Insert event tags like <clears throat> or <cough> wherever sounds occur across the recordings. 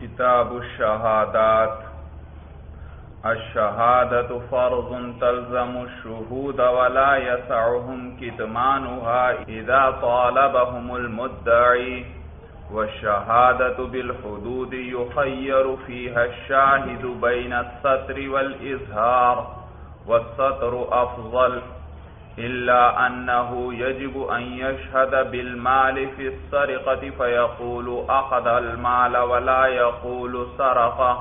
كتاب الشهادات الشهادة فرض تلزم الشهود ولا يسعهم كتمانها إذا طالبهم المدعي والشهادة بالحدود يخير فيها الشاهد بين السطر والإظهار والسطر أفضل إلا أنه يجب أن يشهد بالمال في السرقة فيقول أخذ المال ولا يقول سرقه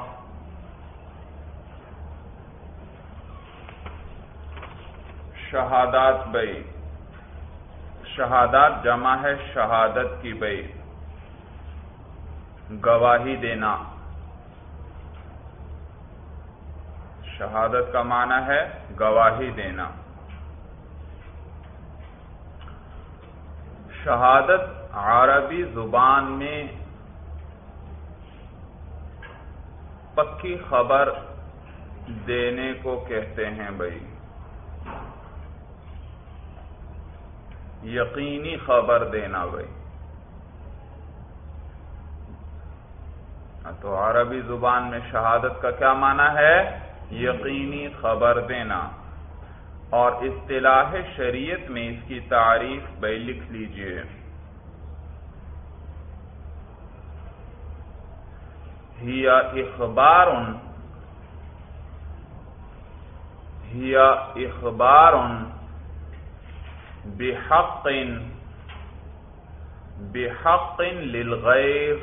شہادات بئی شہادات جمع ہے شہادت کی بئی گواہی دینا۔ شہادت کا معنی ہے گواہی دینا۔ شہادت عربی زبان میں پکی خبر دینے کو کہتے ہیں بھائی۔ یقینی خبر دینا بھائی۔ تو عربی زبان میں شہادت کا کیا معنی ہے؟ یقینی خبر دینا۔ اور اصطلاح شریعت میں اس کی تعریف بھائی لکھ لیجیے۔ ہیا اخبار ہیا اخبار بحق بحق للغیر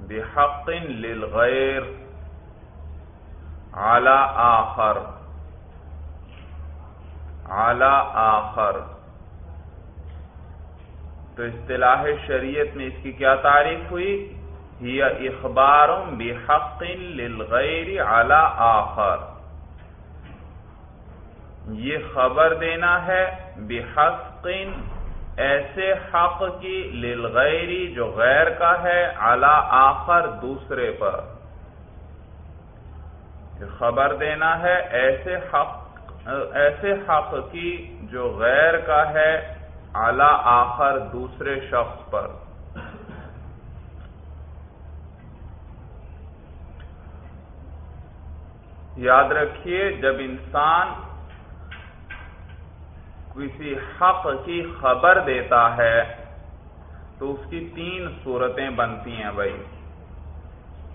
بحق للغیر على آخر۔ اعلی آخر۔ تو اصطلاح شریعت میں اس کی کیا تعریف ہوئی؟ یہ اخبار بحق للغیر على آخر۔ یہ خبر دینا ہے بحق ایسے حق کی للغیری جو غیر کا ہے اعلی آخر دوسرے پر۔ خبر دینا ہے ایسے حق ایسے حق کی جو غیر کا ہے اعلی آخر دوسرے شخص پر۔ یاد رکھیے، جب انسان کسی حق کی خبر دیتا ہے، تو اس کی تین صورتیں بنتی ہیں بھائی۔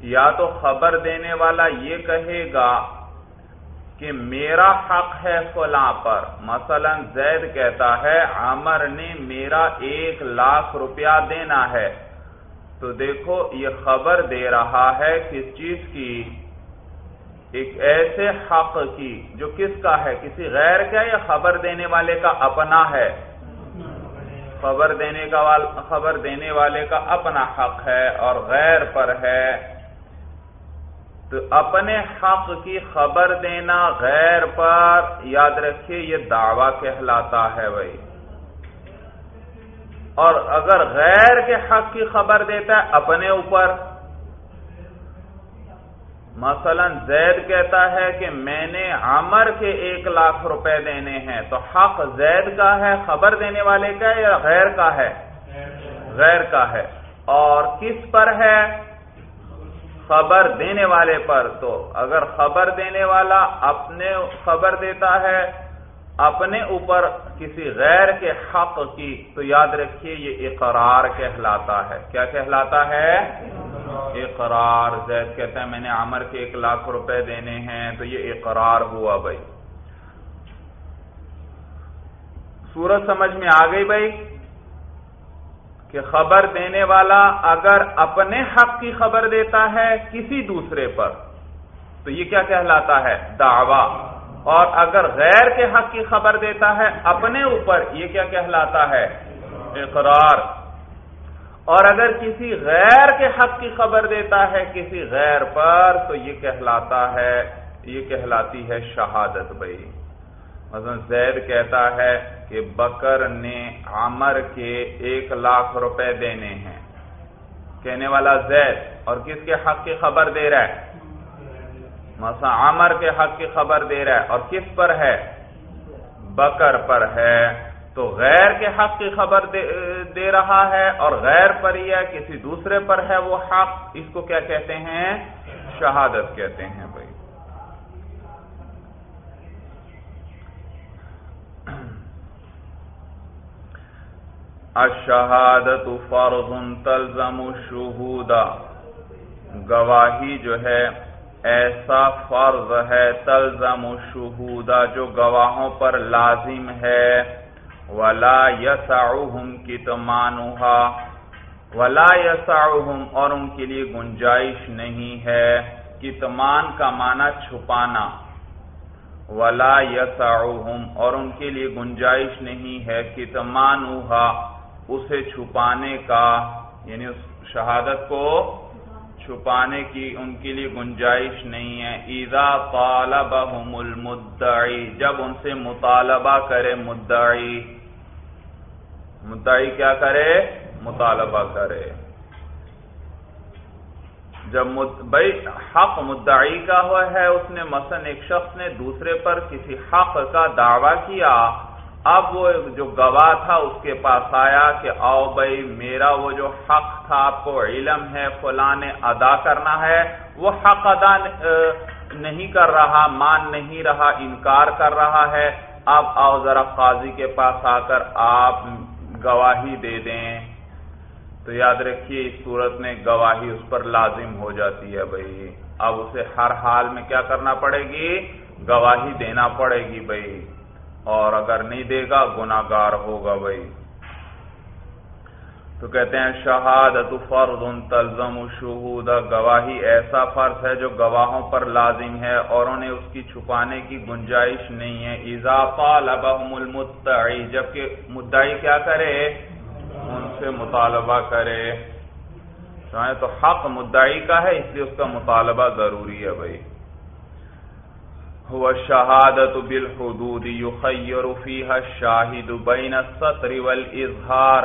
یا تو خبر دینے والا یہ کہے گا کہ میرا حق ہے فلاں پر۔ مثلا زید کہتا ہے عمر نے میرا ایک لاکھ روپیہ دینا ہے۔ تو دیکھو، یہ خبر دے رہا ہے کس چیز کی؟ ایک ایسے حق کی جو کس کا ہے؟ کسی غیر کا یا خبر دینے والے کا اپنا ہے؟ خبر دینے کا خبر دینے والے کا اپنا حق ہے اور غیر پر ہے۔ تو اپنے حق کی خبر دینا غیر پر یاد رکھیے یہ دعویٰ کہلاتا ہے بھائی۔ اور اگر غیر کے حق کی خبر دیتا ہے اپنے اوپر۔ مثلا زید کہتا ہے کہ میں نے عمر کے ایک لاکھ روپے دینے ہیں تو حق زید کا ہے خبر دینے والے کا یا غیر کا ہے۔ غیر کا ہے۔ اور کس پر ہے؟ خبر دینے والے پر تو اگر خبر دینے والا اپنے خبر دیتا ہے، اپنے اوپر کسی غیر کے حق کی، تو یاد رکھیے یہ اقرار کہلاتا ہے۔ کیا کہلاتا ہے؟ اقرار۔ زید کہتا ہے، میں نے عمر کے ایک لاکھ روپے دینے ہیں، تو یہ اقرار ہوا بھائی۔ سورج سمجھ میں آ گئی بھائی؟ کہ خبر دینے والا اگر اپنے حق کی خبر دیتا ہے کسی دوسرے پر، تو یہ کیا کہلاتا ہے؟ دعوی۔ اور اگر غیر کے حق کی خبر دیتا ہے اپنے اوپر، یہ کیا کہلاتا ہے؟ اقرار۔ اور اگر کسی غیر کے حق کی خبر دیتا ہے کسی غیر پر، تو یہ کہلاتا ہے، یہ کہلاتی ہے شہادت بھائی۔ مثلا زید کہتا ہے کہ بکر نے عمر کے ایک لاکھ روپے دینے ہیں۔ کہنے والا زید اور کس کے حق کی خبر دے رہا ہے؟ مثلا عمر کے حق کی خبر دے رہا ہے اور کس پر ہے؟ بکر پر ہے۔ تو تو غیر کے حق کی خبر دے, دے رہا ہے اور غیر پر یا کسی دوسرے پر ہے وہ حق اس کو کیا کہتے ہیں؟ شہادت کہتے ہیں۔ بھائی اشہادت فرض تلزم شہودا۔ گواہی جو ہے، ایسا فرض ہے تلزم شہودا، جو گواہوں پر لازم ہے۔ ولا یسعہم کتمانوہا ولا یسعہم اور ان کے لیے گنجائش نہیں ہے۔ کتمان کا معنی چھپانا۔ ولا یسعہم اور ان کے لیے گنجائش نہیں ہے۔ کتمانوہا اسے چھپانے کا یعنی اس شہادت کو چھپانے کی ان کے لیے گنجائش نہیں ہے۔ ایزا طالبہم المدعی جب ان سے مطالبہ کرے مدعی مدعی کیا کرے؟ مطالبہ کرے۔ جب بھائی، حق مدعی کا ہوا ہے، اس نے مثلا ایک شخص نے دوسرے پر کسی حق کا دعویٰ کیا اب وہ جو گواہ تھا اس کے پاس آیا کہ آؤ بھائی میرا وہ جو حق تھا، آپ کو علم ہے، فلاں نے ادا کرنا ہے، وہ حق ادا نہیں کر رہا، مان نہیں رہا، انکار کر رہا ہے۔ اب آؤ ذرا قاضی کے پاس آ کر آپ گواہی دے دیں۔ تو یاد رکھیے، اس صورت میں گواہی اس پر لازم ہو جاتی ہے بھائی۔ اب اسے ہر حال میں کیا کرنا پڑے گی؟ گواہی دینا پڑے گی بھائی۔ اور اگر نہیں دے گا گناگار ہوگا بھائی۔ تو کہتے ہیں شہادت فرض تلزم شہود گواہی ایسا فرض ہے جو گواہوں پر لازم ہے اور انہیں اس کی چھپانے کی گنجائش نہیں ہے۔ اضافہ لبہم المدعی، جبکہ مدعی کیا کرے؟ ان سے مطالبہ کرے۔ ہاں، تو حق مدعی کا ہے، اس لیے اس کا مطالبہ ضروری ہے بھائی۔ هو شہادت بالحدود یخیر فیها الشاہد بین السطر والاظہار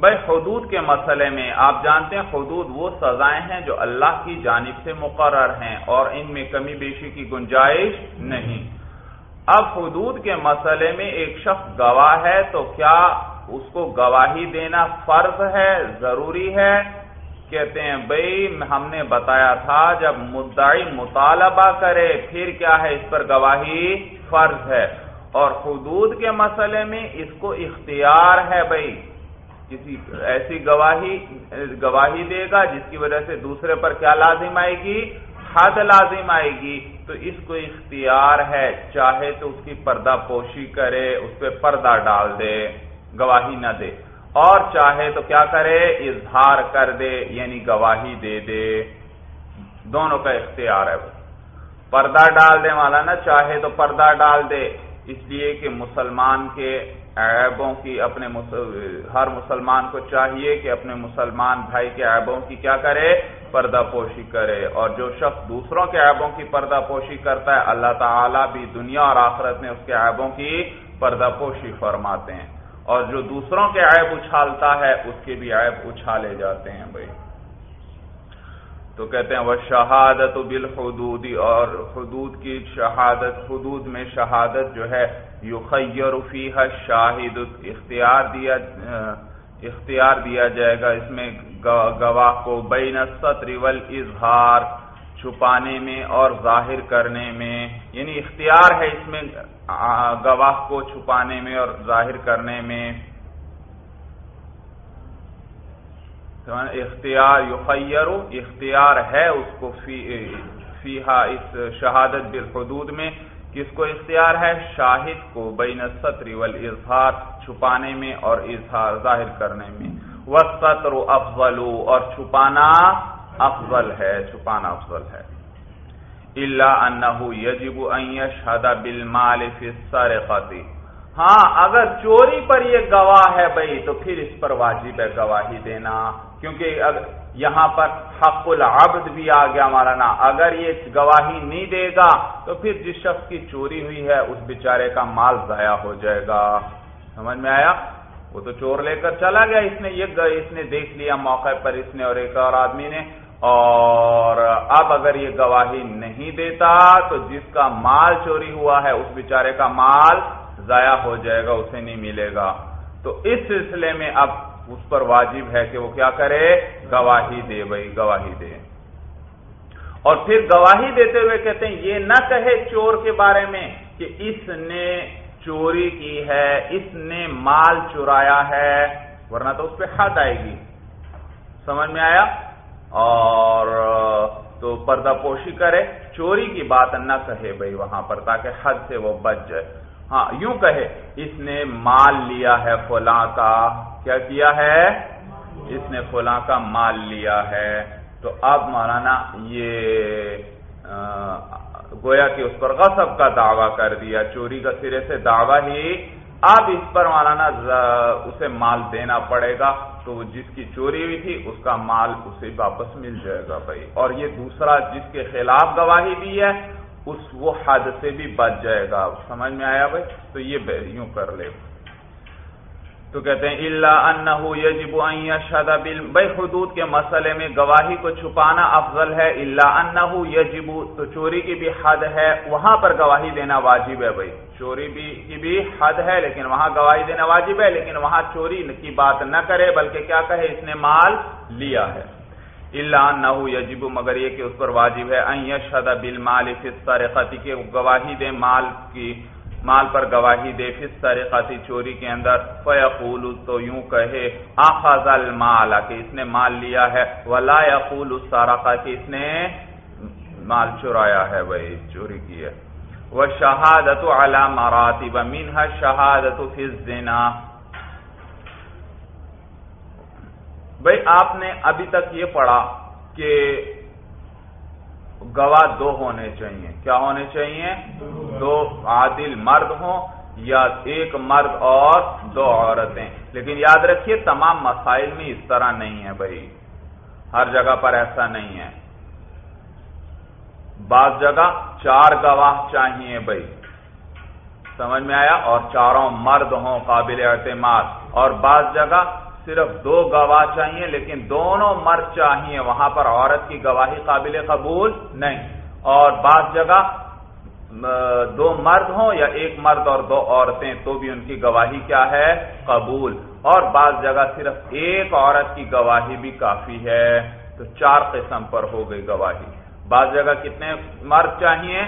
بھائی حدود کے مسئلے میں آپ جانتے ہیں حدود وہ سزائیں ہیں جو اللہ کی جانب سے مقرر ہیں اور ان میں کمی بیشی کی گنجائش نہیں۔ اب حدود کے مسئلے میں ایک شخص گواہ ہے تو کیا اس کو گواہی دینا فرض ہے، ضروری ہے؟ کہتے ہیں بھائی ہم نے بتایا تھا جب مدعی مطالبہ کرے پھر کیا ہے؟ اس پر گواہی فرض ہے. اور حدود کے مسئلے میں اس کو اختیار ہے بھائی کسی ایسی گواہی گواہی دے گا جس کی وجہ سے دوسرے پر کیا لازم آئے گی؟ حد لازم آئے گی۔ تو اس کو اختیار ہے، چاہے تو اس کی پردہ پوشی کرے، اس پہ پردہ ڈال دے، گواہی نہ دے۔ اور چاہے تو کیا کرے؟ اظہار کر دے یعنی گواہی دے دے۔ دونوں کا اختیار ہے وہ۔ پردہ ڈال دے والا نا، چاہے تو پردہ ڈال دے۔ اس لیے کہ مسلمان کے عیبوں کی اپنے ہر مسلمان کو چاہیے کہ اپنے مسلمان بھائی کے عیبوں کی کیا کرے؟ پردہ پوشی کرے۔ اور جو شخص دوسروں کے عیبوں کی پردہ پوشی کرتا ہے، اللہ تعالیٰ بھی دنیا اور آخرت میں اس کے عیبوں کی پردہ پوشی فرماتے ہیں۔ اور جو دوسروں کے عیب اچھالتا ہے، اس کے بھی عیب اچھالے جاتے ہیں بھائی۔ تو کہتے ہیں وہ شہادت بالحدود، اور حدود کی شہادت، حدود میں شہادت جو ہے یو فیہ شاہد اختیار دیا اختیار دیا جائے گا۔ اس میں گواہ کو بین سطر اظہار چھپانے میں اور ظاہر کرنے میں یعنی اختیار ہے اس میں گواہ کو چھپانے میں اور ظاہر کرنے میں۔ اختیار یخیر اختیار ہے اس کو فیہا اس شہادت بالحدود میں۔ کس کو اختیار ہے؟ شاہد کو، بین سطر والاظہار، چھپانے میں اور اظہار، ظاہر کرنے میں۔ وسطر افضل اور چھپانا افضل ہے، چھپانا افضل ہے۔ اللہ انہ یجب ان یشہد بالمال فی السرقۃ ہاں اگر چوری پر یہ گواہ ہے بھائی تو پھر اس پر واجب ہے گواہی دینا۔ کیونکہ یہاں پر حق العبد بھی آ گیا ہمارا نا اگر یہ گواہی نہیں دے گا، تو پھر جس شخص کی چوری ہوئی ہے، اس بیچارے کا مال ضائع ہو جائے گا۔ سمجھ میں آیا؟ وہ تو چور لے کر چلا گیا۔ اس نے یہ اس نے دیکھ لیا موقع پر۔ اس نے اور ایک اور آدمی نے اور اب اگر یہ گواہی نہیں دیتا تو جس کا مال چوری ہوا ہے، اس بیچارے کا مال ضائع ہو جائے گا، اسے نہیں ملے گا۔ تو اس سلسلے میں اب اس پر واجب ہے کہ وہ کیا کرے؟ گواہی دے، بھائی، گواہی دے۔ اور پھر گواہی دیتے ہوئے کہتے ہیں، یہ نہ کہے چور کے بارے میں کہ اس نے چوری کی ہے، اس نے مال چرایا ہے، ورنہ تو اس پہ حد آئے گی۔ سمجھ میں آیا؟ اور تو پردہ پوشی کرے، چوری کی بات نہ کہے بھائی وہاں پر، تاکہ حد سے وہ بچ جائے۔ ہاں یوں کہے، اس نے مال لیا ہے فلاں کا۔ کیا کیا ہے؟ اس نے فلاں کا مال لیا ہے۔ تو اب مولانا یہ گویا کہ اس پر غصب کا دعویٰ کر دیا۔ چوری کا سرے سے دعویٰ ہی اب اس پر مولانا اسے مال دینا پڑے گا تو جس کی چوری ہوئی تھی، اس کا مال اسے واپس مل جائے گا بھائی۔ اور یہ دوسرا جس کے خلاف گواہی دی ہے، اس وہ حد سے بھی بچ جائے گا۔ سمجھ میں آیا بھائی؟ تو یہ یوں کر لے۔ تو کہتے ہیں اللہ انہ یجب شدا بل بھائی حدود کے مسئلے میں گواہی کو چھپانا افضل ہے اللہ ان یجب تو چوری کی بھی حد ہے، وہاں پر گواہی دینا واجب ہے بھائی۔ چوری بھی کی بھی حد ہے، لیکن وہاں گواہی دینا واجب ہے، لیکن وہاں چوری کی بات نہ کرے، بلکہ کیا کہے، اس نے مال لیا ہے۔ اللہ نہ یجب مگر یہ کہ اس پر واجب ہے شدا بل مال سرقتی کے گواہی دے مال کی مال پر گواہی دے فس سرقتی چوری کے اندر فیقول تو یوں کہے آخذ المال کہ اس نے مال لیا ہے ولا یقول السارقہ کہ اس نے مال چرایا ہے بھائی چوری کی ہے۔ وہ شہادت علی مراتب، منها شہادت فی الزنا۔ بھائی آپ نے ابھی تک یہ پڑھا کہ گواہ دو ہونے چاہیے۔ کیا ہونے چاہیے؟ دو عادل مرد ہوں یا ایک مرد اور دو عورتیں۔ لیکن یاد رکھیے، تمام مسائل میں اس طرح نہیں ہے بھائی۔ ہر جگہ پر ایسا نہیں ہے۔ بعض جگہ چار گواہ چاہیے بھائی۔ سمجھ میں آیا؟ اور چاروں مرد ہوں قابل اعتماد۔ اور بعض جگہ صرف دو گواہ چاہیے، لیکن دونوں مرد چاہیے۔ وہاں پر عورت کی گواہی قابل قبول نہیں۔ اور بعض جگہ دو مرد ہوں یا ایک مرد اور دو عورتیں، تو بھی ان کی گواہی کیا ہے؟ قبول۔ اور بعض جگہ صرف ایک عورت کی گواہی بھی کافی ہے۔ تو چار قسم پر ہو گئی گواہی۔ بعض جگہ کتنے مرد چاہیے؟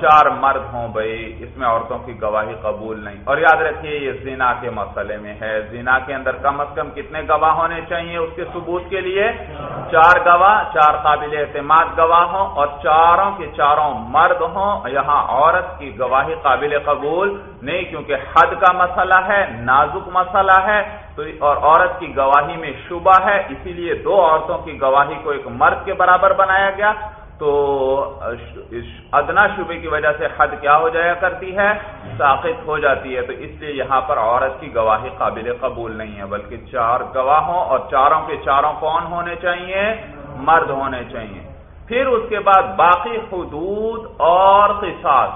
چار مرد ہوں بھائی۔ اس میں عورتوں کی گواہی قبول نہیں۔ اور یاد رکھیے، یہ زنا کے مسئلے میں ہے۔ زنا کے اندر کم از کم کتنے گواہ ہونے چاہیے اس کے ثبوت کے لیے؟ چار گواہ، چار قابل اعتماد گواہ ہوں اور چاروں کے چاروں مرد ہوں۔ یہاں عورت کی گواہی قابل قبول نہیں، کیونکہ حد کا مسئلہ ہے، نازک مسئلہ ہے۔ تو اور عورت کی گواہی میں شبہ ہے، اسی لیے دو عورتوں کی گواہی کو ایک مرد کے برابر بنایا گیا۔ تو ادنا شبے کی وجہ سے حد کیا ہو جایا کرتی ہے؟ ساخت ہو جاتی ہے، تو اس لیے یہاں پر عورت کی گواہی قابل قبول نہیں ہے، بلکہ چار گواہ ہوں اور چاروں کے چاروں کون ہونے چاہیے؟ مرد ہونے چاہیے۔ پھر اس کے بعد باقی حدود اور قصاص۔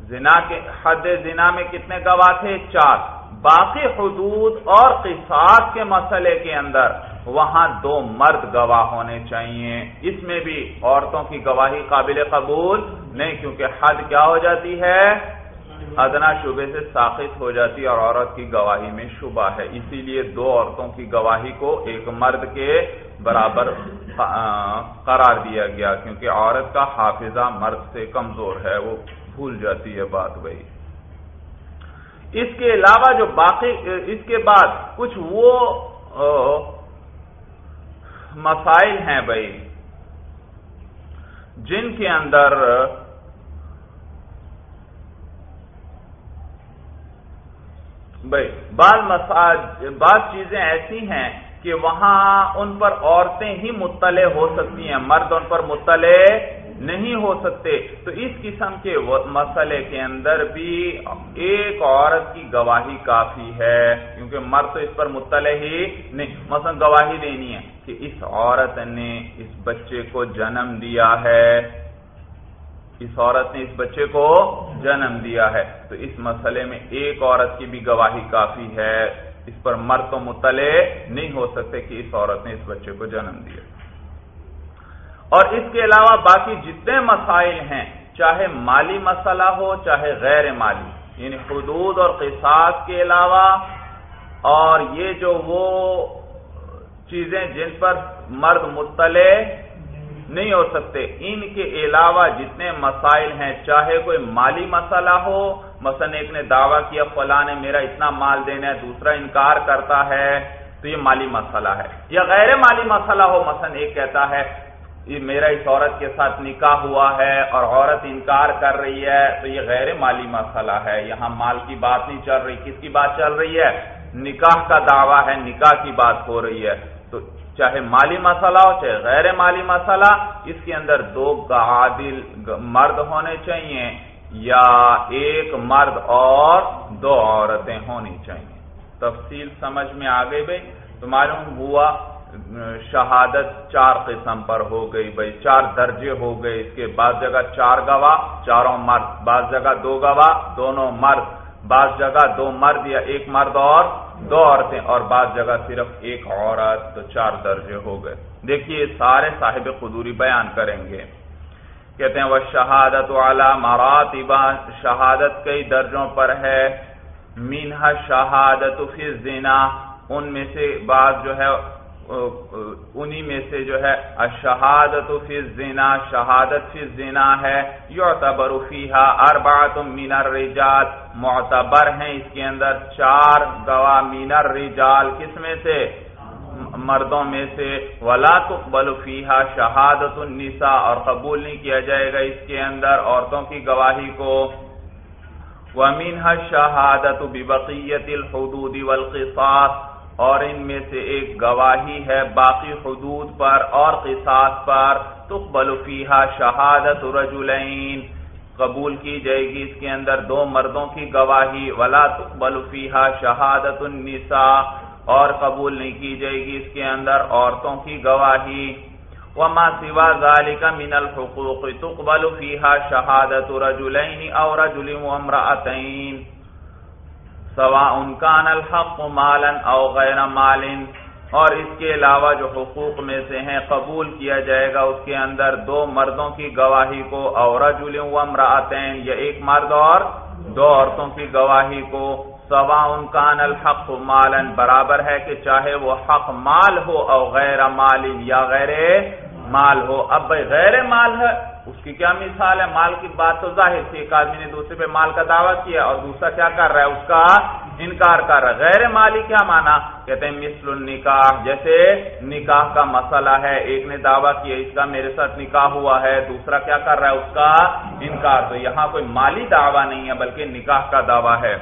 زنا کے، حد زنا میں کتنے گواہ تھے؟ چار۔ باقی حدود اور قصاص کے مسئلے کے اندر وہاں دو مرد گواہ ہونے چاہیے۔ اس میں بھی عورتوں کی گواہی قابل قبول نہیں، کیونکہ حد کیا ہو جاتی ہے؟ ادنا شبے سے ساخت ہو جاتی اور عورت کی گواہی میں شبہ ہے۔ اسی لیے دو عورتوں کی گواہی کو ایک مرد کے برابر قرار دیا گیا، کیونکہ عورت کا حافظہ مرد سے کمزور ہے، وہ بھول جاتی ہے بات بھائی۔ اس کے علاوہ جو باقی، اس کے بعد کچھ وہ مسائل ہیں بھائی، جن کے اندر بھائی، بعض بعض چیزیں ایسی ہیں کہ وہاں ان پر عورتیں ہی مطلع ہو سکتی ہیں، مرد ان پر مطلع نہیں ہو سکتے۔ تو اس قسم کے مسئلے کے اندر بھی ایک عورت کی گواہی کافی ہے، کیونکہ مرد تو اس پر مطلع ہی نہیں۔ مثلا گواہی دینی ہے کہ اس عورت نے اس بچے کو جنم دیا ہے۔ اس عورت نے اس بچے کو جنم دیا ہے۔ تو اس مسئلے میں ایک عورت کی بھی گواہی کافی ہے۔ اس پر مرد تو مطلع نہیں ہو سکتے کہ اس عورت نے اس بچے کو جنم دیا۔ اور اس کے علاوہ باقی جتنے مسائل ہیں، چاہے مالی مسئلہ ہو، چاہے غیر مالی یعنی حدود اور قصاص کے علاوہ، اور یہ جو وہ چیزیں جن پر مرد مطلع نہیں ہو سکتے، ان کے علاوہ جتنے مسائل ہیں، چاہے کوئی مالی مسئلہ ہو، مثلا ایک نے دعویٰ کیا، فلاں نے میرا اتنا مال دینا ہے، دوسرا انکار کرتا ہے، تو یہ مالی مسئلہ ہے، یا غیر مالی مسئلہ ہو، مثلا ایک کہتا ہے میرا اس عورت کے ساتھ نکاح ہوا ہے اور عورت انکار کر رہی ہے، تو یہ غیر مالی مسئلہ ہے۔ یہاں مال کی بات نہیں چل رہی۔ کس کی بات چل رہی ہے؟ نکاح کا دعویٰ ہے، نکاح کی بات ہو رہی ہے۔ تو چاہے مالی مسئلہ ہو، چاہے غیر مالی مسئلہ، اس کے اندر دو عادل مرد ہونے چاہیے یا ایک مرد اور دو عورتیں ہونی چاہیے۔ تفصیل سمجھ میں آگے بھائی؟ تو معلوم ہوا شہادت چار قسم پر ہو گئی بھائی، چار درجے ہو گئے۔ اس کے بعض جگہ چار گواہ، چاروں مرد، بعض جگہ دو گواہ، دونوں مرد، بعض جگہ دو مرد یا ایک مرد اور دو عورتیں، اور بعض جگہ صرف ایک عورت۔ تو چار درجے ہو گئے۔ دیکھیے، سارے صاحب قدوری بیان کریں گے۔ کہتے ہیں وہ شہادت والا مراتبہ شہادت کئی درجوں پر ہے۔ مینہ شہادت فی زنا ان میں سے بعض جو ہے انہی میں سے جو ہے شہادت فی الزنا، شہادت فی الزنا ہے، یعتبر فیہا اربعت من الرجال، معتبر ہیں اس کے اندر چار گواہ من الرجال، کس میں سے؟ مردوں میں سے۔ ولا تقبل فیہا شہادت النساء، اور قبول نہیں کیا جائے گا اس کے اندر عورتوں کی گواہی کو۔ وَمِنْهَا الشَّهَادَةُ بِبَقِيَّةِ الْحُدُودِ وَالْقِصَاصِ اور ان میں سے ایک گواہی ہے باقی حدود پر اور قصاص پر. تقبل فیہا شہادت رجلین. قبول کی جائے گی اس کے اندر دو مردوں کی گواہی. ولا تقبل فیہا شہادت النساء. اور قبول نہیں کی جائے گی اس کے اندر عورتوں کی گواہی. وما سوا ذلك من الحقوق. تقبل فيها شهادة رجلين او رجل وامرأتين سوا ان کان الحق مالن او غیر مالن اور اس کے علاوہ جو حقوق میں سے ہیں قبول کیا جائے گا، اس کے اندر دو مردوں کی گواہی کو اور امراطین یا ایک مرد اور دو عورتوں کی گواہی کو سوا ان کان الحق مالن برابر ہے کہ چاہے وہ حق مال ہو او غیر مالن یا غیر مال ہو۔ اب بھائی غیر مال ہے اس کی کیا مثال ہے؟ مال کی بات تو ظاہر تھی، ایک آدمی نے دوسرے پہ مال کا دعویٰ کیا اور دوسرا کیا کر رہا ہے؟ اس کا انکار کر رہا ہے۔ غیر مالی کیا مانا؟ کہتے ہیں مثل النکاح۔ جیسے نکاح کا مسئلہ ہے، ایک نے دعویٰ کیا، اس کا میرے ساتھ نکاح ہوا ہے، دوسرا کیا کر رہا ہے؟ اس کا انکار۔ تو یہاں کوئی مالی دعویٰ نہیں ہے، بلکہ نکاح کا دعویٰ ہے۔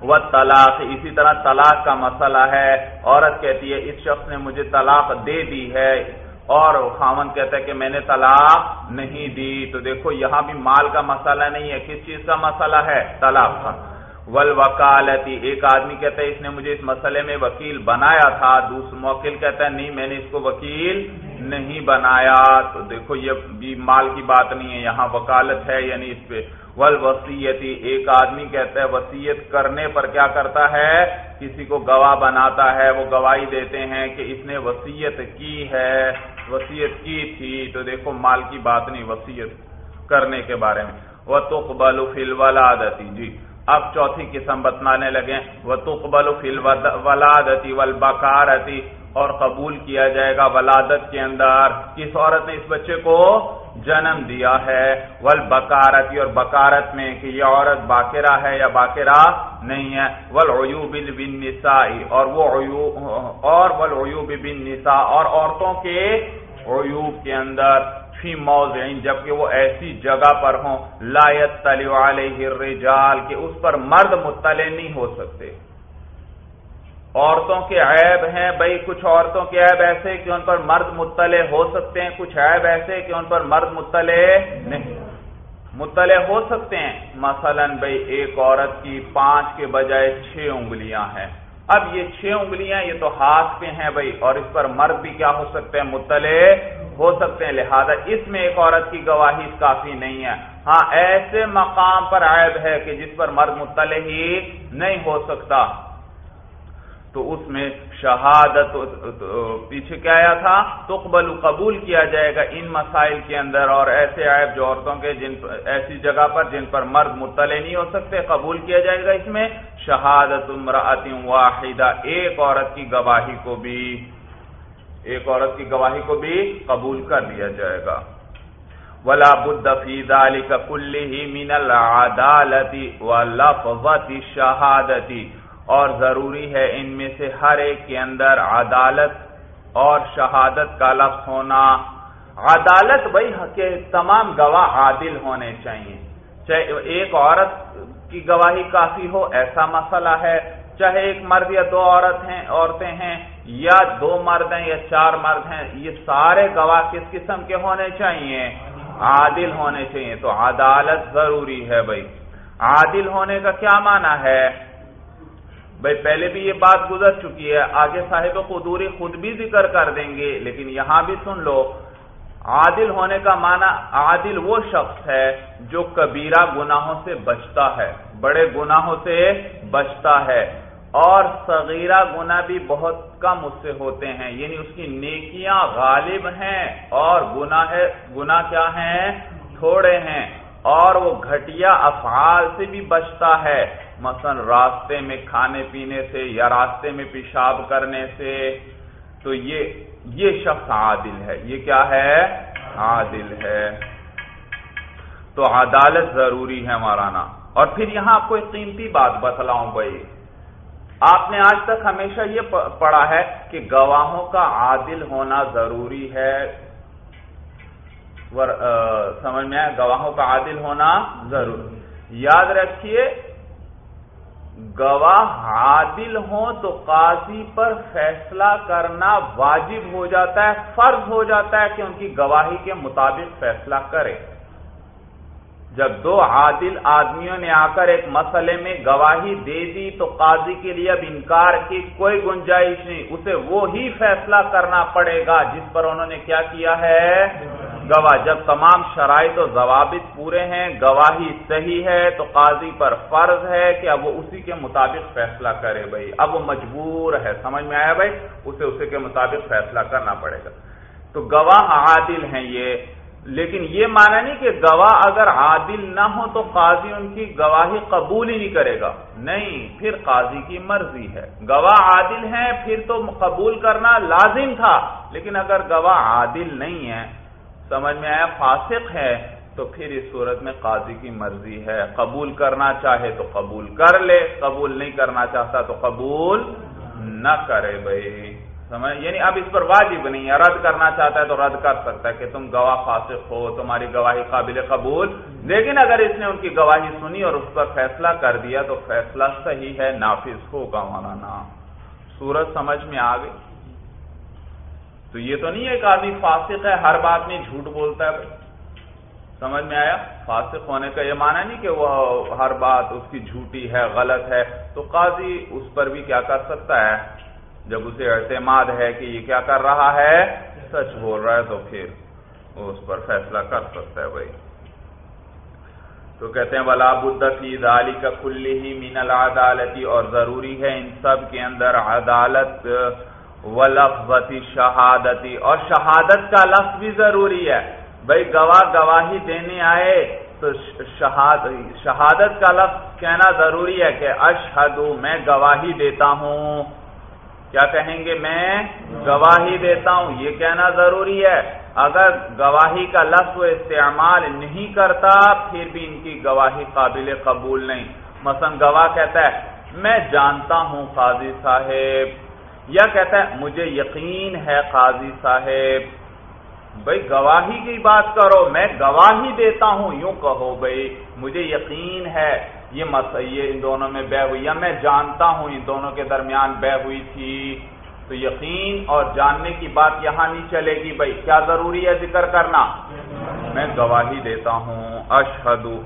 وہ طلاق، اسی طرح طلاق کا مسئلہ ہے۔ عورت کہتی ہے، اس شخص نے مجھے طلاق دے دی ہے اور خامن کہتا ہے کہ میں نے طلاق نہیں دی۔ تو دیکھو، یہاں بھی مال کا مسئلہ نہیں ہے، کس چیز کا مسئلہ ہے؟ طلاق کا۔ ول وکالتی، ایک آدمی کہتا ہے، اس نے مجھے اس مسئلے میں وکیل بنایا تھا۔ دوسرا موکل کہتا ہے، نہیں، میں نے اس کو وکیل نہیں بنایا۔ تو دیکھو، یہ بھی مال کی بات نہیں ہے۔ یہاں وکالت ہے یعنی اس پہ۔ ول وسیعتی، ایک آدمی کہتا ہے، وسیعت کرنے پر کیا کرتا ہے؟ کسی کو گواہ بناتا ہے۔ وہ گواہی دیتے ہیں کہ اس نے وسیعت کی ہے۔ وسیعت کی تھی، تو دیکھو مال کی بات نہیں وسیعت کرنے کے بارے میں۔ وہ تو قبل فل ولادتی جی اب چوتھی قسم بتانے لگے۔ وہ تو قبل فل ولادتی ولبکارتی اور قبول کیا جائے گا ولادت کے اندر۔ کس عورت نے اس بچے کو جنم دیا ہے۔ ول بکارتی اور بکارت میں کہ یہ عورت باقرہ ہے یا باقرہ نہیں ہے۔ ول عیوب بن نسائی اور وہ اور ول عیوب بن نسا اور عورتوں کے عیوب کے اندر فی موضع جبکہ وہ ایسی جگہ پر ہوں۔ لایت تلی علیہ الرجال، کہ اس پر مرد مطلع نہیں ہو سکتے۔ عورتوں کے عیب ہیں بھائی کچھ عورتوں کے عیب ایسے کہ ان پر مرد مطلع ہو سکتے ہیں، کچھ عیب ایسے کہ ان پر مرد مطلع نہیں۔ مطلع ہو سکتے ہیں، مثلا بھائی ایک عورت کی پانچ کے بجائے چھ انگلیاں ہیں۔ اب یہ چھ انگلیاں یہ تو ہاتھ پہ ہیں بھائی اور اس پر مرد بھی کیا ہو سکتے ہیں، مطلع ہو سکتے ہیں۔ لہذا اس میں ایک عورت کی گواہی کافی نہیں ہے۔ ہاں ایسے مقام پر عیب ہے کہ جس پر مرد مطلع ہی نہیں ہو سکتا۔ تو اس میں شہادت پیچھے کیا آیا تھا؟ تقبل قبول کیا جائے گا ان مسائل کے اندر اور ایسے عیب جو عورتوں کے جن ایسی جگہ پر جن پر مرد مطلع نہیں ہو سکتے، قبول کیا جائے گا اس میں؟ شہادت امراط واحدہ، ایک عورت کی گواہی کو بھی، ایک عورت کی گواہی کو بھی قبول کر لیا جائے گا۔ ولا بد فی ذلك كله من العدالة ولفظة شہادتی۔ اور ضروری ہے ان میں سے ہر ایک کے اندر عدالت اور شہادت کا لفظ ہونا۔ عدالت بھائی کے تمام گواہ عادل ہونے چاہیے۔ چاہے ایک عورت کی گواہی کافی ہو، ایسا مسئلہ ہے۔ چاہے ایک مرد یا دو عورت ہیں، عورتیں ہیں، یا دو مرد ہیں یا چار مرد ہیں، یہ سارے گواہ کس قسم کے ہونے چاہیے؟ عادل ہونے چاہیے۔ تو عدالت ضروری ہے بھائی۔ عادل ہونے کا کیا معنی ہے؟ بھائی پہلے بھی یہ بات گزر چکی ہے، آگے صاحب قدوری خود بھی ذکر کر دیں گے، لیکن یہاں بھی سن لو، عادل ہونے کا معنی عادل وہ شخص ہے جو کبیرہ گناہوں سے بچتا ہے، بڑے گناہوں سے بچتا ہے، اور صغیرہ گناہ بھی بہت کم اس سے ہوتے ہیں یعنی اس کی نیکیاں غالب ہیں اور گناہ گناہ کیا ہیں؟ تھوڑے ہیں۔ اور وہ گھٹیا افعال سے بھی بچتا ہے۔ مثلا راستے میں کھانے پینے سے یا راستے میں پیشاب کرنے سے۔ تو یہ یہ شخص عادل ہے۔ یہ کیا ہے؟ عادل ہے۔ تو عدالت ضروری ہے مولانا۔ اور پھر یہاں آپ کو ایک قیمتی بات، بتلاؤں بھائی۔ آپ نے آج تک ہمیشہ یہ پڑھا ہے کہ گواہوں کا عادل ہونا ضروری ہے۔ سمجھ میں گواہوں کا عادل ہونا ضروری یاد رکھیے، گواہ عادل ہوں تو قاضی پر فیصلہ کرنا واجب ہو جاتا ہے، فرض ہو جاتا ہے کہ ان کی گواہی کے مطابق فیصلہ کرے۔ جب دو عادل آدمیوں نے آ کر ایک مسئلے میں گواہی دے دی تو قاضی کے لیے اب انکار کی کوئی گنجائش نہیں، اسے وہی فیصلہ کرنا پڑے گا جس پر انہوں نے کیا کیا ہے؟ گواہ۔ جب تمام شرائط و ضوابط پورے ہیں، گواہی صحیح ہے تو قاضی پر فرض ہے کہ اب وہ اسی کے مطابق فیصلہ کرے بھائی۔ اب وہ مجبور ہے، سمجھ میں آیا بھائی؟ اسے اسی کے مطابق فیصلہ کرنا پڑے گا۔ تو گواہ عادل ہیں یہ۔ لیکن یہ مانا نہیں کہ گواہ اگر عادل نہ ہو تو قاضی ان کی گواہی قبول ہی نہیں کرے گا۔ نہیں، پھر قاضی کی مرضی ہے۔ گواہ عادل ہیں، پھر تو قبول کرنا لازم تھا۔ لیکن اگر گواہ عادل نہیں ہے سمجھ میں آیا فاسق ہے، تو پھر اس صورت میں قاضی کی مرضی ہے۔ قبول کرنا چاہے تو قبول کر لے، قبول نہیں کرنا چاہتا تو قبول نہ کرے بھائی۔ سمجھ؟ یعنی اب اس پر واجب نہیں ہے۔ رد کرنا چاہتا ہے تو رد کر سکتا ہے کہ تم گواہ فاسق ہو، تمہاری گواہی قابل قبول۔ لیکن اگر اس نے ان کی گواہی سنی اور اس پر فیصلہ کر دیا تو فیصلہ صحیح ہے، نافذ ہوگا مولانا۔ سورج سمجھ میں آ گئی؟ تو یہ تو نہیں ہے کہ آدمی فاسق ہے، ہر بات میں جھوٹ بولتا ہے بھائی۔ سمجھ میں آیا؟ فاسق ہونے کا یہ معنی نہیں کہ وہ ہر بات اس کی جھوٹی ہے، غلط ہے۔ تو قاضی اس پر بھی کیا کر سکتا ہے؟ جب اسے اعتماد ہے کہ یہ کیا کر رہا ہے، سچ بول رہا ہے تو پھر وہ اس پر فیصلہ کر سکتا ہے بھائی۔ تو کہتے ہیں، ولا بدفی دالی کا کلی ہی مین العدالتی اور ضروری ہے ان سب کے اندر عدالت و لفظتی شہادتی۔ اور شہادت کا لفظ بھی ضروری ہے۔ بھائی گواہ گواہی دینے آئے تو شہادت کا لفظ کہنا ضروری ہے کہ اشہدو، میں گواہی دیتا ہوں۔ کیا کہیں گے؟ میں گواہی دیتا ہوں۔ یہ کہنا ضروری ہے۔ اگر گواہی کا لفظ استعمال نہیں کرتا، پھر بھی ان کی گواہی قابل قبول نہیں۔ مثلا گواہ کہتا ہے، میں جانتا ہوں قاضی صاحب۔ یا کہتا ہے، مجھے یقین ہے قاضی صاحب بھائی گواہی کی بات کرو، میں گواہی دیتا ہوں، یوں کہو بھائی مجھے یقین ہے، یہ یہ ان دونوں میں بہ ہوئی، یا میں جانتا ہوں، ان دونوں کے درمیان بہ ہوئی تھی۔ تو یقین اور جاننے کی بات یہاں نہیں چلے گی بھائی کیا ضروری ہے ذکر کرنا؟ میں گواہی دیتا ہوں، اشہدو۔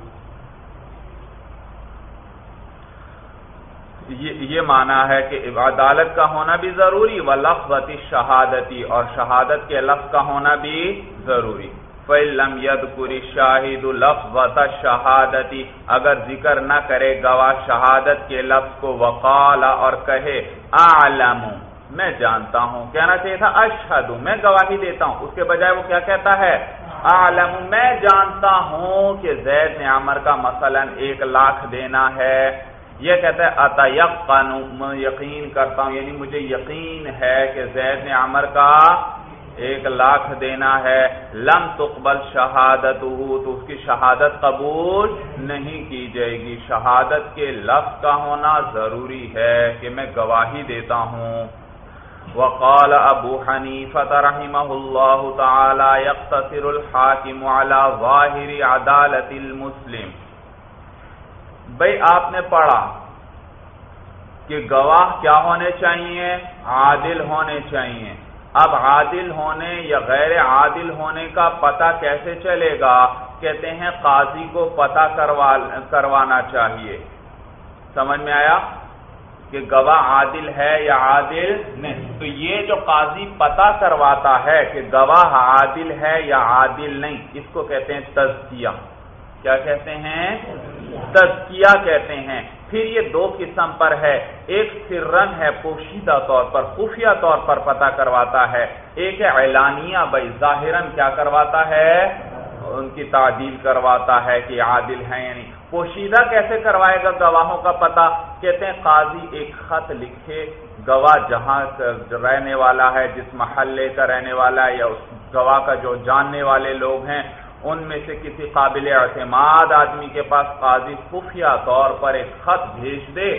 یہ مانا ہے کہ عدالت کا ہونا بھی ضروری و لفظتی شہادتی اور شہادت کے لفظ کا ہونا بھی ضروری۔ فَإِلَّمْ يَذْكُرِ الشَّاهِدُ لَفْظَةَ شَهَادَتِ اگر ذکر نہ کرے گواہ شہادت کے لفظ کو وقال اور کہے، اعلم، میں جانتا ہوں، کہنا چاہیے تھا، اشہد، میں گواہی دیتا ہوں۔ اس کے بجائے وہ کیا کہتا ہے عالم میں جانتا ہوں کہ زید نے عمر کا مثلا ایک لاکھ دینا ہے۔ یہ کہتا ہے اتیقن یقین کرتا ہوں. یعنی مجھے یقین ہے کہ زید نے عمر کا ایک لاکھ دینا ہے. لم تقبل شہادت تو اس کی شہادت قبول نہیں کی جائے گی. شہادت کے لفظ کا ہونا ضروری ہے کہ میں گواہی دیتا ہوں. وقال ابو حنیفة رحمه الله تعالى يقتصر الحاكم على ظاهر عدالت المسلم. بھئی آپ نے پڑھا کہ گواہ کیا ہونے چاہیے؟ عادل ہونے چاہیے۔ اب عادل ہونے یا غیر عادل ہونے کا پتہ کیسے چلے گا؟ کہتے ہیں قاضی کو پتہ کروانا چاہیے۔ سمجھ میں آیا کہ گواہ عادل ہے یا عادل نہیں؟ تو یہ جو قاضی پتا کرواتا ہے کہ گواہ عادل ہے یا عادل نہیں، اس کو کہتے ہیں تزکیہ۔ کیا کہتے ہیں؟ تزکیہ کہتے ہیں۔ پھر یہ دو قسم پر ہے۔ ایک سرن ہے، پوشیدہ طور پر، خفیہ طور پر پتا کرواتا ہے۔ ایک ہے اعلانیہ، بھائی ظاہرن کیا کرواتا ہے؟ ان کی تعدیل کرواتا ہے کہ عادل ہیں یعنی پوشیدہ کیسے کروائے گا؟ گواہوں کا پتہ۔ کہتے ہیں قاضی ایک خط لکھے، گواہ جہاں رہنے والا ہے، جس محلے کا رہنے والا ہے یا اس گواہ کا جو جاننے والے لوگ ہیں ان میں سے کسی قابل اعتماد آدمی کے پاس قاضی خفیہ طور پر ایک خط بھیج دے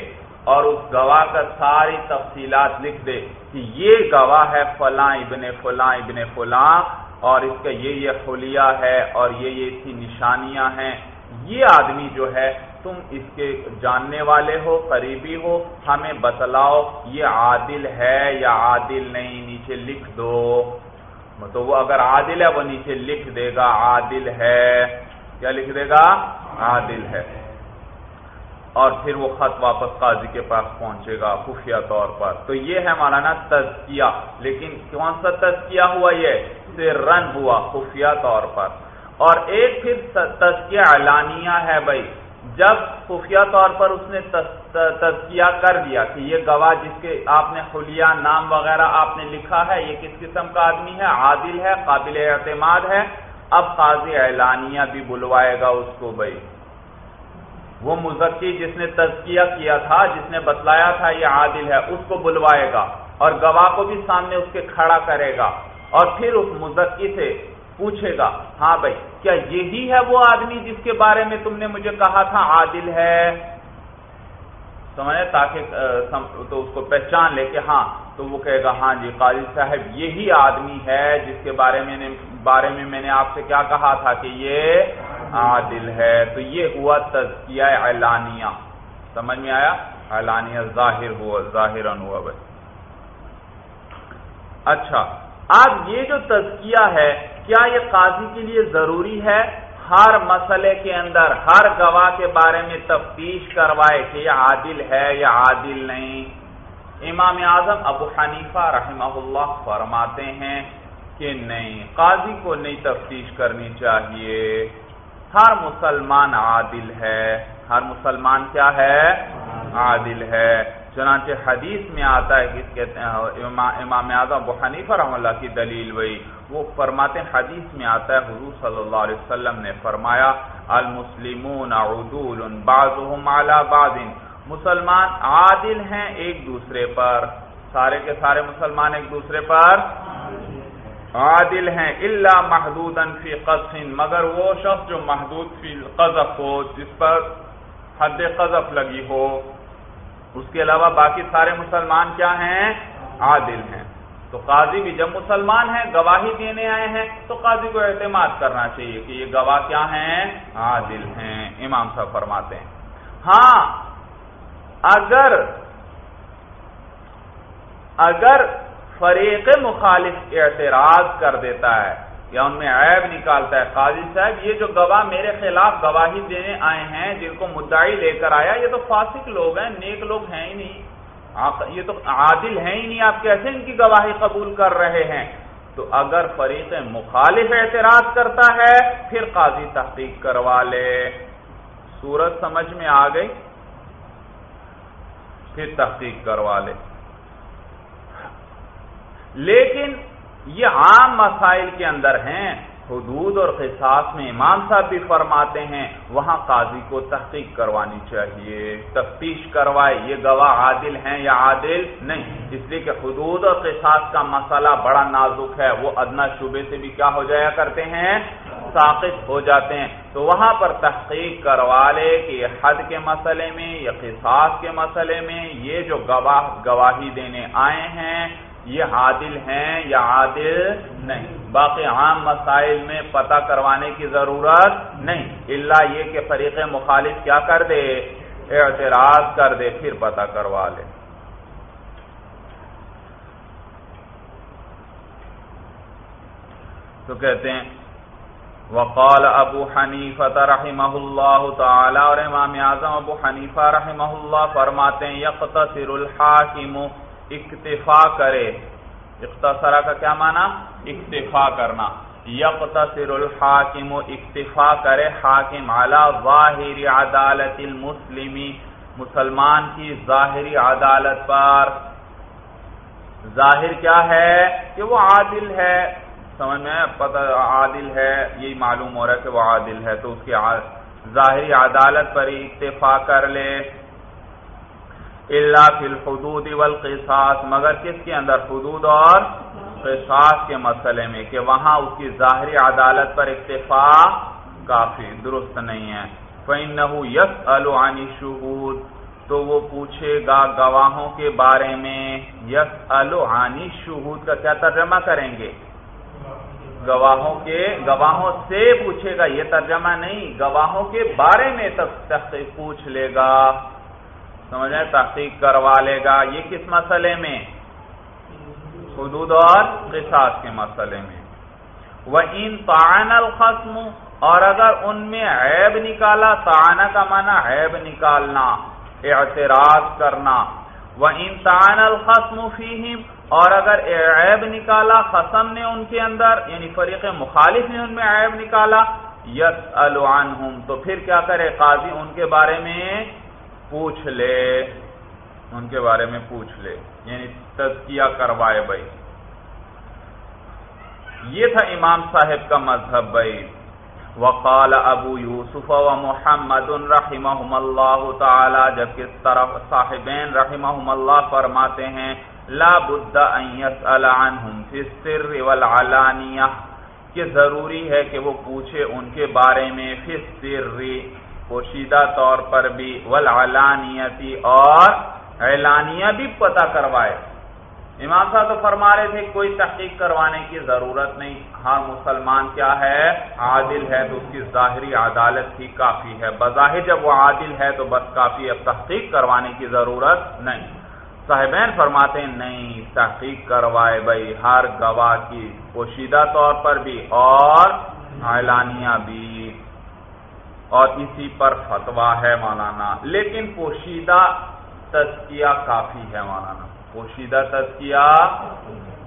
اور اس گواہ کا ساری تفصیلات لکھ دے کہ یہ گواہ ہے فلاں ابن فلاں ابن فلاں اور اس کا یہ یہ خلیہ ہے اور یہ یہ اس کی نشانیاں ہیں۔ یہ آدمی جو ہے تم اس کے جاننے والے ہو، قریبی ہو، ہمیں بتلاؤ یہ عادل ہے یا عادل نہیں، نیچے لکھ دو۔ تو وہ اگر عادل ہے، وہ نیچے لکھ دے گا، عادل ہے۔ کیا لکھ دے گا؟ عادل ہے۔ اور پھر وہ خط واپس قاضی کے پاس پہنچے گا، خفیہ طور پر۔ تو یہ ہے مولانا تزکیہ۔ لیکن کون سا تزکیہ ہوا یہ؟ رن ہوا، خفیہ طور پر۔ اور ایک پھر تزکیہ اعلانیہ ہے بھائی۔ جب خفیہ طور پر اس نے تزکیہ کر دیا کہ یہ گواہ جس کے آپ نے خلیہ نام وغیرہ آپ نے لکھا ہے، یہ کس قسم کا آدمی ہے؟ عادل ہے، قابل اعتماد ہے۔ اب قاضی اعلانیہ بھی بلوائے گا اس کو بھائی۔ وہ مزکی جس نے تزکیہ کیا تھا، جس نے بتلایا تھا یہ عادل ہے، اس کو بلوائے گا اور گواہ کو بھی سامنے اس کے کھڑا کرے گا۔ اور پھر اس مزکی سے پوچھے گا ہاں بھائی، کیا یہی ہے وہ آدمی جس کے بارے میں تم نے مجھے کہا تھا عادل ہے؟ سمجھے، تاکہ تو اس کو پہچان لے کے ہاں تو وہ کہے گا ہاں جی قاضی صاحب، یہی آدمی ہے جس کے بارے میں نے، بارے میں میں نے آپ سے کیا کہا تھا کہ یہ عادل ہے؟ تو یہ ہوا تزکیہ اعلانیہ۔ سمجھ میں آیا؟ اعلانیہ ظاہر ہوا ظاہر ہوا بھائی۔ اچھا اب یہ جو تزکیہ ہے، کیا یہ قاضی کے لیے ضروری ہے؟ ہر مسئلے کے اندر، ہر گواہ کے بارے میں تفتیش کروائے کہ یہ عادل ہے یا عادل نہیں۔ امام اعظم ابو حنیفہ رحمہ اللہ فرماتے ہیں کہ نہیں، قاضی کو نہیں تفتیش کرنی چاہیے۔ ہر مسلمان عادل ہے۔ ہر مسلمان کیا ہے؟ عادل ہے۔ چنانچہ حدیث میں آتا ہے کس کہتے ہیں، امام اعظم ابو حنیفہ رحم اللہ کی دلیل وہی، وہ فرماتے ہیں، حدیث میں آتا ہے، حضور صلی اللہ علیہ وسلم نے فرمایا، المسلمون عدول بعضهم على بعض، مسلمان عادل ہیں ایک دوسرے پر، سارے کے سارے مسلمان ایک دوسرے پر؟ عادل ہیں اللہ محدود فی قذف مگر وہ شخص جو محدود فی قذف ہو، جس پر حد قذف لگی ہو اس کے علاوہ باقی سارے مسلمان کیا ہیں؟ عادل ہیں۔ تو قاضی بھی جب مسلمان ہیں، گواہی دینے آئے ہیں، تو قاضی کو اعتماد کرنا چاہیے کہ یہ گواہ کیا ہیں؟ عادل ہیں۔ امام صاحب فرماتے ہیں۔ ہاں اگر اگر فریق مخالف اعتراض کر دیتا ہے یا ان میں عیب نکالتا ہے۔ قاضی صاحب، یہ جو گواہ میرے خلاف گواہی دینے آئے ہیں، جن کو مدعی لے کر آیا، یہ تو فاسق لوگ ہیں، نیک لوگ ہیں ہی نہیں۔ یہ تو عادل ہیں ہی نہیں، آپ کیسے ان کی گواہی قبول کر رہے ہیں؟ تو اگر فریق مخالف اعتراض کرتا ہے، پھر قاضی تحقیق کروا لے۔ صورت سمجھ میں آ گئی؟ پھر تحقیق کروا لے۔ لیکن یہ عام مسائل کے اندر ہیں۔ حدود اور قصاص میں امام صاحب بھی فرماتے ہیں، وہاں قاضی کو تحقیق کروانی چاہیے، تفتیش کروائے، یہ گواہ عادل ہیں یا عادل نہیں؟ اس لیے کہ حدود اور قصاص کا مسئلہ بڑا نازک ہے۔ وہ ادنا شعبے سے بھی کیا ہو جایا کرتے ہیں؟ ساقط ہو جاتے ہیں۔ تو وہاں پر تحقیق کروا لے کہ یہ حد کے مسئلے میں یا قصاص کے مسئلے میں، یہ جو گواہ گواہی دینے آئے ہیں یہ عادل ہیں یا عادل نہیں؟ باقی عام مسائل میں پتہ کروانے کی ضرورت نہیں۔ اللہ یہ کہ فریق مخالف کیا کر دے؟ اعتراض کر دے، پھر پتہ کروا لے۔ تو کہتے ہیں، وقال ابو حنیفہ رحمہ اللہ تعالی اور امام اعظم ابو حنیفہ رحمہ اللہ فرماتے ہیں، یقتصر الحاکم اکتفا کرے۔ اختصرا کا کیا معنی؟ اکتفا کرنا۔ یقتصر الحاکم اکتفا کرے، حاکم علی ظاہر عدالت المسلمی مسلمان کی ظاہری عدالت پر۔ ظاہر کیا ہے؟ کہ وہ عادل ہے۔ سمجھ میں پتہ عادل ہے، یہی معلوم ہو رہا ہے کہ وہ عادل ہے۔ تو اس کی ظاہری عدالت پر ہی اتفاق کر لے۔ اللہ فی الحدود والقصاص، مگر کس کے اندر حدود اور قصاص کے مسئلے میں؟ کہ وہاں اس کی ظاہری عدالت پر اتفاق کافی، درست نہیں ہے۔ فَإِنَّهُ يَسْأَلُ عَنِ شُهُود تو وہ پوچھے گا گواہوں کے بارے میں یسألُ عَنِ شُهُود کا کیا ترجمہ کریں گے؟ گواہوں کے، گواہوں سے پوچھے گا، یہ ترجمہ نہیں، گواہوں کے بارے میں تحقیق پوچھ لے گا۔ سمجھیں تحقیق کروا لے گا۔ یہ کس مسئلے میں؟ حدود اور قصاص کے مسئلے میں۔ وہ ان تعین الخصم، اور اگر ان میں عیب نکالا تانا کا معنی عیب نکالنا، اعتراض کرنا۔ وہ ان تعین الخصم فیہم اور اگر عیب نکالا خسم نے ان کے اندر یعنی فریق مخالف نے ان میں عیب نکالا یس عنہم۔ تو پھر کیا کرے؟ قاضی ان کے بارے میں پوچھ لے، ان کے بارے میں پوچھ لے۔ یعنی تزکیہ کروائے بھائی۔ یہ تھا امام صاحب کا مذہب بھائی۔ وقال ابو یوسف و محمد رحمہم اللہ تعالی، جبکہ طرف صاحبین رحمہم اللہ فرماتے ہیں، لا بد ان يسأل عنهم في السر والعلانیہ، کہ ضروری ہے کہ وہ پوچھے ان کے بارے میں فی السر۔ پوشیدہ طور پر بھی ولعلانیتی اور اعلانیہ بھی پتہ کروائے۔ امام صاحب تو فرما رہے تھے، کوئی تحقیق کروانے کی ضرورت نہیں۔ ہاں مسلمان کیا ہے؟ عادل ہے تو اس کی ظاہری عدالت ہی کافی ہے۔ بظاہر جب وہ عادل ہے تو بس کافی اب تحقیق کروانے کی ضرورت نہیں۔ صاحبین فرماتے ہیں، نہیں، تحقیق کروائے بھائی، ہر گواہ کی پوشیدہ طور پر بھی اور اعلانیہ بھی۔ اور اسی پر فتوا ہے مولانا۔ لیکن پوشیدہ تزکیہ کافی ہے مولانا۔ پوشیدہ تزکیہ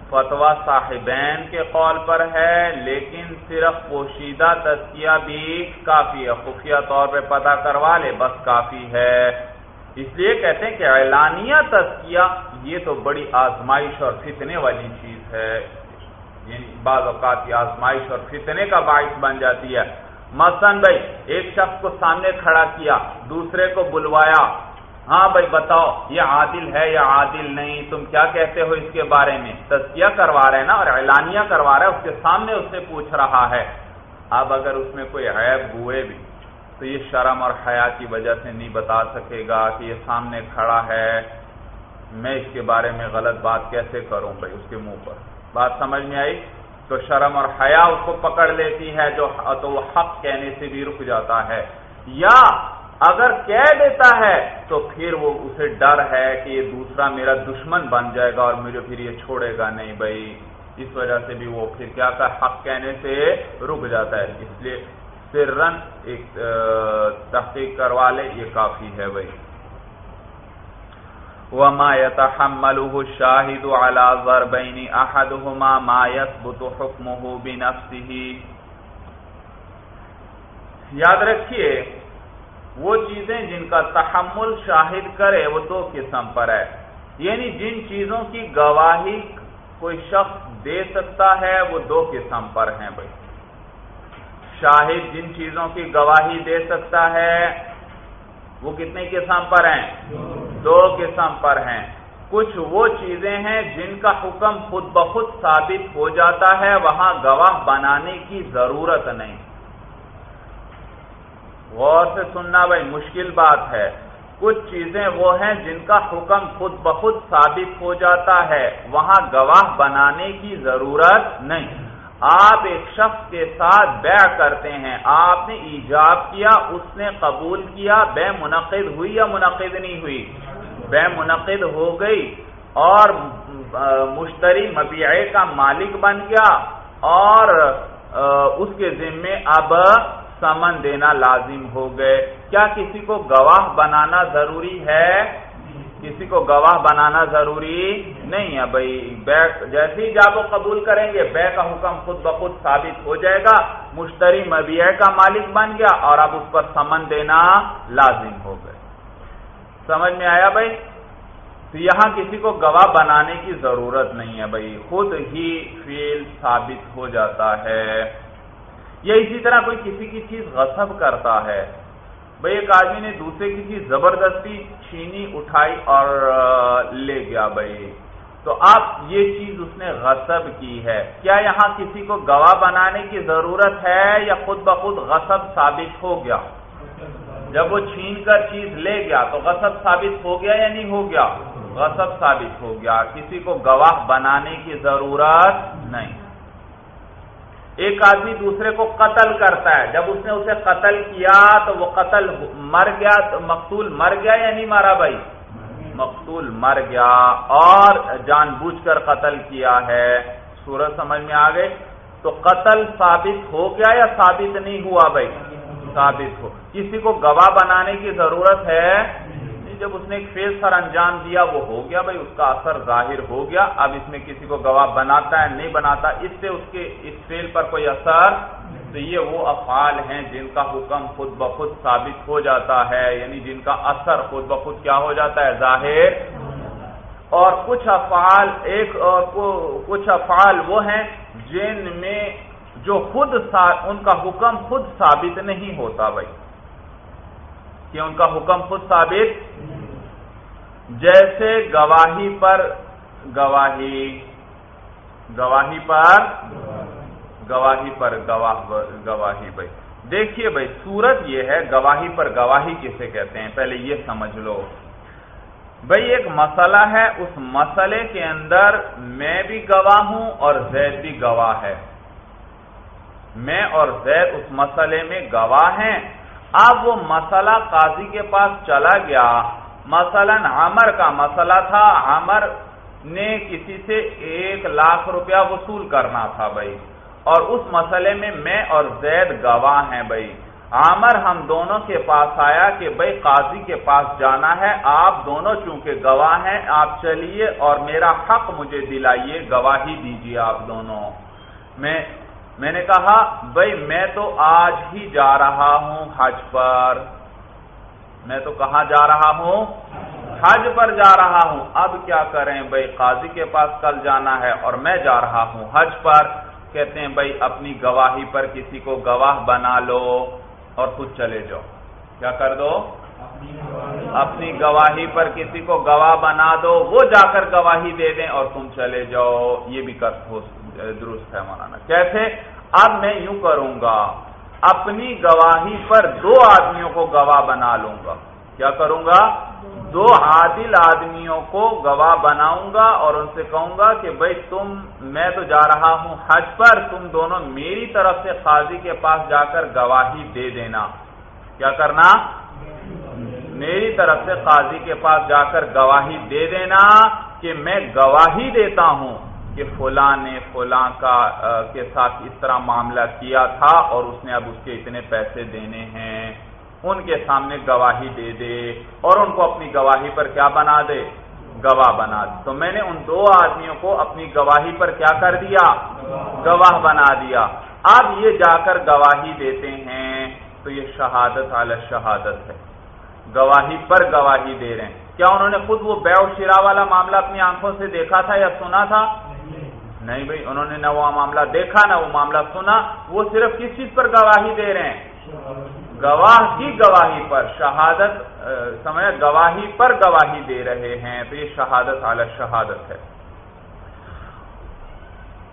فتوا صاحبین کے قول پر ہے، لیکن صرف پوشیدہ تزکیہ بھی کافی ہے۔ خفیہ طور پہ پتہ کروا لے، بس کافی ہے۔ اس لیے کہتے ہیں کہ اعلانیہ تزکیہ یہ تو بڑی آزمائش اور فتنے والی چیز ہے۔ یعنی بعض اوقات کی آزمائش اور فتنے کا باعث بن جاتی ہے۔ مثلا بھائی، ایک شخص کو سامنے کھڑا کیا، دوسرے کو بلوایا۔ ہاں بھائی، بتاؤ، یہ عادل ہے یا عادل نہیں؟ تم کیا کہتے ہو اس کے بارے میں؟ تزکیہ کروا رہے ہیں نا اور اعلانیہ کروا رہا ہے، اس کے سامنے اس سے پوچھ رہا ہے۔ اب اگر اس میں کوئی عیب ہوئے بھی، تو یہ شرم اور حیا کی وجہ سے نہیں بتا سکے گا کہ یہ سامنے کھڑا ہے۔ میں اس کے بارے میں غلط بات کیسے کروں بھائی، اس کے منہ پر؟ بات سمجھ میں آئی؟ تو شرم اور حیا اس کو پکڑ لیتی ہے جو تو وہ حق کہنے سے بھی رک جاتا ہے۔ یا اگر کہہ دیتا ہے تو پھر وہ اسے ڈر ہے کہ یہ دوسرا میرا دشمن بن جائے گا اور مجھے پھر یہ چھوڑے گا نہیں بھائی۔ اس وجہ سے بھی وہ پھر کیا کہ حق کہنے سے رک جاتا ہے۔ اس لیے سرن ایک تحقیق کروا لے، یہ کافی ہے بھائی۔ وما يتحمله الشاهد على ضربين احدهما ما يثبت حكمه بنفسه. یاد رکھیے، وہ چیزیں جن کا تحمل شاہد کرے، وہ دو قسم پر ہے۔ یعنی جن چیزوں کی گواہی کوئی شخص دے سکتا ہے، وہ دو قسم پر ہیں بھائی۔ شاہد جن چیزوں کی گواہی دے سکتا ہے وہ کتنے قسم پر ہیں؟ دو قسم پر ہیں۔ کچھ وہ چیزیں ہیں جن کا حکم خود بخود ثابت ہو جاتا ہے، وہاں گواہ بنانے کی ضرورت نہیں۔ غور سے سننا بھائی، مشکل بات ہے۔ کچھ چیزیں وہ ہیں جن کا حکم خود بخود ثابت ہو جاتا ہے، وہاں گواہ بنانے کی ضرورت نہیں۔ آپ ایک شخص کے ساتھ بے کرتے ہیں۔ آپ نے ایجاب کیا، اس نے قبول کیا، بے منعقد ہوئی یا منعقد نہیں ہوئی؟ بے منعقد ہو گئی اور مشتری مبیعے کا مالک بن گیا اور اس کے ذمے اب سمن دینا لازم ہو گئے۔ کیا کسی کو گواہ بنانا ضروری ہے؟ کسی کو گواہ بنانا ضروری نہیں ہے بھائی۔ بے جیسے ہی جب وہ قبول کریں گے بے کا حکم خود بخود ثابت ہو جائے گا، مشتری مبیع کا مالک بن گیا اور اب اس پر سمن دینا لازم ہو گئے سمجھ میں آیا بھائی؟ تو یہاں کسی کو گواہ بنانے کی ضرورت نہیں ہے بھائی۔ خود ہی فیل ثابت ہو جاتا ہے۔ یا اسی طرح کوئی کسی کی چیز غصب کرتا ہے۔ بھائی، ایک آدمی نے دوسرے کی چیز زبردستی چھینی، اٹھائی اور لے گیا بھائی۔ تو اب یہ چیز اس نے غصب کی ہے۔ کیا یہاں کسی کو گواہ بنانے کی ضرورت ہے یا خود بخود غصب ثابت ہو گیا؟ جب وہ چھین کر چیز لے گیا تو غصب ثابت ہو گیا یا نہیں ہو گیا؟ غصب ثابت ہو گیا۔ کسی کو گواہ بنانے کی ضرورت نہیں۔ ایک آدمی دوسرے کو قتل کرتا ہے۔ جب اس نے اسے قتل کیا تو وہ قتل مر گیا تو مقتول مر گیا یا نہیں مارا بھائی؟ مقتول مر گیا۔ اور جان بوجھ کر قتل کیا ہے۔ سورج سمجھ میں آ گئے؟ تو قتل ثابت ہو گیا یا ثابت نہیں ہوا بھائی؟ ثابت ہو۔ کسی کو گواہ بنانے کی ضرورت ہے جب اس نے ایک فیل سر انجام دیا، وہ ہو گیا بھائی، اس کا اثر ظاہر ہو گیا۔ اب اس میں کسی کو گواہ بناتا ہے، نہیں بناتا، اس سے اس کے، اس فیل پر کوئی اثر تو یہ وہ افعال ہیں جن کا حکم خود بخود ثابت ہو جاتا ہے یعنی جن کا اثر خود بخود کیا ہو جاتا ہے؟ ظاہر۔ اور کچھ افعال، ایک، اور کچھ افعال وہ ہیں جن میں جو خود ان کا حکم خود ثابت نہیں ہوتا بھائی۔ کہ ان کا حکم خود ثابت جیسے گواہی پر گواہی گواہی پر گواہی پر گواہ، گواہی بھائی۔ دیکھیے بھائی، صورت یہ ہے، گواہی پر گواہی کسے کہتے ہیں؟ پہلے یہ سمجھ لو۔ بھائی، ایک مسئلہ ہے، اس مسئلے کے اندر میں بھی گواہ ہوں اور زید بھی گواہ ہے۔ میں اور زید اس مسئلے میں گواہ ہیں۔ اب وہ مسئلہ قاضی کے پاس چلا گیا۔ مثلا عمر کا مسئلہ تھا۔ عمر نے کسی سے ایک لاکھ روپیہ وصول کرنا تھا بھائی۔ اور اس مسئلے میں میں اور زید گواہ ہیں بھائی۔ عامر ہم دونوں کے پاس آیا کہ بھائی قاضی کے پاس جانا ہے۔ آپ دونوں چونکہ گواہ ہیں، آپ چلیے اور میرا حق مجھے دلائیے، گواہی دیجیے آپ دونوں۔ میں میں نے کہا بھائی میں تو آج ہی جا رہا ہوں حج پر. میں تو کہاں جا رہا ہوں؟ حج پر جا رہا ہوں۔ اب کیا کریں؟ بھائی قاضی کے پاس کل جانا ہے اور میں جا رہا ہوں حج پر۔ کہتے ہیں بھائی اپنی گواہی پر کسی کو گواہ بنا لو اور خود چلے جاؤ۔ کیا کر دو؟ اپنی گواہی پر کسی کو گواہ بنا دو۔ وہ جا کر گواہی دے دیں اور تم چلے جاؤ۔ یہ بھی کر درست ہے مولانا کیسے اب میں یوں کروں گا، اپنی گواہی پر دو آدمیوں کو گواہ بنا لوں گا۔ کیا کروں گا؟ دو عادل آدمیوں کو گواہ بناؤں گا اور ان سے کہوں گا کہ بھائی تم، میں تو جا رہا ہوں حج پر، تم دونوں میری طرف سے قاضی کے پاس جا کر گواہی دے دینا۔ کیا کرنا؟ میری طرف سے قاضی کے پاس جا کر گواہی دے دینا کہ میں گواہی دیتا ہوں۔ کہ فلاں نے فلاں کا کے ساتھ اس طرح معاملہ کیا تھا اور اس نے اب اس کے اتنے پیسے دینے ہیں۔ ان کے سامنے گواہی دے دے اور ان کو اپنی گواہی پر کیا بنا دے؟ گواہ بنا دی تو میں نے ان دو آدمیوں کو اپنی گواہی پر کیا کر دیا؟ گواہ بنا دیا۔ اب یہ جا کر گواہی دیتے ہیں تو یہ شہادت علی شہادت ہے۔ گواہی پر گواہی دے رہے ہیں۔ کیا انہوں نے خود وہ بے شرا والا معاملہ اپنی آنکھوں سے دیکھا تھا یا سنا تھا؟ نہیں بھائی، انہوں نے نہ وہ معاملہ دیکھا، نہ وہ معاملہ سنا، وہ صرف کس چیز پر گواہی دے رہے ہیں؟ گواہ کی گواہی پر، شہادت سمجھ گواہی پر گواہی دے رہے ہیں، تو یہ شہادت اعلی شہادت ہے۔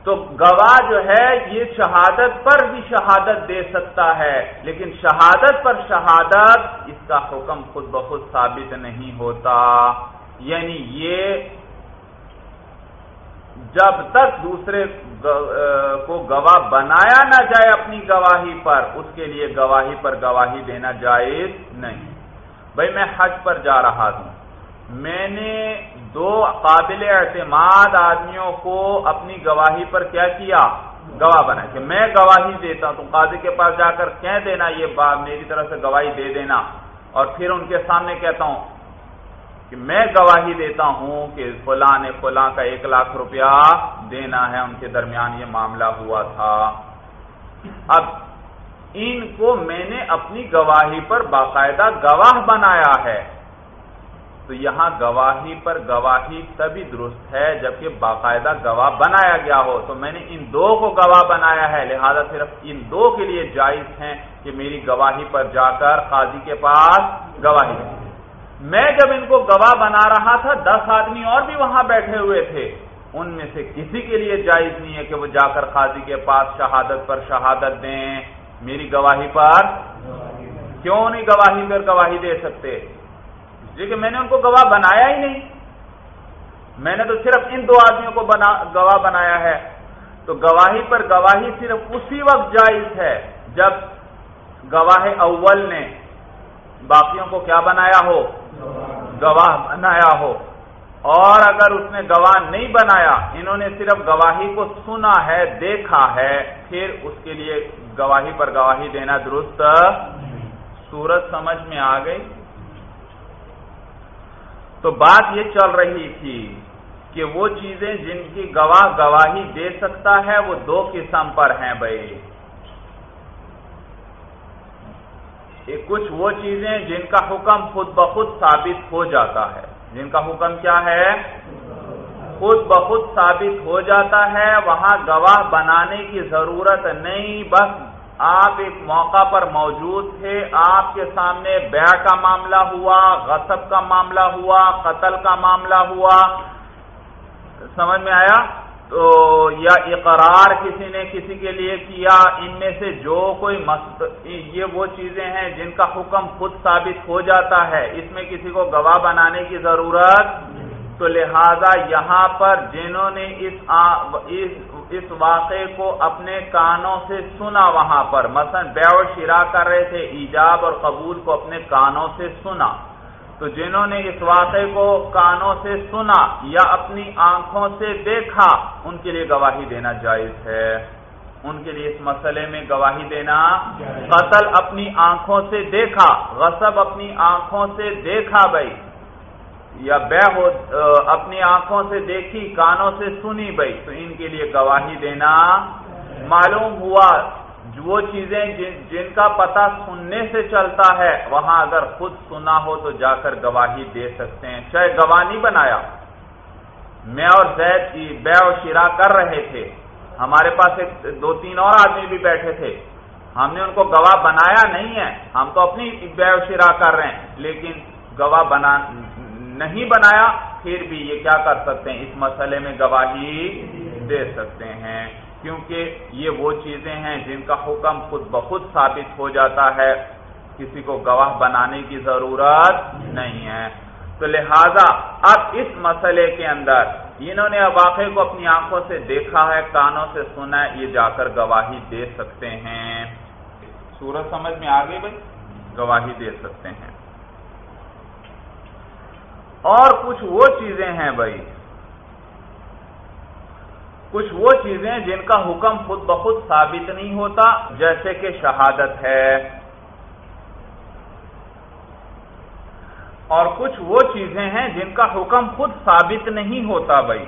تو گواہ جو ہے، یہ شہادت پر بھی شہادت دے سکتا ہے، لیکن شہادت پر شہادت، اس کا حکم خود بخود ثابت نہیں ہوتا۔ یعنی یہ جب تک دوسرے کو گواہ بنایا نہ جائے اپنی گواہی پر، اس کے لیے گواہی پر گواہی دینا جائز نہیں۔ بھائی میں حج پر جا رہا ہوں۔ میں نے دو قابل اعتماد آدمیوں کو اپنی گواہی پر کیا کیا؟ گواہ بنا کہ میں گواہی دیتا ہوں تو قاضی کے پاس جا کر کہہ دینا یہ بات، میری طرف سے گواہی دے دینا۔ اور پھر ان کے سامنے کہتا ہوں کہ میں گواہی دیتا ہوں کہ فلاں نے فلاں کا ایک لاکھ روپیہ دینا ہے، ان کے درمیان یہ معاملہ ہوا تھا۔ اب ان کو میں نے اپنی گواہی پر باقاعدہ گواہ بنایا ہے۔ تو یہاں گواہی پر گواہی تبھی درست ہے جبکہ باقاعدہ گواہ بنایا گیا ہو۔ تو میں نے ان دو کو گواہ بنایا ہے، لہذا صرف ان دو کے لیے جائز ہیں کہ میری گواہی پر جا کر قاضی کے پاس گواہی میں جب ان کو گواہ بنا رہا تھا، دس آدمی اور بھی وہاں بیٹھے ہوئے تھے۔ ان میں سے کسی کے لیے جائز نہیں ہے کہ وہ جا کر قاضی کے پاس شہادت پر شہادت دیں۔ میری گواہی پر؟ کیوں نہیں گواہی پر گواہی دے سکتے؟ جی کہ میں نے ان کو گواہ بنایا ہی نہیں۔ میں نے تو صرف ان دو آدمیوں کو بنا، گواہ بنایا ہے۔ تو گواہی پر گواہی صرف اسی وقت جائز ہے جب گواہ اول نے باقیوں کو کیا بنایا ہو؟ گواہ بنایا ہو۔ اور اگر اس نے گواہ نہیں بنایا، انہوں نے صرف گواہی کو سنا ہے، دیکھا ہے، پھر اس کے لیے گواہی پر گواہی دینا درست صورت سمجھ میں آ گئی۔ تو بات یہ چل رہی تھی کہ وہ چیزیں جن کی گواہ گواہی دے سکتا ہے، وہ دو قسم پر ہیں بھائی۔ کچھ وہ چیزیں جن کا حکم خود بخود ثابت ہو جاتا ہے۔ جن کا حکم کیا ہے؟ خود بخود ثابت ہو جاتا ہے، وہاں گواہ بنانے کی ضرورت نہیں، بس آپ ایک موقع پر موجود تھے، آپ کے سامنے بیع کا معاملہ ہوا، غصب کا معاملہ ہوا، قتل کا معاملہ ہوا۔ سمجھ میں آیا؟ تو یا اقرار کسی نے کسی کے لیے کیا، ان میں سے جو کوئی مست، یہ وہ چیزیں ہیں جن کا حکم خود ثابت ہو جاتا ہے۔ اس میں کسی کو گواہ بنانے کی ضرورت تو لہذا یہاں پر جنہوں نے اس اس واقعے کو اپنے کانوں سے سنا وہاں پر، مثلا بے و شرا کر رہے تھے، ایجاب اور قبول کو اپنے کانوں سے سنا۔ تو جنہوں نے اس واقعے کو کانوں سے سنا یا اپنی آنکھوں سے دیکھا ان کے لیے گواہی دینا جائز ہے۔ ان کے لیے اس مسئلے میں گواہی دینا قتل اپنی آنکھوں سے دیکھا غصب اپنی آنکھوں سے دیکھا بھائی۔ یا بے ہو اپنی آنکھوں سے دیکھی کانوں سے سنی بھائی۔ تو ان کے لیے گواہی دینا معلوم ہوا وہ چیزیں جن کا پتہ سننے سے چلتا ہے، وہاں اگر خود سنا ہو تو جا کر گواہی دے سکتے ہیں۔ چاہے گواہ نہیں بنایا۔ میں اور زید کی بے و شرا کر رہے تھے۔ ہمارے پاس ایک دو تین اور آدمی بھی بیٹھے تھے۔ ہم نے ان کو گواہ بنایا نہیں ہے۔ ہم تو اپنی بے و شرا کر رہے ہیں۔ لیکن گواہ بنا نہیں بنایا، پھر بھی یہ کیا کر سکتے ہیں؟ اس مسئلے میں گواہی دے سکتے ہیں۔ کیونکہ یہ وہ چیزیں ہیں جن کا حکم خود بخود ثابت ہو جاتا ہے، کسی کو گواہ بنانے کی ضرورت نہیں ہے۔ تو لہذا اب اس مسئلے کے اندر انہوں نے واقعے کو اپنی آنکھوں سے دیکھا ہے، کانوں سے سنا ہے، یہ جا کر گواہی دے سکتے ہیں۔ سورج سمجھ میں آ گئی بھائی؟ گواہی دے سکتے ہیں۔ اور کچھ وہ چیزیں ہیں بھائی کچھ وہ چیزیں جن کا حکم خود بخود ثابت نہیں ہوتا، جیسے کہ شہادت ہے۔ اور کچھ وہ چیزیں ہیں جن کا حکم خود ثابت نہیں ہوتا بھائی۔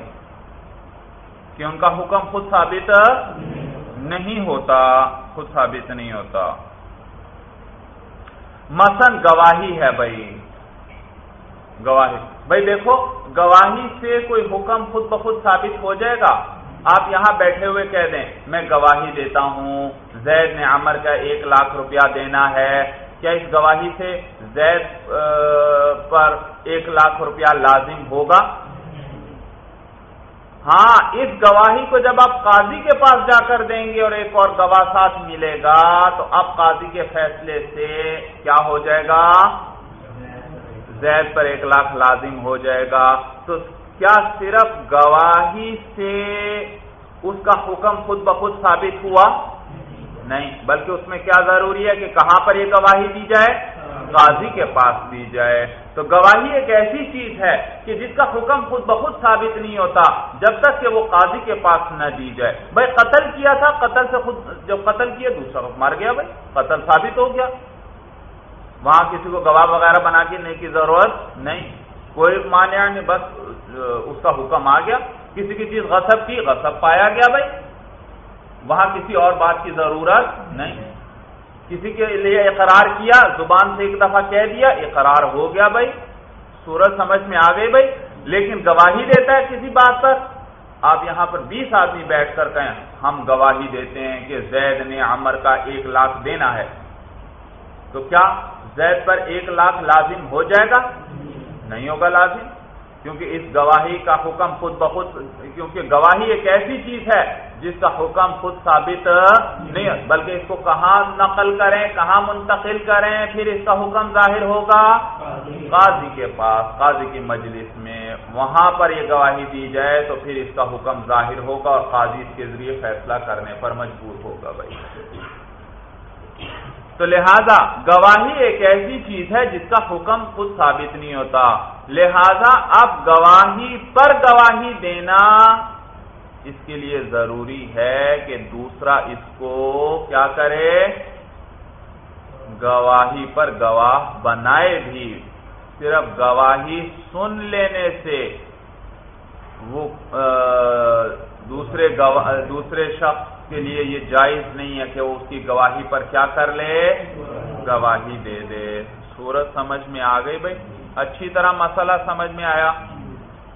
کہ ان کا حکم خود ثابت نہیں ہوتا، خود ثابت نہیں ہوتا۔ مثلا گواہی ہے بھائی۔ گواہی۔ بھائی دیکھو، گواہی سے کوئی حکم خود بخود ثابت ہو جائے گا؟ آپ یہاں بیٹھے ہوئے کہہ دیں، میں گواہی دیتا ہوں، زید نے عمر کا ایک لاکھ روپیہ دینا ہے۔ کیا اس گواہی سے زید پر ایک لاکھ روپیہ لازم ہوگا؟ ہاں اس گواہی کو جب آپ قاضی کے پاس جا کر دیں گے اور ایک اور گواہ ساتھ ملے گا، تو اب قاضی کے فیصلے سے کیا ہو جائے گا؟ زید پر ایک لاکھ لازم ہو جائے گا۔ تو کیا صرف گواہی سے اس کا حکم خود بخود ثابت ہوا؟ نہیں، بلکہ اس میں کیا ضروری ہے کہ کہاں پر یہ گواہی دی جائے؟ قاضی کے پاس دی جائے۔ تو گواہی ایک ایسی چیز ہے کہ جس کا حکم خود بخود ثابت نہیں ہوتا جب تک کہ وہ قاضی کے پاس نہ دی جائے۔ بھائی، قتل کیا تھا؟ قتل سے خود، جب قتل کیا دوسرا مر گیا بھائی۔ قتل ثابت ہو گیا۔ وہاں کسی کو گواہ وغیرہ بنا کے نہیں کی ضرورت؟ نہیں۔ کوئی مانیہ نہیں، بس اس کا حکم آ گیا۔ کسی کی چیز غصب کی، غصب پایا گیا بھائی۔ وہاں کسی اور بات کی ضرورت نہیں۔ کسی کے لیے اقرار کیا، زبان سے ایک دفعہ کہہ دیا، اقرار ہو گیا بھائی۔ سورج سمجھ میں آ گئی بھائی۔ لیکن گواہی دیتا ہے کسی بات پر۔ آپ یہاں پر بیس آدمی بیٹھ کر کہیں، ہم گواہی دیتے ہیں کہ زید نے عمر کا ایک لاکھ دینا ہے۔ تو کیا زید پر ایک لاکھ لازم ہو جائے گا؟ نہیں ہوگا لازم۔ کیونکہ اس گواہی کا حکم خود بخود، کیونکہ گواہی ایک ایسی چیز ہے جس کا حکم خود ثابت نہیں بلکہ اس کو کہاں نقل کریں، کہاں منتقل کریں، پھر اس کا حکم ظاہر ہوگا؟ قاضی کے پاس، قاضی کی مجلس میں۔ وہاں پر یہ گواہی دی جائے تو پھر اس کا حکم ظاہر ہوگا اور قاضی اس کے ذریعے فیصلہ کرنے پر مجبور ہوگا بھائی۔ تو لہذا گواہی ایک ایسی چیز ہے جس کا حکم خود ثابت نہیں ہوتا۔ لہذا اب گواہی پر گواہی دینا اس کے لیے ضروری ہے کہ دوسرا اس کو کیا کرے؟ گواہی پر گواہ بنائے بھی۔ صرف گواہی سن لینے سے وہ دوسرے دوسرے شخص کے لیے یہ جائز نہیں ہے کہ وہ اس کی گواہی پر کیا کر لے؟ گواہی دے دے۔ صورت سمجھ میں آ گئی بھائی؟ اچھی طرح مسئلہ سمجھ میں آیا۔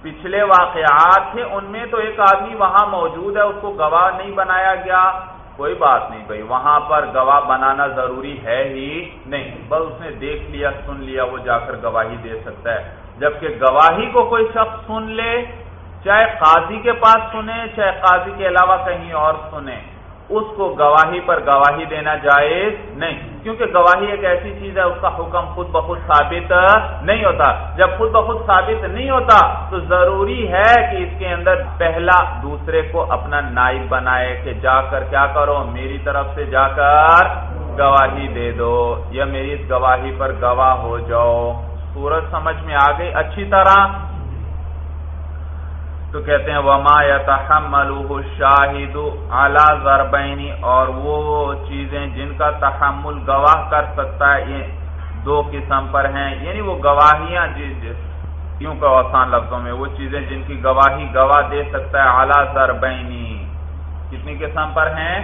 پچھلے واقعات تھے، ان میں تو ایک آدمی وہاں موجود ہے، اس کو گواہ نہیں بنایا گیا۔ کوئی بات نہیں بھائی، وہاں پر گواہ بنانا ضروری ہے ہی نہیں۔ بس اس نے دیکھ لیا، سن لیا، وہ جا کر گواہی دے سکتا ہے۔ جبکہ گواہی کو کوئی شخص سن لے، چاہے قاضی کے پاس سنیں چاہے قاضی کے علاوہ کہیں اور سنیں اس کو گواہی پر گواہی دینا جائز نہیں۔ کیونکہ گواہی ایک ایسی چیز ہے، اس کا حکم خود بخود ثابت نہیں ہوتا۔ جب خود بخود ثابت نہیں ہوتا، تو ضروری ہے کہ اس کے اندر پہلا دوسرے کو اپنا نائب بنائے کہ جا کر کیا کرو، میری طرف سے جا کر گواہی دے دو یا میری اس گواہی پر گواہ ہو جاؤ۔ سورج سمجھ میں آ گئی، اچھی طرح تو کہتے ہیں، وما یا تحمل شاہد اعلی ضربینی اور وہ چیزیں جن کا تحمل گواہ کر سکتا ہے، یہ دو قسم پر ہیں یعنی وہ گواہیاں جی- جی- جی- کیوں کہ آسان لفظوں میں، وہ چیزیں جن کی گواہی گواہ دے سکتا ہے اعلی ضربینی کتنی قسم پر ہیں؟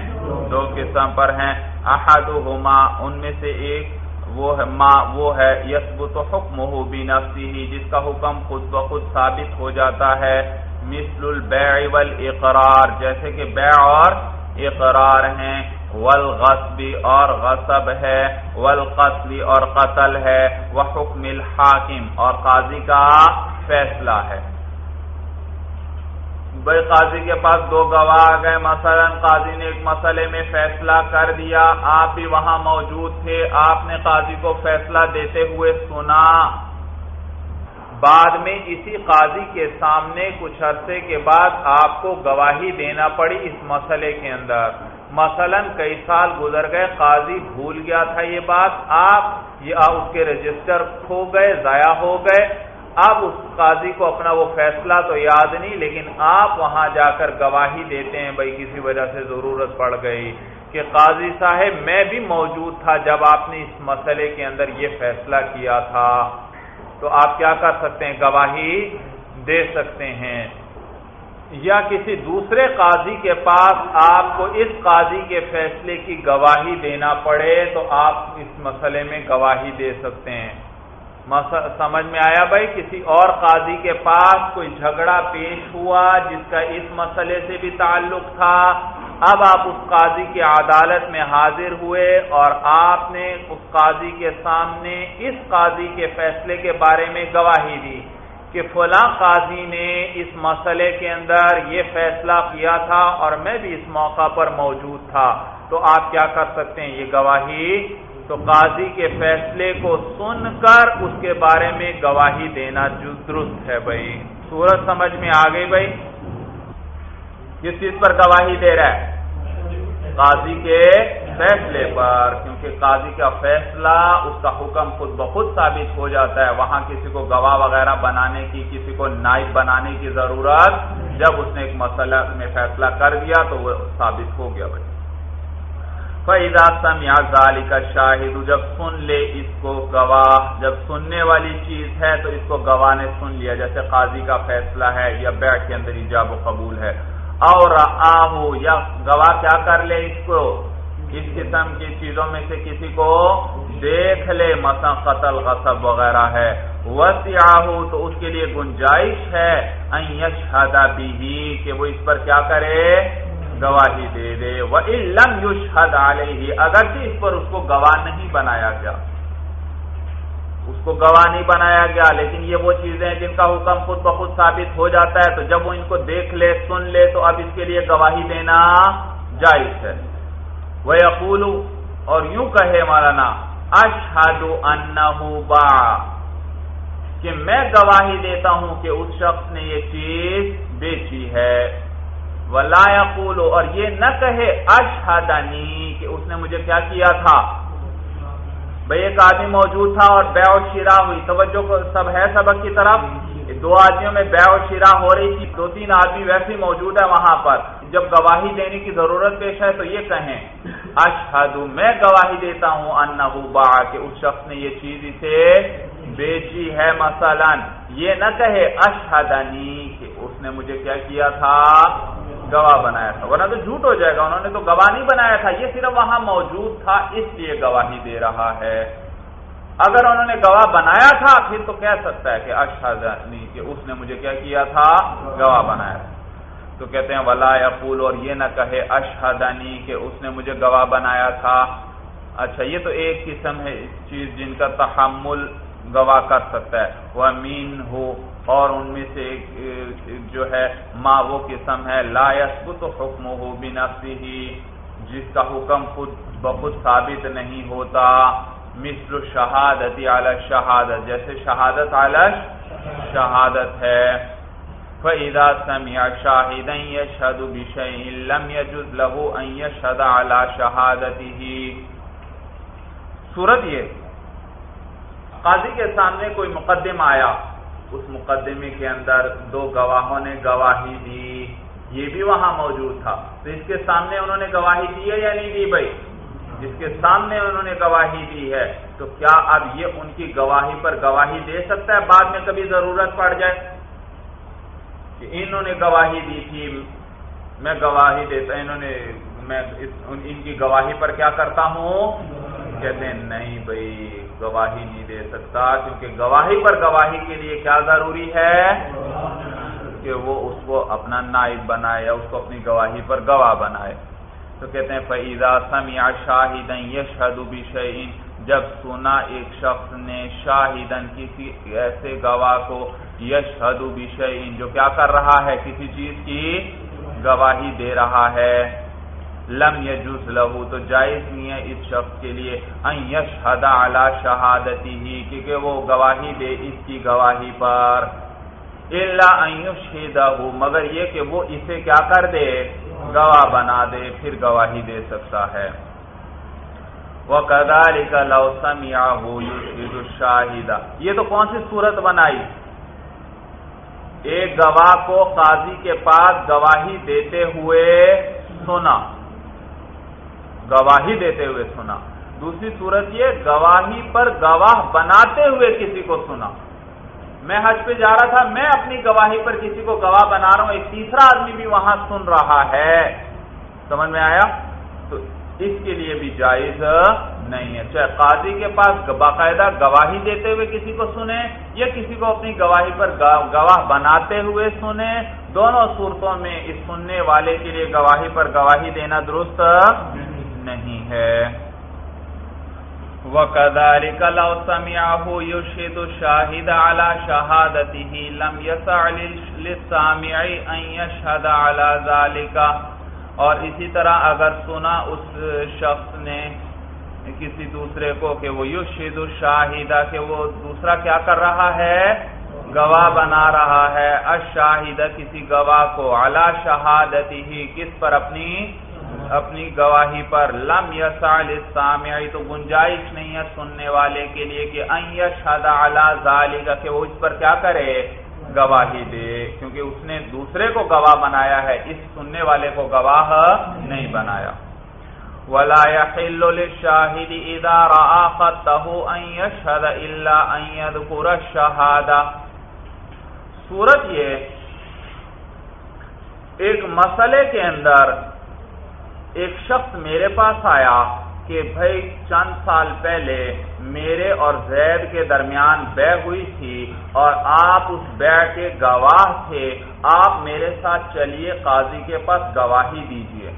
دو قسم پر ہیں احد ان میں سے ایک وہ ہے ما وہ ہے یسبت حکم ہو بھی نفسی جس کا حکم خود بخود ثابت ہو جاتا ہے مثل البیع والاقرار جیسے کہ بیع اور اقرار ہیں۔ والغصب اور غصب ہے، والقتل اور قتل ہے، وحکم الحاکم اور قاضی کا فیصلہ ہے۔ بھائی قاضی کے پاس دو گواہ آ گئے، مثلا قاضی نے ایک مسئلے میں فیصلہ کر دیا، آپ بھی وہاں موجود تھے، آپ نے قاضی کو فیصلہ دیتے ہوئے سنا۔ بعد میں اسی قاضی کے سامنے کچھ عرصے کے بعد آپ کو گواہی دینا پڑی اس مسئلے کے اندر۔ مثلا کئی سال گزر گئے، قاضی بھول گیا تھا یہ بات۔ آپ یہ اس کے رجسٹر کھو گئے، ضائع ہو گئے۔ اب اس قاضی کو اپنا وہ فیصلہ تو یاد نہیں، لیکن آپ وہاں جا کر گواہی دیتے ہیں بھائی کسی وجہ سے ضرورت پڑ گئی کہ قاضی صاحب میں بھی موجود تھا جب آپ نے اس مسئلے کے اندر یہ فیصلہ کیا تھا۔ تو آپ کیا کر سکتے ہیں؟ گواہی دے سکتے ہیں۔ یا کسی دوسرے قاضی کے پاس آپ کو اس قاضی کے فیصلے کی گواہی دینا پڑے تو آپ اس مسئلے میں گواہی دے سکتے ہیں۔ سمجھ میں آیا بھائی؟ کسی اور قاضی کے پاس کوئی جھگڑا پیش ہوا جس کا اس مسئلے سے بھی تعلق تھا؟ اب آپ اس قاضی کی عدالت میں حاضر ہوئے اور آپ نے اس قاضی کے سامنے اس قاضی کے فیصلے کے بارے میں گواہی دی کہ فلاں قاضی نے اس مسئلے کے اندر یہ فیصلہ کیا تھا اور میں بھی اس موقع پر موجود تھا۔ تو آپ کیا کر سکتے ہیں؟ یہ گواہی۔ تو قاضی کے فیصلے کو سن کر اس کے بارے میں گواہی دینا جو درست ہے بھائی۔ سورج سمجھ میں آ گئی بھائی؟ کس چیز پر گواہی دے رہا ہے؟ قاضی کے فیصلے پر، کیونکہ قاضی کا فیصلہ اس کا حکم خود بخود ثابت ہو جاتا ہے۔ وہاں کسی کو گواہ وغیرہ بنانے کی، کسی کو نائب بنانے کی ضرورت۔ جب اس نے ایک مسئلہ میں فیصلہ کر دیا تو وہ ثابت ہو گیا۔ بھائی فیضا سمیا ظالی کا شاہد جب سن لے اس کو گواہ، جب سننے والی چیز ہے تو اس کو گواہ نے سن لیا۔ جیسے قاضی کا فیصلہ ہے یا بیٹھ کے اندر ایجاب و قبول ہے۔ اور آہو یا گواہ کیا کر لے اس کو؟ اس قسم کی چیزوں میں سے کسی کو دیکھ لے مسا قتل، غصب وغیرہ ہے۔ وسیع تو اس کے لیے گنجائش ہے۔ بھی کہ وہ اس پر کیا کرے؟ گواہی دے دے۔ وہ علم یوش حد اگرچہ اس پر اس کو گواہ نہیں بنایا گیا۔ اس کو گواہ نہیں بنایا گیا، لیکن یہ وہ چیزیں جن کا حکم خود بخود ثابت ہو جاتا ہے۔ تو جب وہ ان کو دیکھ لے، سن لے، تو اب اس کے لیے گواہی دینا جائز ہے۔ وہ یقول اور یوں کہے مولانا اشہد با کہ میں گواہی دیتا ہوں کہ اس شخص نے یہ چیز بیچی ہے۔ ولا یقول اور یہ نہ کہے اشہدنی کہ اس نے مجھے کیا کیا تھا؟ بھائی ایک آدمی موجود تھا اور بے و شیرا ہوئی۔ توجہ سب ہے سبق کی طرف؟ دو آدمیوں میں بے و شیرا ہو رہی تھی۔ دو تین آدمی ویسے موجود ہے وہاں پر۔ جب گواہی دینے کی ضرورت پیش ہے تو یہ کہیں اشہد میں گواہی دیتا ہوں ان با کہ اس شخص نے یہ چیز اسے بیچی ہے مثلا۔ یہ نہ کہے، اشہدنی کہ اس نے مجھے کیا کیا تھا؟ گواہ بنایا تھا۔ ورنہ تو جھوٹ ہو جائے گا۔ انہوں نے تو گواہ نہیں بنایا تھا۔ یہ صرف وہاں موجود تھا، اس لیے گواہی دے رہا ہے۔ اگر انہوں نے گواہ بنایا تھا، پھر تو کہہ سکتا ہے کہ اشہدنی کہ اس نے مجھے کیا کیا تھا؟ گواہ بنایا تھا۔ تو کہتے ہیں، ولا یا پھول اور یہ نہ کہے اشہدنی کہ اس نے مجھے گواہ بنایا تھا۔ اچھا یہ تو ایک قسم ہے، چیز جن کا تحمل گواہ کر سکتا ہے۔ وہ امین ہو اور ان میں سے جو ہے ماں وہ قسم ہے، لا یسبت حکم ہو بنا ہی جس کا حکم خود بخود ثابت نہیں ہوتا۔ مثل شہادت اعلی شہادت جیسے شہادت اعلی شہادت ہے۔ فَإِذَا سَمِعَ شَاهِدًا يَشْهَدُ بِشَيْءٍ لَمْ يَجُزْ لَهُ أَن يَشْهَدَ عَلَى شَهَادَتِهِ۔ صورت یہ، قاضی کے سامنے کوئی مقدم آیا۔ اس مقدمے کے اندر دو گواہوں نے گواہی دی۔ یہ بھی وہاں موجود تھا۔ تو اس کے سامنے انہوں نے گواہی دی ہے یا نہیں دی بھائی؟ جس کے سامنے انہوں نے گواہی دی ہے۔ تو کیا اب یہ ان کی گواہی پر گواہی دے سکتا ہے؟ بعد میں کبھی ضرورت پڑ جائے۔ کہ انہوں نے گواہی دی تھی۔ میں گواہی دیتا انہوں نے میں ان کی گواہی پر کیا کرتا ہوں؟ کہتے ہیں، نہیں بھائی گواہی نہیں دے سکتا، کیونکہ گواہی پر گواہی کے لیے کیا ضروری ہے؟ کہ وہ اس کو اپنا نائب بنائے یا اس کو اپنی گواہی پر گواہ بنائے۔ تو کہتے ہیں فیضا سمیا شاہدن یشہد بشیء جب سنا ایک شخص نے شاہدن کسی ایسے گواہ کو یشہد بشیء جو کیا کر رہا ہے؟ کسی چیز کی گواہی دے رہا ہے۔ لم یجوز لہو تو جائز نہیں ہے اس شخص کے لیے یشہد علی شہادتی ہی کیونکہ وہ گواہی دے اس کی گواہی پر۔ اللہ ایشہدہ مگر یہ کہ وہ اسے کیا کر دے؟ گواہ بنا دے، پھر گواہی دے سکتا ہے۔ وَقَذَلِكَ لَوْ سَمِعَهُ يُشْهِدُ الشَّاهِدَ۔ یہ تو کون سی صورت بنائی؟ ایک گواہ کو قاضی کے پاس گواہی دیتے ہوئے سنا۔ گواہی دیتے ہوئے سنا۔ دوسری صورت یہ، گواہی پر گواہ بناتے ہوئے کسی کو سنا۔ میں حج پہ جا رہا تھا، میں اپنی گواہی پر کسی کو گواہ بنا رہا ہوں، ایک تیسرا آدمی بھی وہاں سن رہا ہے۔ سمجھ میں آیا؟ تو اس کے لیے بھی جائز نہیں ہے۔ چاہے قاضی کے پاس باقاعدہ گواہی دیتے ہوئے کسی کو سنیں یا کسی کو اپنی گواہی پر گواہ بناتے ہوئے سنیں، دونوں صورتوں میں اس سننے والے کے لیے گواہی پر گواہی دینا درست نہیں ہے۔ وَكَذَلِكَ لَوْ سَمِعَهُ يُشْهِدُ الشَّاهِدَ عَلَى شَهَادَتِهِ لَمْ يَسَعْ لِلسَّامِعِ أَن يَشْهَدَ عَلَى ذَلِكَ۔ اور اسی طرح اگر سنا اس شخص نے کسی دوسرے کو کہ وہ یشہد الشاہدہ کہ وہ دوسرا کیا کر رہا ہے؟ گواہ بنا رہا ہے۔ الشاہدہ کسی گواہ کو علا شہادتی ہی کس پر اپنی اپنی گواہی پر لم یسال سامعی تو گنجائش نہیں ہے سننے والے کے لیے کہ ان یشہد علی ذالک، کہ وہ اس پر کیا کرے؟ گواہی دے، کیونکہ اس نے دوسرے کو گواہ بنایا ہے، اس سننے والے کو گواہ نہیں بنایا۔ ولا يحل للشاهد اذا راى خطه ان يشهد الا ان يذكر الشهاده صورت یہ ایک مسئلے کے اندر ایک شخص میرے پاس آیا کہ بھائی چند سال پہلے میرے اور زید کے درمیان بے ہوئی تھی اور آپ اس بے کے گواہ تھے، آپ میرے ساتھ چلیے قاضی کے پاس گواہی دیجیے۔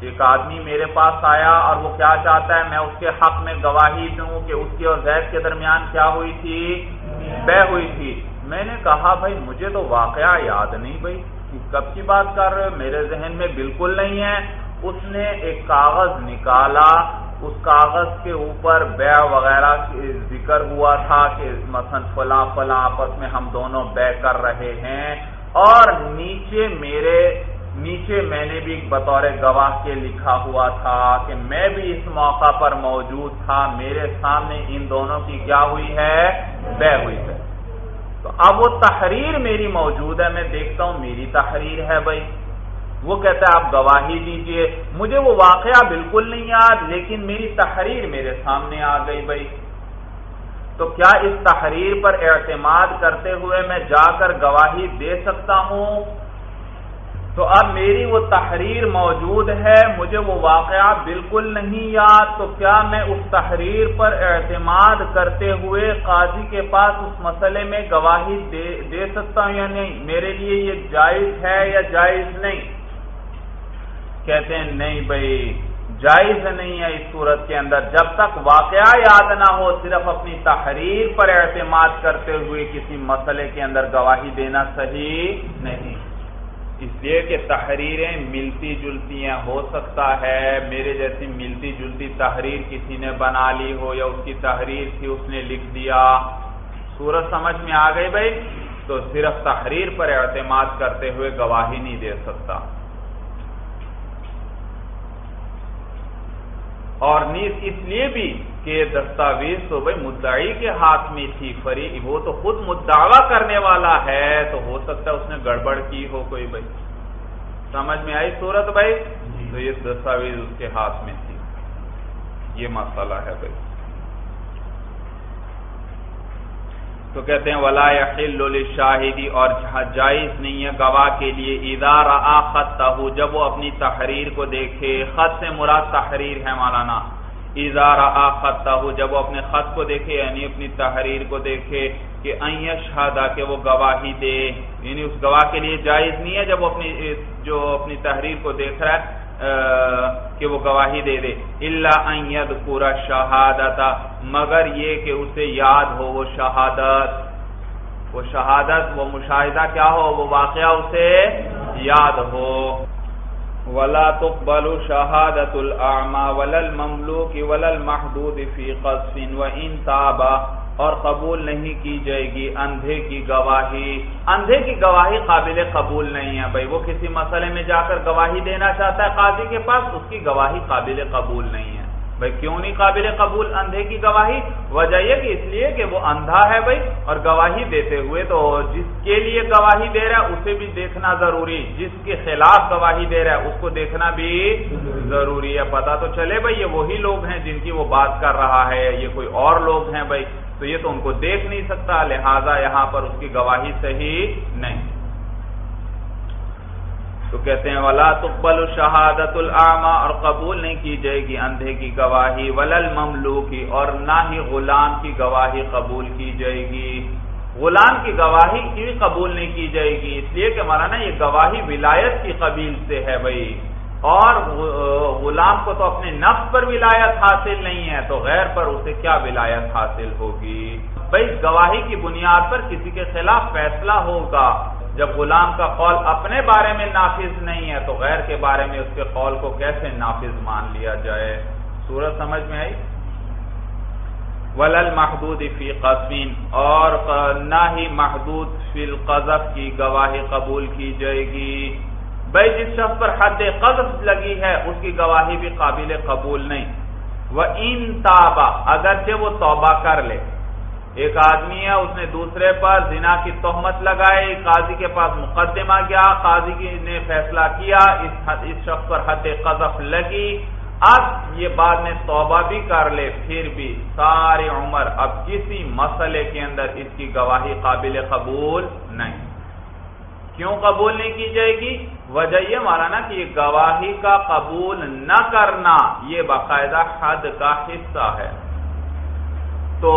ایک آدمی میرے پاس آیا اور وہ کیا چاہتا ہے؟ میں اس کے حق میں گواہی دوں کہ اس کے اور زید کے درمیان کیا ہوئی تھی؟ بے ہوئی تھی۔ میں نے کہا بھائی مجھے تو واقعہ یاد نہیں بھائی کب کی بات کر رہے میرے ذہن میں بالکل نہیں ہے۔ اس نے ایک کاغذ نکالا، اس کاغذ کے اوپر بے وغیرہ ذکر ہوا تھا کہ مثلا فلاں فلاں آپس میں ہم دونوں بے کر رہے ہیں اور نیچے میرے، نیچے میں نے بھی بطور گواہ کے لکھا ہوا تھا کہ میں بھی اس موقع پر موجود تھا، میرے سامنے ان دونوں کی کیا ہوئی ہے؟ بے ہوئی ہے۔ تو اب وہ تحریر میری موجود ہے، میں دیکھتا ہوں میری تحریر ہے بھائی۔ وہ کہتا ہے، آپ گواہی دیجیے۔ مجھے وہ واقعہ بالکل نہیں یاد، لیکن میری تحریر میرے سامنے آ گئی بھائی۔ تو کیا اس تحریر پر اعتماد کرتے ہوئے میں جا کر گواہی دے سکتا ہوں؟ تو اب میری وہ تحریر موجود ہے، مجھے وہ واقعہ بالکل نہیں یاد۔ تو کیا میں اس تحریر پر اعتماد کرتے ہوئے قاضی کے پاس اس مسئلے میں گواہی دے دے سکتا ہوں یا نہیں؟ میرے لیے یہ جائز ہے یا جائز نہیں؟ کہتے ہیں، نہیں بھائی، جائز نہیں ہے اس صورت کے اندر۔ جب تک واقعہ یاد نہ ہو، صرف اپنی تحریر پر اعتماد کرتے ہوئے کسی مسئلے کے اندر گواہی دینا صحیح نہیں۔ اس لیے کہ تحریریں ملتی جلتی ہیں، ہو سکتا ہے میرے جیسی ملتی جلتی تحریر کسی نے بنا لی ہو یا اس کی تحریر تھی، اس نے لکھ دیا۔ صورت سمجھ میں آ گئی بھائی؟ تو صرف تحریر پر اعتماد کرتے ہوئے گواہی نہیں دے سکتا۔ اور نیز اس لیے بھی کہ دستاویز تو بھائی مدعی کے ہاتھ میں تھی فری وہ تو خود مدعا کرنے والا ہے تو ہو سکتا ہے اس نے گڑبڑ کی ہو کوئی بھائی۔ سمجھ میں آئی صورت بھائی؟ تو یہ دستاویز اس کے ہاتھ میں تھی۔ یہ مسئلہ ہے بھائی۔ تو کہتے ہیں، ولا یقل شاہدی اور جائز نہیں ہے گواہ کے لیے ادارہ خط جب وہ اپنی تحریر کو دیکھے، خط سے مراد تحریر ہے مولانا۔ ادارہ خط جب وہ اپنے خط کو دیکھے یعنی اپنی تحریر کو دیکھے، کہ شہدا کہ وہ گواہی دے۔ یعنی اس گواہ کے لیے جائز نہیں ہے جب وہ اپنی، جو اپنی تحریر کو دیکھ رہا ہے کہ وہ گواہی دے دے۔ اللہ پورا شہادت، مگر یہ کہ اسے یاد ہو وہ شہادت۔ وہ شہادت، وہ مشاہدہ کیا ہو؟ وہ واقعہ اسے یاد ہو۔ ولا تقبل شہادت الاعمى ولا المملوك ولا المحدود في قصف وان تابا اور قبول نہیں کی جائے گی، اندھے کی گواہی۔ اندھے کی گواہی قابل قبول نہیں ہے۔ بھائی، وہ کسی مسئلے میں جا کر گواہی دینا چاہتا ہے، قاضی کے پاس اس کی گواہی قابل قبول نہیں ہے۔ بھائی، کیوں نہیں قابل قبول اندھے کی گواہی؟ وجہ یہ کہ اس لیے کہ وہ اندھا ہے بھائی، اور گواہی دیتے ہوئے تو جس کے لیے گواہی دے رہا ہے، اسے بھی دیکھنا ضروری۔ جس کے خلاف گواہی دے رہا ہے، اس کو دیکھنا بھی ضروری ہے۔ پتا تو چلے بھائی، یہ وہی لوگ ہیں جن کی وہ بات کر رہا ہے، یہ کوئی اور لوگ ہیں بھائی۔ تو یہ تو ان کو دیکھ نہیں سکتا، لہذا یہاں پر اس کی گواہی صحیح نہیں۔ تو کہتے ہیں، ولا تقبل شہادت العامہ اور قبول نہیں کی جائے گی اندھے کی گواہی ولل مملو کی اور نہ ہی غلام کی گواہی قبول کی جائے گی۔ غلام کی گواہی کی بھی قبول نہیں کی جائے گی، اس لیے کہ مولانا، یہ گواہی ولایت کی قبیل سے ہے بھائی۔ اور غلام کو تو اپنے نفس پر ولایت حاصل نہیں ہے، تو غیر پر اسے کیا ولایت حاصل ہوگی؟ بھائی، گواہی کی بنیاد پر کسی کے خلاف فیصلہ ہوگا۔ جب غلام کا قول اپنے بارے میں نافذ نہیں ہے، تو غیر کے بارے میں اس کے قول کو کیسے نافذ مان لیا جائے؟ سورج سمجھ میں آئی؟ ولل محدود فی قسمین اور نہ ہی محدود فی القذف کی گواہی قبول کی جائے گی۔ بھائی جس شخص پر حد قذف لگی ہے، اس کی گواہی بھی قابل قبول نہیں۔ وہ ان تابا، اگرچہ وہ توبہ کر لے۔ ایک آدمی ہے، اس نے دوسرے پر زنا کی تہمت لگائے قاضی کے پاس مقدمہ گیا، قاضی نے فیصلہ کیا اس شخص پر حد قذف لگی۔ اب یہ بعد میں توبہ بھی کر لے، پھر بھی ساری عمر۔ اب کسی مسئلے کے اندر اس کی گواہی قابل قبول نہیں۔ کیوں قبول نہیں کی جائے گی؟ وجہ یہ مانا کہ یہ گواہی کا قبول نہ کرنا یہ باقاعدہ حد کا حصہ ہے۔ تو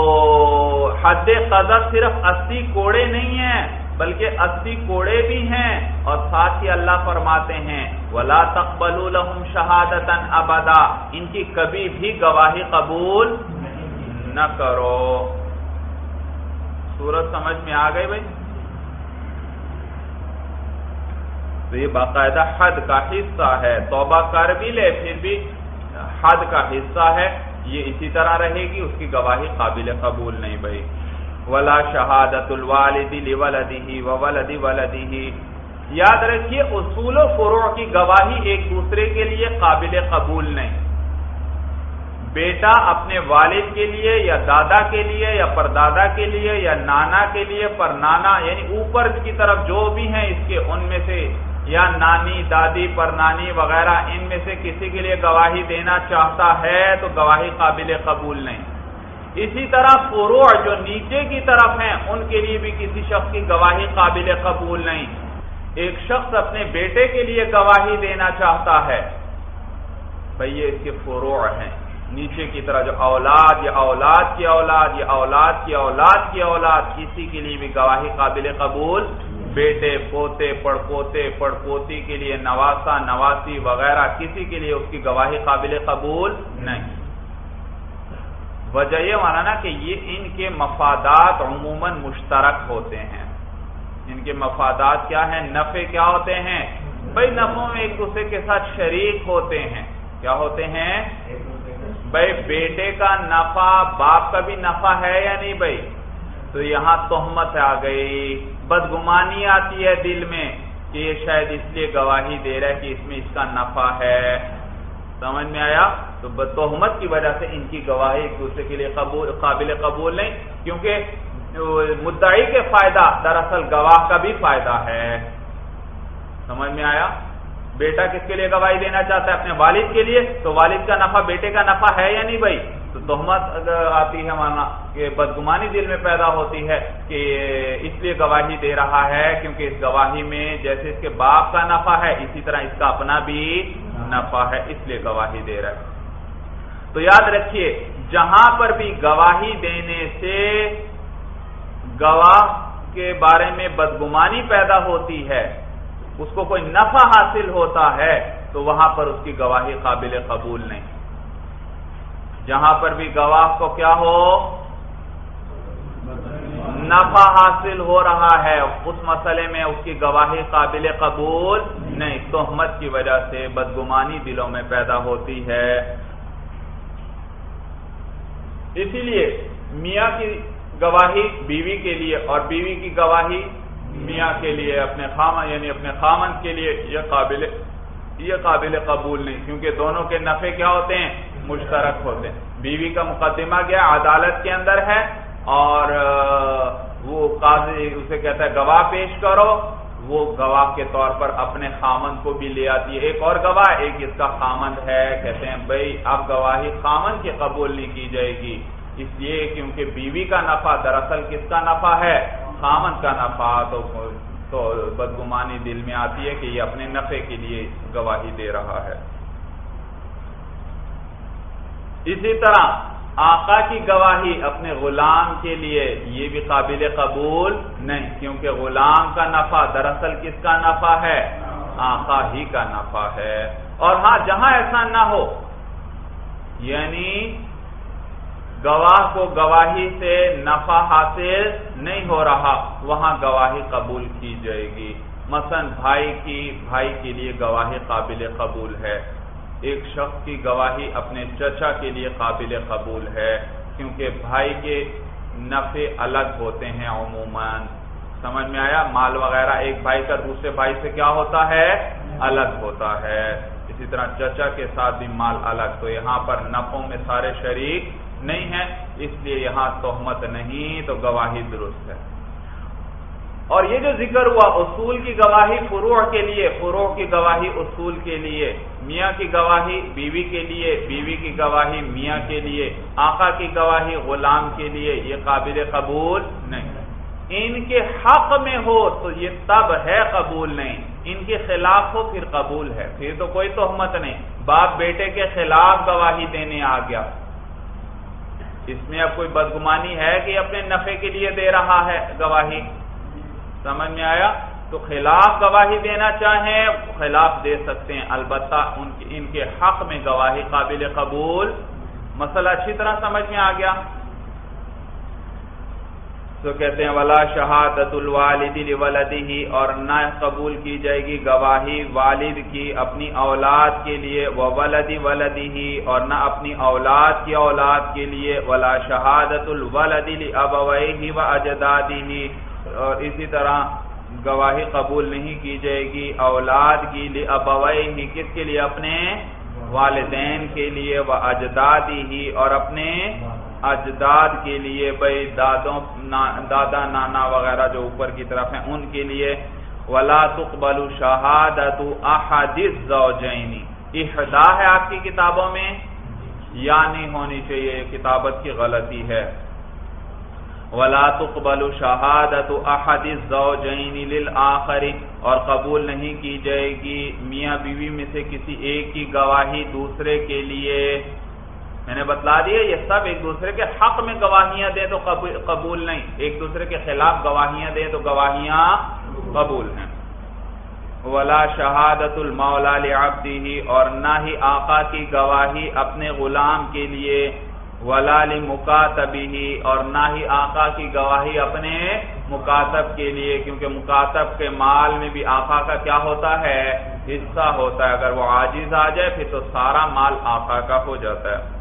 حد قدر صرف اسی کوڑے نہیں ہیں، بلکہ اسی کوڑے بھی ہیں۔ اور ساتھ ہی اللہ فرماتے ہیں، ولا تقبل شہادت ابدا ان کی کبھی بھی گواہی قبول نہ کرو۔ سورج سمجھ میں آ گئی بھائی؟ تو یہ باقاعدہ حد کا حصہ ہے۔ توبہ کر بھی لے، پھر بھی حد کا حصہ ہے۔ یہ اسی طرح رہے گی، اس کی گواہی قابل قبول نہیں بھائی۔ ولا شہادت الوالدی ولدی ولدی یاد رکھیے، اصول و فروع کی گواہی ایک دوسرے کے لیے قابل قبول نہیں۔ بیٹا اپنے والد کے لیے یا دادا کے لیے یا پردادا کے لیے یا نانا کے لیے پر نانا یعنی اوپر کی طرف جو بھی ہیں اس کے ان میں سے، یا نانی، دادی پر نانی وغیرہ، ان میں سے کسی کے لیے گواہی دینا چاہتا ہے تو گواہی قابل قبول نہیں۔ اسی طرح فروع جو نیچے کی طرف ہیں، ان کے لیے بھی کسی شخص کی گواہی قابل قبول نہیں۔ ایک شخص اپنے بیٹے کے لیے گواہی دینا چاہتا ہے۔ بھائی یہ اس کے فروع ہیں۔ نیچے کی طرح جو اولاد یا اولاد کی اولاد یا اولاد کی اولاد کی اولاد، کسی کے لیے بھی گواہی قابل قبول، بیٹے، پوتے پڑ پوتے پڑ پوتی کے لیے نواسا، نواسی وغیرہ، کسی کے لیے اس کی گواہی قابل قبول نہیں۔ وجہ یہ مانا نا کہ یہ ان کے مفادات عموماً مشترک ہوتے ہیں۔ ان کے مفادات کیا ہیں؟ نفع کیا ہوتے ہیں؟ بھائی نفوں میں ایک دوسرے کے ساتھ شریک ہوتے ہیں۔ کیا ہوتے ہیں؟ بھائی بیٹے کا نفع، باپ کا بھی نفع ہے یا نہیں بھائی؟ تو یہاں تہمت آ گئی۔ بدگمانی آتی ہے دل میں کہ یہ شاید اس لیے گواہی دے رہا ہے کہ اس میں اس کا نفع ہے۔ سمجھ میں آیا؟ تو تہمت کی وجہ سے ان کی گواہی ایک دوسرے کے لیے قبول، قابل قبول نہیں، کیونکہ مدعی کے فائدہ دراصل گواہ کا بھی فائدہ ہے۔ سمجھ میں آیا؟ بیٹا کس کے لیے گواہی دینا چاہتا ہے؟ اپنے والد کے لیے۔ تو والد کا نفع بیٹے کا نفع ہے یا نہیں بھائی؟ تو تہمت آتی ہے مانا کہ بدگمانی دل میں پیدا ہوتی ہے کہ اس لیے گواہی دے رہا ہے کیونکہ اس گواہی میں جیسے اس کے باپ کا نفع ہے، اسی طرح اس کا اپنا بھی نفع ہے، اس لیے گواہی دے رہا ہے۔ تو یاد رکھیے، جہاں پر بھی گواہی دینے سے گواہ کے بارے میں بدگمانی پیدا ہوتی ہے اس کو کوئی نفع حاصل ہوتا ہے تو وہاں پر اس کی گواہی قابل قبول نہیں۔ جہاں پر بھی گواہ کو کیا ہو؟ نفع حاصل ہو رہا ہے، اس مسئلے میں اس کی گواہی قابل قبول نہیں۔ تہمت کی وجہ سے بدگمانی دلوں میں پیدا ہوتی ہے۔ اسی لیے میاں کی گواہی بیوی کے لیے اور بیوی کی گواہی میاں کے لیے، اپنے خامن یعنی اپنے خامن کے لیے یہ قابل یہ قابل قبول نہیں، کیونکہ دونوں کے نفع کیا ہوتے ہیں؟ مشترک ہوتے ہیں۔ بیوی کا مقدمہ کیا عدالت کے اندر ہے، اور وہ قاضی اسے کہتا ہے، گواہ پیش کرو۔ وہ گواہ کے طور پر اپنے خامند کو بھی لے آتی ہے۔ ایک اور گواہ، ایک اس کا خامند ہے، کہتے ہیں، بھائی، اب گواہی خامند کی قبول نہیں کی جائے گی۔ اس لیے کیونکہ بیوی کا نفع دراصل کس کا نفع ہے؟ خامند کا نفع تو تو بدگمانی دل میں آتی ہے کہ یہ اپنے نفع کے لیے گواہی دے رہا ہے۔ اسی طرح آقا کی گواہی اپنے غلام کے لیے یہ بھی قابل قبول نہیں، کیونکہ غلام کا نفع دراصل کس کا نفع ہے؟ آقا ہی کا نفع ہے۔ اور ہاں جہاں ایسا نہ ہو یعنی گواہ کو گواہی سے نفع حاصل نہیں ہو رہا، وہاں گواہی قبول کی جائے گی۔ مثلا بھائی کی، بھائی کے لیے گواہی قابل قبول ہے۔ ایک شخص کی گواہی اپنے چچا کے لیے قابل قبول ہے، کیونکہ بھائی کے نفع الگ ہوتے ہیں عموماً۔ سمجھ میں آیا؟ مال وغیرہ ایک بھائی کا دوسرے بھائی سے کیا ہوتا ہے؟ الگ ہوتا ہے۔ اسی طرح چچا کے ساتھ بھی مال الگ، تو یہاں پر نفوں میں سارے شریک نہیں ہیں اس لیے یہاں تہمت نہیں، تو گواہی درست ہے۔ اور یہ جو ذکر ہوا اصول کی گواہی فروع کے لیے، فروع کی گواہی اصول کے لیے، میاں کی گواہی بیوی کے لیے، بیوی کی گواہی میاں کے لیے، آقا کی گواہی غلام کے لیے، یہ قابل قبول نہیں۔ ان کے حق میں ہو تو یہ تب ہے قبول نہیں۔ ان کے خلاف ہو پھر قبول ہے۔ پھر تو کوئی تہمت نہیں۔ باپ بیٹے کے خلاف گواہی دینے آ گیا۔ اس میں اب کوئی بدگمانی ہے کہ اپنے نفع کے لیے دے رہا ہے گواہی؟ سمجھ میں آیا؟ تو خلاف گواہی دینا چاہیں، خلاف دے سکتے ہیں، البتہ ان کے حق میں گواہی قابل قبول، مسئلہ اچھی طرح سمجھ میں آ گیا۔ تو کہتے ہیں، ولا شہادت الوالد ہی اور نہ قبول کی جائے گی گواہی والد کی اپنی اولاد کے لیے وہ ولدی ولدی اور نہ اپنی اولاد کی اولاد کے لیے، ولا شہادت الولدی ابوئی و اجدادی ہی اور اسی طرح گواہی قبول نہیں کی جائے گی اولاد کی لیے ہی کس کے لیے؟ اپنے والدین کے لیے وہ اجدادی ہی اور اپنے اجداد کے لیے، بھائی دادوں دادا، نانا وغیرہ جو اوپر کی طرف ہیں، ان کے لیے ولا تقبل شہادت احادث زوجینی احدا ہے آپ کی کتابوں میں؟ یا نہیں ہونی چاہیے کتابت کی غلطی ہے۔ ولا تقبل شہادت احادث زوجین للآخر۔ اور قبول نہیں کی جائے گی میاں بیوی میں سے کسی ایک کی گواہی دوسرے کے لیے۔ میں نے بتلا دیا یہ سب ایک دوسرے کے حق میں گواہیاں دیں تو قبول نہیں۔ ایک دوسرے کے خلاف گواہیاں دیں تو گواہیاں قبول ہیں۔ ولا شہادت المولا لعبدی اور نہ ہی آقا کی گواہی اپنے غلام کے لیے۔ ولا مکاتبی اور نہ ہی آقا کی گواہی اپنے مکاتب کے لیے۔ کیونکہ مکاتب کے مال میں بھی آقا کا کیا ہوتا ہے؟ حصہ ہوتا ہے۔ اگر وہ عاجز آ جائے پھر تو سارا مال آقا کا ہو جاتا ہے۔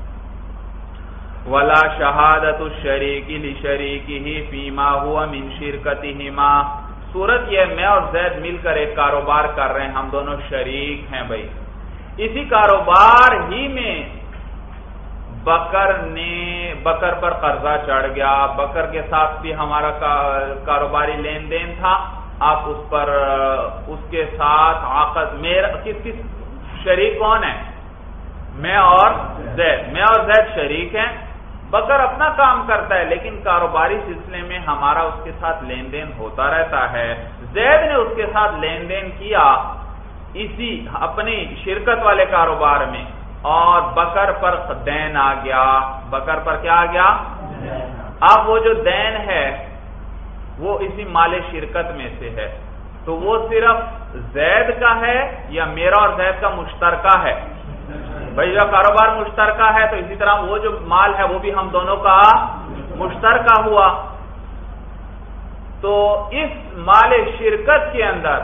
ولا شہادت الشریکی لشریکی ہی فیما ہوا من شرکتی صورت یہ میں اور زید مل کر ایک کاروبار کر رہے ہیں، ہم دونوں شریک ہیں بھائی۔ اسی کاروبار ہی میں بکر نے، بکر پر قرضہ چڑھ گیا۔ بکر کے ساتھ بھی ہمارا کاروباری لین دین تھا۔ آپ اس پر، اس کے ساتھ آقد میرا، کس کس شریک کون ہے؟ میں اور زید۔ میں اور زید شریک ہیں۔ بکر اپنا کام کرتا ہے، لیکن کاروباری سلسلے میں ہمارا اس کے ساتھ لین دین ہوتا رہتا ہے۔ زید نے اس کے ساتھ لین دین کیا اسی اپنی شرکت والے کاروبار میں۔ اور بکر پر دین آ گیا۔ بکر پر کیا آ گیا؟ اب وہ جو دین ہے، وہ اسی مال شرکت میں سے ہے۔ تو وہ صرف زید کا ہے یا میرا اور زید کا مشترکہ ہے؟ بھائی جو کاروبار مشترکہ ہے، تو اسی طرح وہ جو مال ہے، وہ بھی ہم دونوں کا مشترکہ ہوا۔ تو اس مال شرکت کے اندر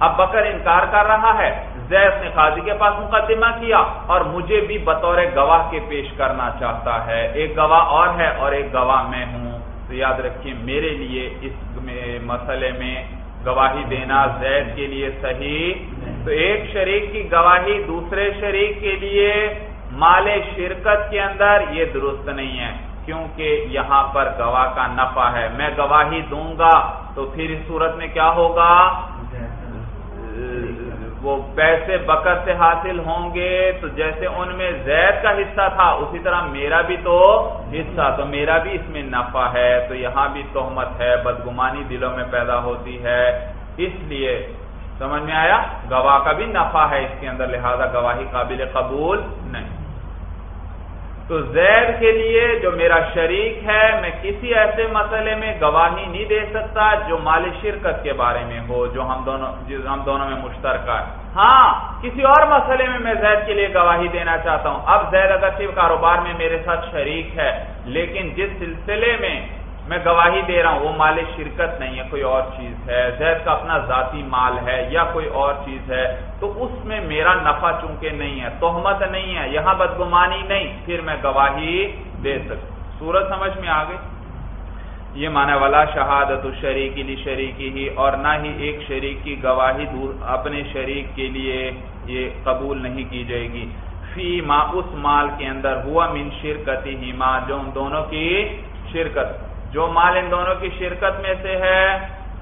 اب بکر انکار کر رہا ہے۔ زید نے قاضی کے پاس مقدمہ کیا اور مجھے بھی بطور گواہ کے پیش کرنا چاہتا ہے۔ ایک گواہ اور ہے اور ایک گواہ میں ہوں۔ تو یاد رکھیے میرے لیے اس مسئلے میں گواہی دینا زید کے لیے صحیح تو ایک شریک کی گواہی دوسرے شریک کے لیے مال شرکت کے اندر یہ درست نہیں ہے، کیونکہ یہاں پر گواہ کا نفع ہے۔ میں گواہی دوں گا تو پھر اس صورت میں کیا ہوگا؟ وہ پیسے بکر سے حاصل ہوں گے۔ تو جیسے ان میں زید کا حصہ تھا، اسی طرح میرا بھی تو حصہ، تو میرا بھی اس میں نفع ہے۔ تو یہاں بھی تہمت ہے، بدگمانی دلوں میں پیدا ہوتی ہے۔ اس لیے سمجھ میں آیا؟ گواہ کا بھی نفع ہے اس کے اندر، لہذا گواہی قابل قبول نہیں۔ تو زید کے لیے جو میرا شریک ہے، میں کسی ایسے مسئلے میں گواہی نہیں دے سکتا جو مال شرکت کے بارے میں ہو، جو ہم دونوں ہم دونوں میں مشترکہ ہے۔ ہاں کسی اور مسئلے میں میں زید کے لیے گواہی دینا چاہتا ہوں۔ اب زید اگر صرف کاروبار میں میرے ساتھ شریک ہے، لیکن جس سلسلے میں میں گواہی دے رہا ہوں، وہ مال شرکت نہیں ہے، کوئی اور چیز ہے۔ زید کا اپنا ذاتی مال ہے یا کوئی اور چیز ہے، تو اس میں میرا نفع چونکہ نہیں ہے، تہمت نہیں ہے، یہاں بدگمانی نہیں، پھر میں گواہی دے سکتا سورج سمجھ میں آ گئی؟ یہ مانا والا شہادت شریکی لی شریکی ہی اور نہ ہی ایک شریک کی گواہی دور اپنے شریک کے لیے یہ قبول نہیں کی جائے گی۔ فی ما اس مال کے اندر ہوا من شرکتی ہی ماں جو ان دونوں کی شرکت۔ جو مال ان دونوں کی شرکت میں سے ہے،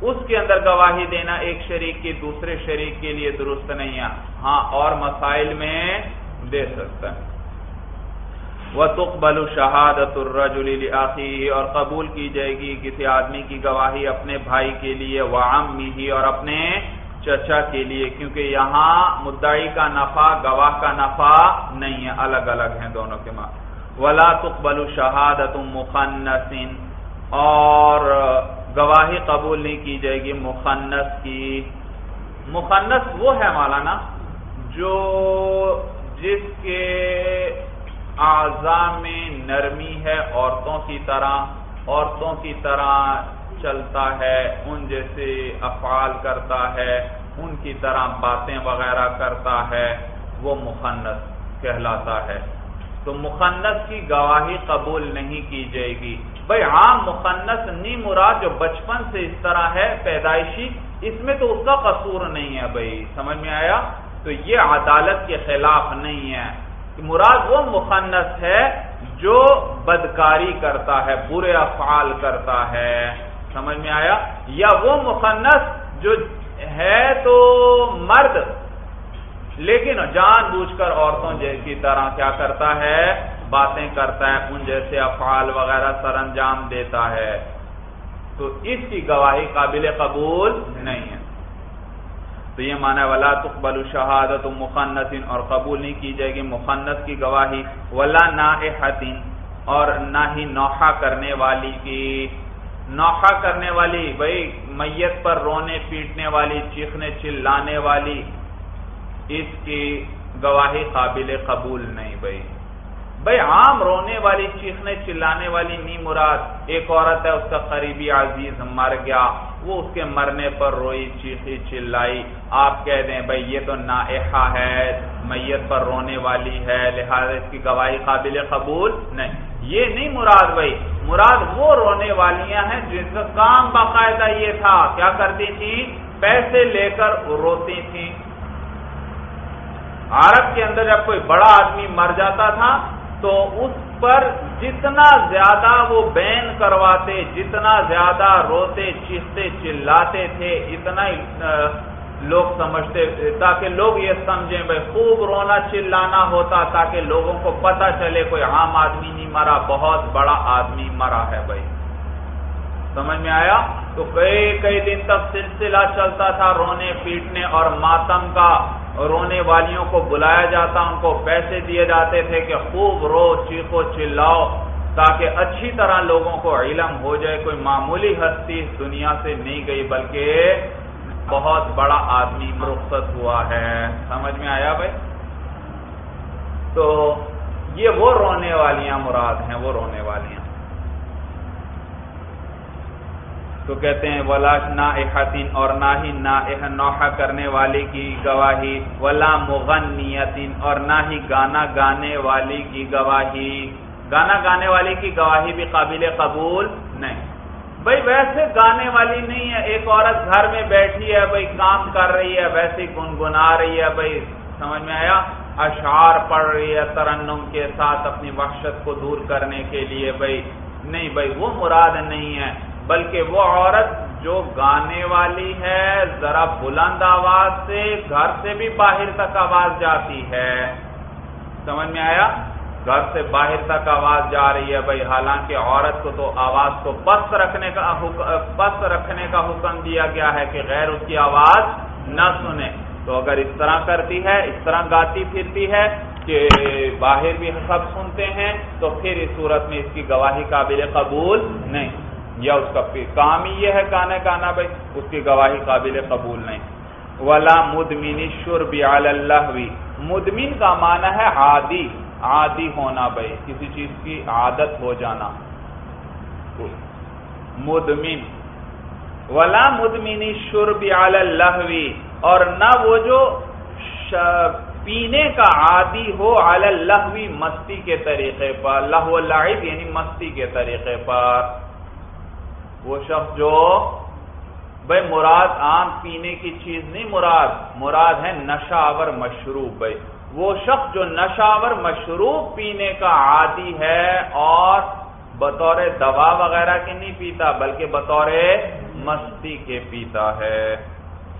اس کے اندر گواہی دینا ایک شریک کی، دوسرے شریک کے لیے درست نہیں ہے۔ ہاں اور مسائل میں دے سکتا ہے۔ وہ تقبل شہادت الرجل آخی اور قبول کی جائے گی کسی آدمی کی گواہی اپنے بھائی کے لیے وہ ہی اور اپنے چچا کے لیے، کیونکہ یہاں مدعی کا نفع، گواہ کا نفع نہیں ہے، الگ الگ ہیں دونوں کے ماں ولا تقبل شہادت مخنسن اور گواہی قبول نہیں کی جائے گی مخنس کی۔ مخنس وہ ہے مولانا جو جس کے اعضا میں نرمی ہے، عورتوں کی طرح، عورتوں کی طرح چلتا ہے، ان جیسے افعال کرتا ہے، ان کی طرح باتیں وغیرہ کرتا ہے، وہ مخنس کہلاتا ہے۔ تو مخنس کی گواہی قبول نہیں کی جائے گی۔ بھائی عام مقنس نی مراد جو بچپن سے اس طرح ہے، پیدائشی، اس میں تو اس کا قصور نہیں ہے بھائی سمجھ میں آیا؟ تو یہ عدالت کے خلاف نہیں ہے۔ مراد وہ مقنس ہے جو بدکاری کرتا ہے، برے افعال کرتا ہے۔ سمجھ میں آیا؟ یا وہ مقنس جو ہے تو مرد، لیکن جان بوجھ کر عورتوں کی طرح کیا کرتا ہے؟ باتیں کرتا ہے، ان جیسے افعال وغیرہ سر انجام دیتا ہے۔ تو اس کی گواہی قابل قبول نہیں ہے۔ تو یہ مانا ولا تقبل شہادت مخنت اور قبول نہیں کی جائے گی مخنت کی گواہی۔ ولا نا اور نہ ہی نوحہ کرنے والی کی۔ نوحہ کرنے والی، بھائی، میت پر رونے، پیٹنے والی، چیخنے، چلانے والی، اس کی گواہی قابل قبول نہیں، بھائی۔ بھائی عام رونے والی چیخنے چلانے والی نی مراد، ایک عورت ہے، اس کا قریبی عزیز، مر گیا، وہ اس کے مرنے پر روئی، چیخی، چلائی۔ آپ کہہ دیں، بھائی یہ تو نائحہ ہے، میت پر رونے والی ہے، لہذا اس کی گواہی قابل قبول نہیں۔ یہ نہیں مراد بھائی، مراد وہ رونے والیاں ہیں جن کا کام باقاعدہ یہ تھا۔ کیا کرتی تھی؟ پیسے لے کر روتی تھی۔ عرب کے اندر جب کوئی بڑا آدمی مر جاتا تھا تو اس پر جتنا زیادہ وہ بین کرواتے، جتنا زیادہ روتے، چیختے، چلاتے تھے، اتنا ہی لوگ سمجھتے، تاکہ لوگ یہ سمجھیں بھائی خوب رونا چلانا ہوتا تاکہ لوگوں کو پتہ چلے کوئی عام آدمی نہیں مرا، بہت بڑا آدمی مرا ہے بھائی۔ سمجھ میں آیا؟ تو کئی کئی دن تک سلسلہ چلتا تھا رونے پیٹنے اور ماتم کا، رونے والیوں کو بلایا جاتا، ان کو پیسے دیے جاتے تھے کہ خوب رو، چیخو، چلاؤ، تاکہ اچھی طرح لوگوں کو علم ہو جائے۔ کوئی معمولی ہستی اس دنیا سے نہیں گئی، بلکہ بہت بڑا آدمی رخصت ہوا ہے۔ سمجھ میں آیا بھائی؟ تو یہ وہ رونے والیاں مراد ہیں، وہ رونے والیاں۔ تو کہتے ہیں، ولا نا اور نہ ہی نوحہ کرنے والے کی گواہی، ولا مغنیتن اور نہ ہی گانا گانے والی کی گواہی۔ گانا گانے والی کی گواہی بھی قابل قبول نہیں۔ بھائی، ویسے گانے والی نہیں ہے، ایک عورت گھر میں بیٹھی ہے، بھائی، کام کر رہی ہے، ویسے گنگنا رہی ہے، بھائی، سمجھ میں آیا؟ اشعار پڑھ رہی ہے ترنم کے ساتھ اپنی وحشت کو دور کرنے کے لیے، بھائی۔ نہیں بھائی، وہ مراد نہیں ہے۔ بلکہ وہ عورت جو گانے والی ہے، ذرا بلند آواز سے گھر سے بھی باہر تک آواز جاتی ہے۔ سمجھ میں آیا؟ گھر سے باہر تک آواز جا رہی ہے بھائی۔ حالانکہ عورت کو تو آواز کو پست رکھنے کا پست رکھنے کا حکم دیا گیا ہے کہ غیر اس کی آواز نہ سنے۔ تو اگر اس طرح کرتی ہے، اس طرح گاتی پھرتی ہے کہ باہر بھی سب سنتے ہیں، تو پھر اس صورت میں اس کی گواہی قابل قبول نہیں۔ یا اس کا کام ہی یہ ہے کانا کانا بھائی، اس کی گواہی قابل قبول نہیں۔ ولا مدمن شرب اللہ مدمن کا معنی ہے عادی عادی ہونا بھائی، کسی چیز کی عادت ہو جانا۔ مدمن۔ ولا مدمنی شرب اللہ اور نہ وہ جو پینے کا عادی ہو لہوی مستی کے طریقے پر لہو لعب یعنی مستی کے طریقے پر۔ وہ شخص جو بھائی مراد عام پینے کی چیز نہیں، مراد مراد ہے نشاور مشروب بھائی۔ وہ شخص جو نشاور مشروب پینے کا عادی ہے اور بطور دوا وغیرہ کے نہیں پیتا، بلکہ بطور مستی کے پیتا ہے۔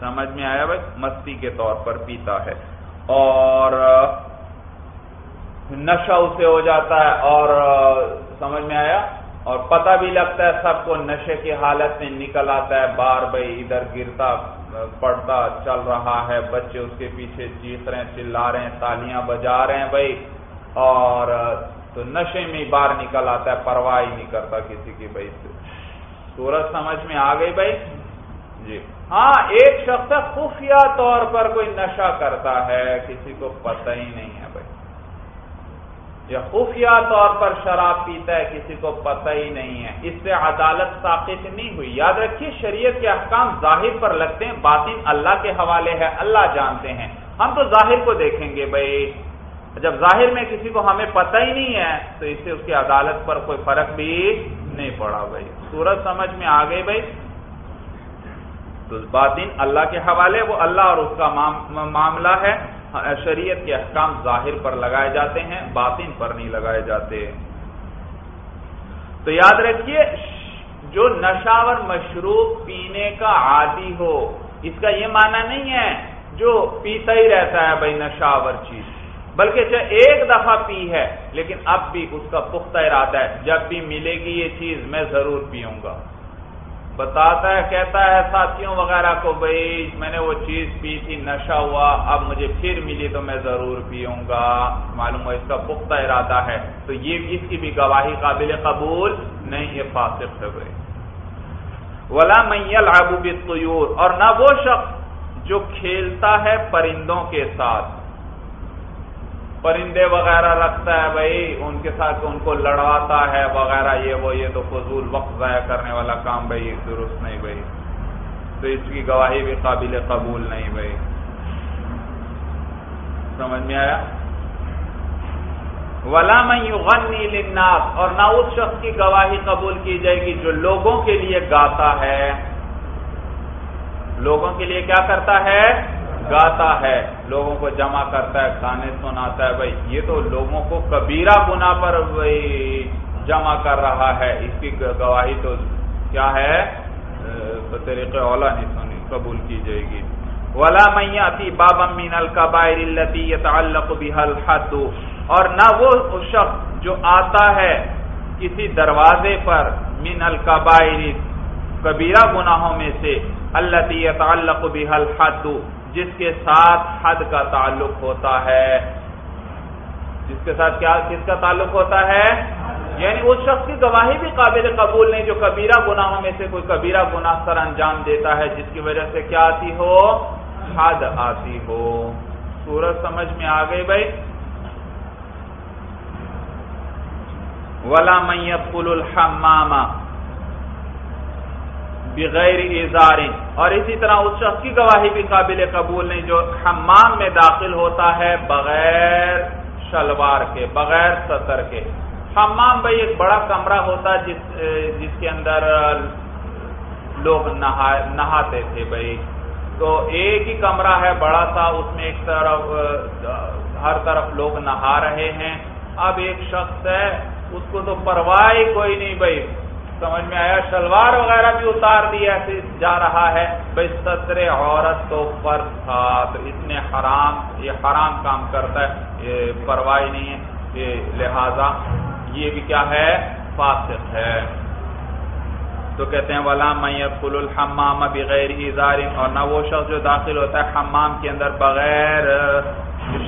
سمجھ میں آیا بھائی؟ مستی کے طور پر پیتا ہے۔ اور نشہ اسے ہو جاتا ہے اور، سمجھ میں آیا؟ اور پتہ بھی لگتا ہے سب کو نشے کی حالت میں نکل آتا ہے، بار بھائی ادھر گرتا پڑتا چل رہا ہے، بچے اس کے پیچھے چیخ رہے ہیں، چلا رہے ہیں، تالیاں بجا رہے ہیں بھائی۔ اور تو نشے میں باہر نکل آتا ہے، پرواہ ہی نہیں کرتا کسی کی بھائی سے۔ سورج سمجھ میں آ گئی بھائی؟ جی۔ ہاں ایک شخص خفیہ طور پر کوئی نشہ کرتا ہے، کسی کو پتہ ہی نہیں ہے۔ یا خفیہ طور پر شراب پیتا ہے، کسی کو پتہ ہی نہیں ہے۔ اس سے عدالت ثابت نہیں ہوئی۔ یاد رکھیے، شریعت کے احکام ظاہر پر لگتے ہیں، باطن اللہ کے حوالے ہے، اللہ جانتے ہیں۔ ہم تو ظاہر کو دیکھیں گے بھائی۔ جب ظاہر میں کسی کو ہمیں پتہ ہی نہیں ہے، تو اس سے اس کی عدالت پر کوئی فرق بھی نہیں پڑا بھائی۔ سورج سمجھ میں آ گئی بھائی۔ تو باطن اللہ کے حوالے، وہ اللہ اور اس کا معاملہ ہے۔ شریعت کے احکام ظاہر پر لگائے جاتے ہیں، باطن پر نہیں لگائے جاتے۔ تو یاد رکھیے، جو نشاور مشروب پینے کا عادی ہو، اس کا یہ معنی نہیں ہے جو پیتا ہی رہتا ہے بھائی نشاور چیز۔ بلکہ چاہے ایک دفعہ پی ہے، لیکن اب بھی اس کا پختہ ارادہ ہے۔ جب بھی ملے گی یہ چیز، میں ضرور پیوں گا۔ بتاتا ہے، کہتا ہے، ساتھیوں وغیرہ کو، بھائی، میں نے وہ چیز پی تھی، نشہ ہوا، اب مجھے پھر ملی تو میں ضرور پیوں گا۔ معلوم ہو اس کا پختہ ارادہ ہے۔ تو یہ اس کی بھی گواہی قابل قبول نہیں، یہ فاسق ہے بھائی ولا میل آبو بالطیور اور نہ وہ شخص جو کھیلتا ہے پرندوں کے ساتھ۔ پرندے وغیرہ رکھتا ہے بھائی، ان کے ساتھ ان کو لڑواتا ہے وغیرہ، یہ وہ، یہ تو فضول وقت ضائع کرنے والا کام بھائی درست نہیں بھائی۔ تو اس کی گواہی بھی قابل قبول نہیں بھائی۔ سمجھ میں آیا؟ ولا میں یغنی للناس، اور نہ اس شخص کی گواہی قبول کی جائے گی جو لوگوں کے لیے گاتا ہے۔ لوگوں کے لیے کیا کرتا ہے؟ گاتا ہے، لوگوں کو جمع کرتا ہے، گانے سناتا ہے۔ بھائی، یہ تو لوگوں کو کبیرہ گنا پر جمع کر رہا ہے۔ اس کی گواہی تو کیا ہے؟ طریقے اولا نہیں سنی، قبول کی جائے گی۔ ولا میاتی بابا مین القبائر التی يتعلق بها الحد۔ اور نہ وہ شخص جو آتا ہے کسی دروازے پر من القبائر، کبیرہ گناہوں میں سے اللہ يتعلق بها الحد۔ جس کے ساتھ حد کا تعلق ہوتا ہے۔ جس کے ساتھ کیا کس کا تعلق ہوتا ہے؟ یعنی اس شخص کی گواہی بھی قابل قبول نہیں، جو کبیرہ گناہوں میں سے کوئی کبیرہ گناہ سر انجام دیتا ہے، جس کی وجہ سے کیا آتی ہو؟ حد آتی ہو۔ سورج سمجھ میں آ گئی بھائی۔ ولا میب پل الحمامہ بغیر اظہار۔ اور اسی طرح اس شخص کی گواہی بھی قابل قبول نہیں، جو حمام میں داخل ہوتا ہے بغیر شلوار کے، بغیر سطر کے۔ حمام بھائی ایک بڑا کمرہ ہوتا جس جس کے اندر لوگ نہاتے تھے بھائی۔ تو ایک ہی کمرہ ہے، بڑا سا، اس میں ایک طرف، ہر طرف لوگ نہا رہے ہیں۔ اب ایک شخص ہے، اس کو تو پرواہ کوئی نہیں بھائی۔ سمجھ میں آیا، شلوار وغیرہ بھی اتار دیا ایسے جا رہا ہے۔ بھائی سطر عورت تو پر تھا، تو اس نے حرام، یہ حرام کام کرتا ہے، یہ پرواہ نہیں ہے، یہ لہذا یہ بھی کیا ہے، فاسق ہے۔ تو کہتے ہیں، ولا میل الحمام بغیر اظہار اور نہ وہ شخص جو داخل ہوتا ہے حمام کے اندر، بغیر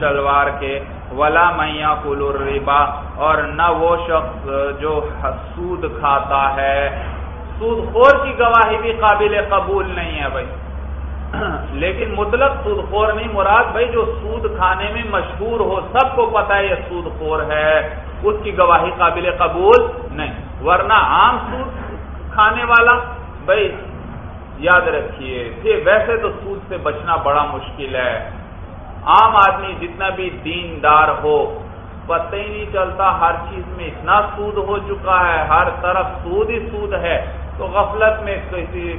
شلوار کے، ولا میاں کل الربا، اور نہ وہ شخص جو سود کھاتا ہے۔ سود خور کی گواہی بھی قابل قبول نہیں ہے بھائی۔ <clears throat> لیکن مطلق سود خور نہیں، مراد بھائی جو سود کھانے میں مشہور ہو، سب کو پتا ہے یہ سود خور ہے۔ اس کی گواہی قابل قبول نہیں۔ ورنہ عام سود کھانے والا، بھائی، یاد رکھیے۔ پھر ویسے تو سود سے بچنا بڑا مشکل ہے۔ عام آدمی جتنا بھی دیندار ہو، پتہ ہی نہیں چلتا ہر چیز میں اتنا سود ہو چکا ہے، ہر طرف سود ہی سود ہے۔ تو غفلت میں کسی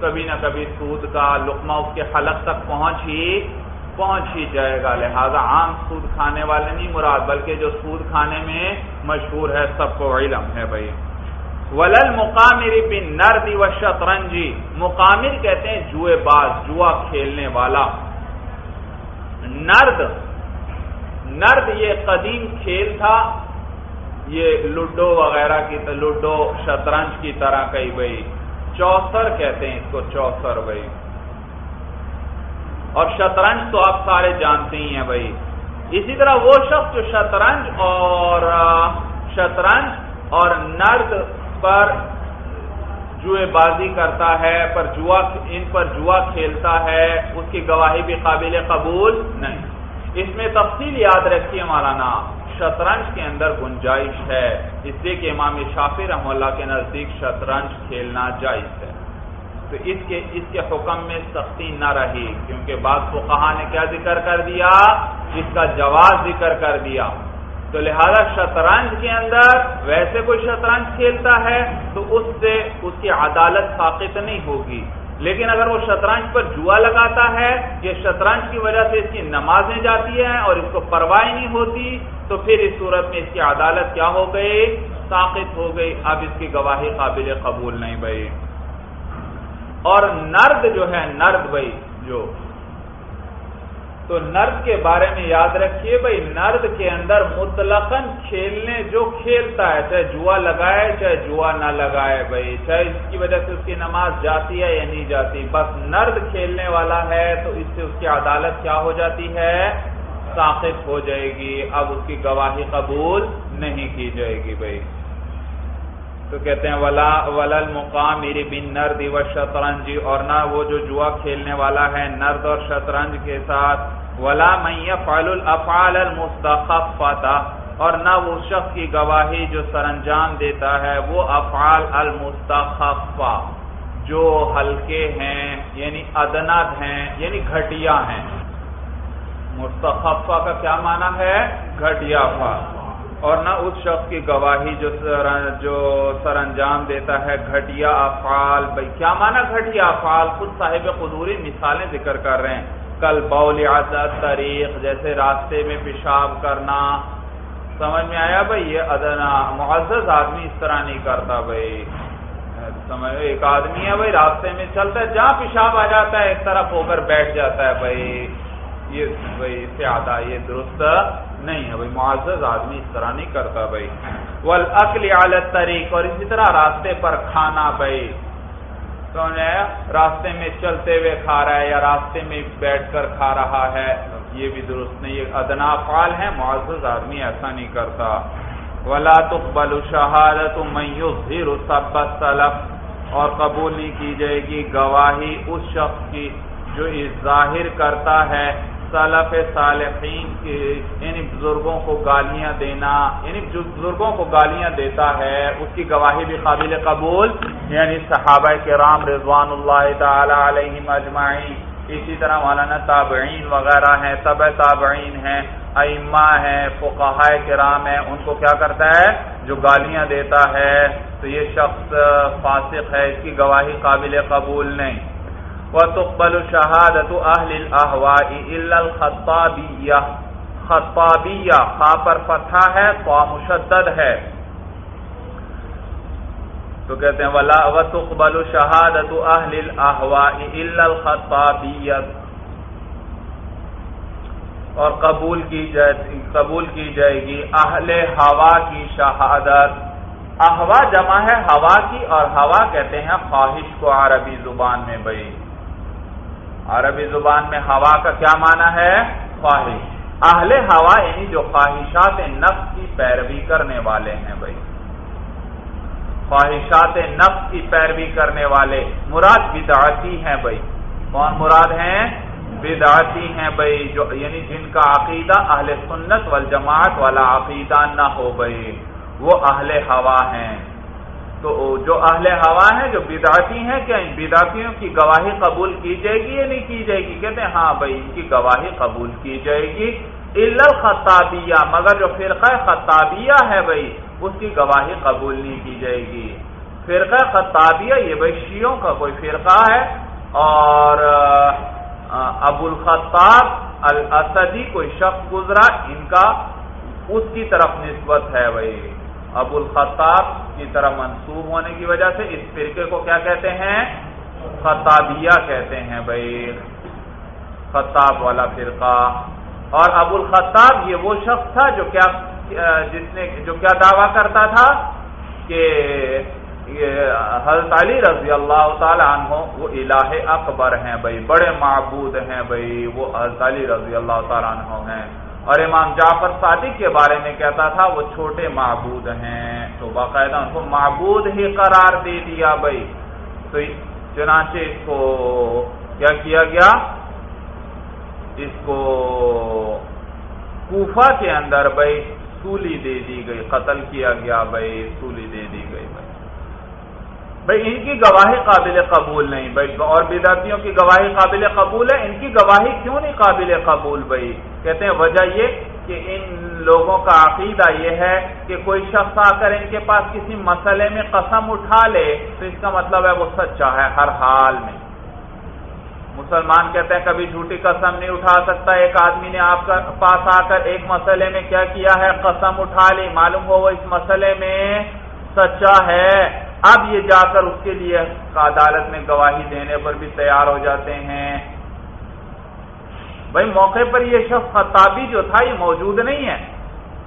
کبھی نہ کبھی سود کا لقمہ اس کے حلق تک پہنچ ہی پہنچ ہی جائے گا۔ لہذا عام سود کھانے والے نہیں مراد، بلکہ جو سود کھانے میں مشہور ہے، سب کو علم ہے بھائی۔ ولل مقامر بن نردی و شطرنجی مقامر کہتے ہیں جوئے باز، جوا کھیلنے والا۔ نرد نرد یہ قدیم کھیل تھا، یہ لوڈو وغیرہ کی لوڈو شطرنج کی طرح کئی بھائی چوسر کہتے ہیں اس کو، چوسر بھائی۔ اور شطرنج تو آپ سارے جانتے ہی ہیں بھائی۔ اسی طرح وہ شخص جو شطرنج اور شطرنج اور نرد پر جوئے بازی کرتا ہے، پر جوا ان پر جوا کھیلتا ہے، اس کی گواہی بھی قابل قبول نہیں۔ اس میں تفصیل یاد رکھیے مولانا، شطرنج کے اندر گنجائش ہے۔ اس لیے کہ امام شافی رحم اللہ کے نزدیک شطرنج کھیلنا جائز ہے۔ تو اس کے اس کے حکم میں سختی نہ رہی، کیونکہ بعض کو نے کیا ذکر کر دیا؟ اس کا جواز ذکر کر دیا۔ تو لہذا شطرنج کے اندر ویسے کوئی شطرنج کھیلتا ہے تو اس سے اس کی عدالت ساقت نہیں ہوگی۔ لیکن اگر وہ شطرنج پر جوا لگاتا ہے، یہ شطرنج کی وجہ سے اس کی نمازیں جاتی ہیں اور اس کو پرواہ نہیں ہوتی، تو پھر اس صورت میں اس کی عدالت کیا ہو گئی؟ ساقت ہو گئی۔ اب اس کی گواہی قابل قبول نہیں بھائی اور نرد جو ہے، نرد بھائی جو تو نرد کے بارے میں یاد رکھیے بھائی، نرد کے اندر مطلق کھیلنے جو کھیلتا ہے، چاہے جوا لگائے، چاہے جوا نہ لگائے بھائی، چاہے اس کی وجہ سے اس کی نماز جاتی ہے یا نہیں جاتی۔ بس نرد کھیلنے والا ہے تو اس سے اس کی عدالت کیا ہو جاتی ہے؟ ساخت ہو جائے گی۔ اب اس کی گواہی قبول نہیں کی جائے گی بھائی۔ تو کہتے ہیں، ولا ولل مقام میری بن نرد و شطرنجی اور نہ وہ جو جوا کھیلنے والا ہے نرد اور شطرنج کے ساتھ۔ ولا فعل الافعال المستخفتا اور نہ وہ شخص کی گواہی جو سر انجام دیتا ہے، وہ افعال المستخفا جو ہلکے ہیں یعنی ادنت ہیں یعنی گھٹیا ہیں۔ مستخفا کا کیا معنی ہے؟ گھٹیا اور نہ اس شخص کی گواہی جو سر جو سر انجام دیتا ہے، گھٹیا افعال۔ بھائی، کیا مانا گھٹیا افعال؟ خود صاحب قدوری مثالیں ذکر کر رہے ہیں۔ کل بول عادت طریق، جیسے راستے میں پیشاب کرنا۔ سمجھ میں آیا بھائی؟ یہ ادنا، معزز آدمی اس طرح نہیں کرتا بھائی۔ سمجھ ایک آدمی ہے بھائی، راستے میں چلتا ہے، جہاں پیشاب آ جاتا ہے، ایک طرف ہو کر بیٹھ جاتا ہے بھائی۔ یہ بھائی اس سے آدھا، یہ درست نہیں ہے بھائی، معزز آدمی اس طرح نہیں کرتا بھائی۔ ولعقل عالت طریق اور اسی طرح راستے پر کھانا بھائی۔ تو راستے میں چلتے ہوئے کھا رہا ہے یا راستے میں بیٹھ کر کھا رہا ہے، یہ بھی درست نہیں یہ ادنا فال ہے معزز آدمی ایسا نہیں کرتا۔ ولا تقبل شہادت میظہر سب سلف اور قبول نہیں کی جائے گی گواہی اس شخص کی جو ظاہر کرتا ہے سلف صالحین کے یعنی بزرگوں کو گالیاں دینا یعنی جو بزرگوں کو گالیاں دیتا ہے، اس کی گواہی بھی قابل قبول یعنی صحابہ کرام رضوان اللہ تعالی علیہ مجمعین اسی طرح مولانا تابعین وغیرہ ہیں طب تابعین ہیں، ائمہ ہیں فقہ کرام ہیں، ان کو کیا کرتا ہے؟ جو گالیاں دیتا ہے۔ تو یہ شخص فاسق ہے، اس کی گواہی قابل قبول نہیں۔ وتقبل شہادت اہل الاحواء الا الخطابیہ خطابیہ خا پر فتحہ ہے تو مشدد ہے. تو کہتے ہیں، ولا وتقبل شہادت اہل الاحواء الا الخطابیہ اور قبول کی جائے، قبول کی جائے گی اہل ہوا کی شہادت. احوا جمع ہے ہوا کی اور ہوا کہتے ہیں خواہش کو عربی زبان میں بھائی. عربی زبان میں ہوا کا کیا معنی ہے؟ خواہش۔ اہل ہوا یعنی جو خواہشات نفس کی پیروی کرنے والے ہیں بھائی۔ خواہشات نفس کی پیروی کرنے والے۔ مراد بدعتی ہیں بھائی۔ کون مراد ہیں؟ بدعتی ہیں بھائی، جو یعنی جن کا عقیدہ اہل سنت والجماعت والا عقیدہ نہ ہو بھائی۔ وہ اہل ہوا ہیں۔ تو جو اہل ہوا ہیں، جو بدعتی ہیں، کیا ان بدعتیوں کی گواہی قبول کی جائے گی یا نہیں کی جائے گی؟ کہتے ہیں ہاں بھائی، ان کی گواہی قبول کی جائے گی۔ خطابیہ مگر جو فرقہ خطابیہ ہے بھائی، اس کی گواہی قبول نہیں کی جائے گی۔ فرقہ خطابیہ، یہ بھائی شیعوں کا کوئی فرقہ ہے۔ اور ابو الخطاب الاسدی، کوئی شخص گزرا، ان کا اس کی طرف نسبت ہے بھائی۔ ابو الخطاب کی طرح منسوب ہونے کی وجہ سے اس فرقے کو کیا کہتے ہیں؟ خطابیہ کہتے ہیں بھائی۔ خطاب والا فرقہ۔ اور ابو الخطاب یہ وہ شخص تھا جو کیا، جس نے، جو کیا دعویٰ کرتا تھا کہ حضرت علی رضی اللہ تعالی عنہ وہ الہ اکبر ہیں بھائی، بڑے معبود ہیں بھائی، وہ حضرت علی رضی اللہ تعالی عنہ ہیں۔ اور امام جعفر صادق کے بارے میں کہتا تھا، وہ چھوٹے معبود ہیں۔ تو باقاعدہ ان کو معبود ہی قرار دے دیا بھائی۔ تو چنانچہ اس کو کیا کیا گیا؟ اس کو کوفہ کے اندر بھائی سولی دے دی گئی، قتل کیا گیا بھائی، سولی دے دی گئی بھائی، ان کی گواہی قابل قبول نہیں، بھائی، اور بدعتیوں کی گواہی قابل قبول ہے، ان کی گواہی کیوں نہیں قابل قبول، بھائی؟ کہتے ہیں، وجہ یہ کہ ان لوگوں کا عقیدہ یہ ہے کہ کوئی شخص آ کر ان کے پاس کسی مسئلے میں قسم اٹھا لے، تو اس کا مطلب ہے وہ سچا ہے ہر حال میں۔ مسلمان کہتے ہیں، کبھی جھوٹی قسم نہیں اٹھا سکتا، ایک آدمی نے آپ کا پاس آ کر ایک مسئلے میں کیا کیا ہے، قسم اٹھا لی، معلوم ہو وہ اس مسئلے میں سچا ہے۔ اب یہ جا کر اس کے لیے عدالت میں گواہی دینے پر بھی تیار ہو جاتے ہیں۔ بھائی، موقع پر یہ شخص خطابی جو تھا، یہ موجود نہیں ہے۔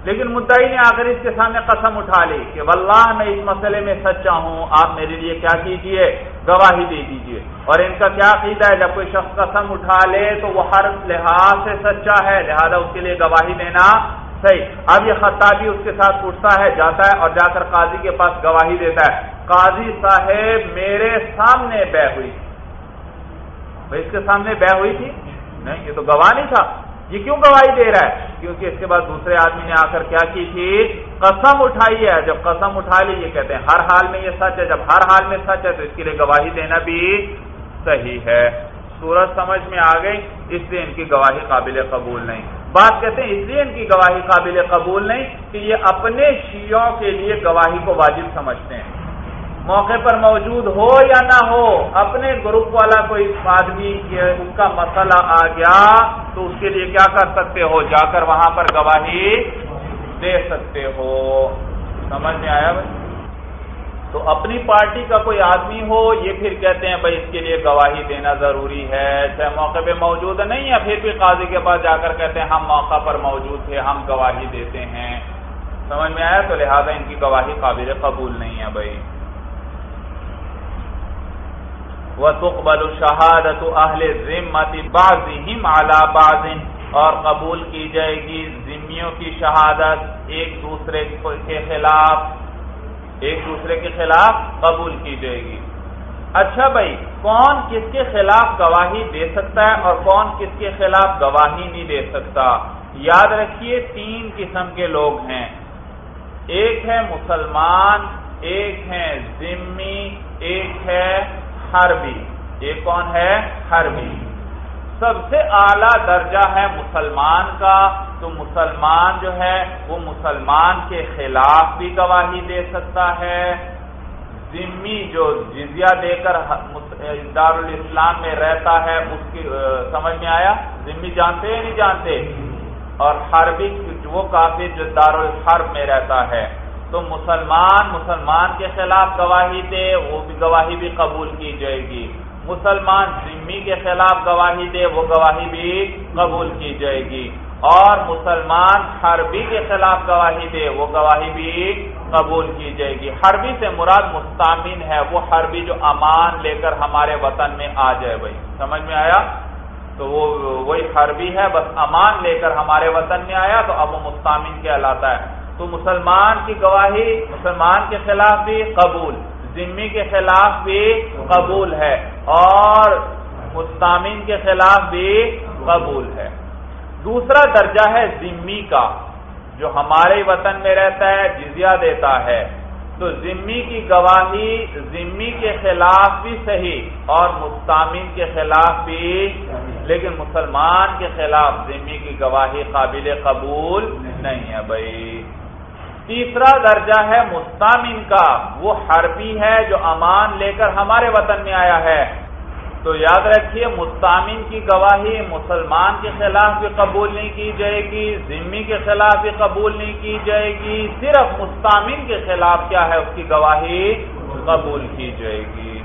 لیکن مدعی نے آ کر اس کے سامنے قسم اٹھا لی کہ واللہ، میں اس مسئلے میں سچا ہوں آپ میرے لیے کیا کیجیے؟ گواہی دے دیجیے۔ اور ان کا کیا عقیدہ ہے؟ جب کوئی شخص قسم اٹھا لے تو وہ ہر لحاظ سے سچا ہے، لہذا اس کے لیے گواہی دینا صحیح۔ اب یہ خطابی اس کے ساتھ اٹھتا ہے، جاتا ہے اور جا کر قاضی کے پاس گواہی دیتا ہے۔ قاضی صاحب میرے سامنے بہ ہوئی بھائی، اس کے سامنے بہ ہوئی تھی؟ نہیں، یہ تو گواہ نہیں تھا۔ یہ کیوں گواہی دے رہا ہے؟ کیونکہ اس کے بعد دوسرے آدمی نے آ کر کیا کی تھی؟ قسم اٹھائی ہے۔ جب قسم اٹھا لی، یہ کہتے ہیں، ہر حال میں یہ سچ ہے۔ جب ہر حال میں سچ ہے، تو اس کے لیے گواہی دینا بھی صحیح ہے۔ سورج سمجھ میں آ گئی، اس لیے ان کی گواہی قابل قبول نہیں۔ بات کہتے ہیں، اس لیے ان کی گواہی قابل قبول نہیں کہ یہ اپنے شیعوں کے لیے گواہی کو واجب سمجھتے ہیں۔ موقع پر موجود ہو یا نہ ہو، اپنے گروپ والا کوئی آدمی ان کا مسئلہ آ گیا تو اس کے لیے کیا کر سکتے ہو؟ جا کر وہاں پر گواہی دے سکتے ہو۔ سمجھ میں آیا بھائی؟ تو اپنی پارٹی کا کوئی آدمی ہو، یہ پھر کہتے ہیں بھائی اس کے لیے گواہی دینا ضروری ہے، چاہے موقع پہ موجود نہیں ہے پھر بھی قاضی کے پاس جا کر کہتے ہیں ہم موقع پر موجود تھے، ہم گواہی دیتے ہیں۔ سمجھ میں آیا؟ تو لہٰذا ان کی گواہی قابل قبول نہیں ہے بھائی۔ وتقبل شہادت اہل ذمت بعضهم على بعض، اور قبول کی جائے گی ذمیوں کی شہادت ایک دوسرے کے خلاف، ایک دوسرے کے خلاف قبول کی جائے گی۔ اچھا بھائی، کون کس کے خلاف گواہی دے سکتا ہے اور کون کس کے خلاف گواہی نہیں دے سکتا؟ یاد رکھیے، تین قسم کے لوگ ہیں۔ ایک ہے مسلمان، ایک ہے ذمی، ایک ہے حربی۔ یہ کون ہے؟ حربی۔ سب سے اعلی درجہ ہے مسلمان کا۔ تو مسلمان جو ہے، وہ مسلمان کے خلاف بھی گواہی دے سکتا ہے۔ ذمی جو جزیہ دے کر دارالاسلام میں رہتا ہے، اس کی سمجھ میں آیا؟ ذمی جانتے یا نہیں جانتے؟ اور حربی وہ کافی جو دارالحرب میں رہتا ہے۔ تو مسلمان مسلمان کے خلاف گواہی دے، وہ بھی گواہی بھی قبول کی جائے گی۔ مسلمان ذمی کے خلاف گواہی دے، وہ گواہی بھی قبول کی جائے گی۔ اور مسلمان حربی کے خلاف گواہی دے، وہ گواہی بھی قبول کی جائے گی۔ حربی سے مراد مستامین ہے، وہ حربی جو امان لے کر ہمارے وطن میں آ جائے بھائی۔ سمجھ میں آیا؟ تو وہ، وہی حربی ہے، بس امان لے کر ہمارے وطن میں آیا، تو اب وہ مستامین کہلاتا ہے۔ تو مسلمان کی گواہی مسلمان کے خلاف بھی قبول ذمی کے خلاف بھی قبول ہے، اور مستامین کے خلاف بھی قبول ہے۔ دوسرا درجہ ہے ذمی کا، جو ہمارے وطن میں رہتا ہے، جزیہ دیتا ہے۔ تو ذمی کی گواہی ذمی کے خلاف بھی صحیح اور مستامین کے خلاف بھی لیکن مسلمان کے خلاف ذمی کی گواہی قابل قبول نہیں ہے بھائی۔ تیسرا درجہ ہے مستامین کا، وہ حربی ہے جو امان لے کر ہمارے وطن میں آیا ہے۔ تو یاد رکھیے، مستامن کی گواہی مسلمان کے خلاف بھی قبول نہیں کی جائے گی ذمی کے خلاف بھی قبول نہیں کی جائے گی، صرف مستامن کے خلاف کیا ہے اس کی گواہی قبول کی جائے گی۔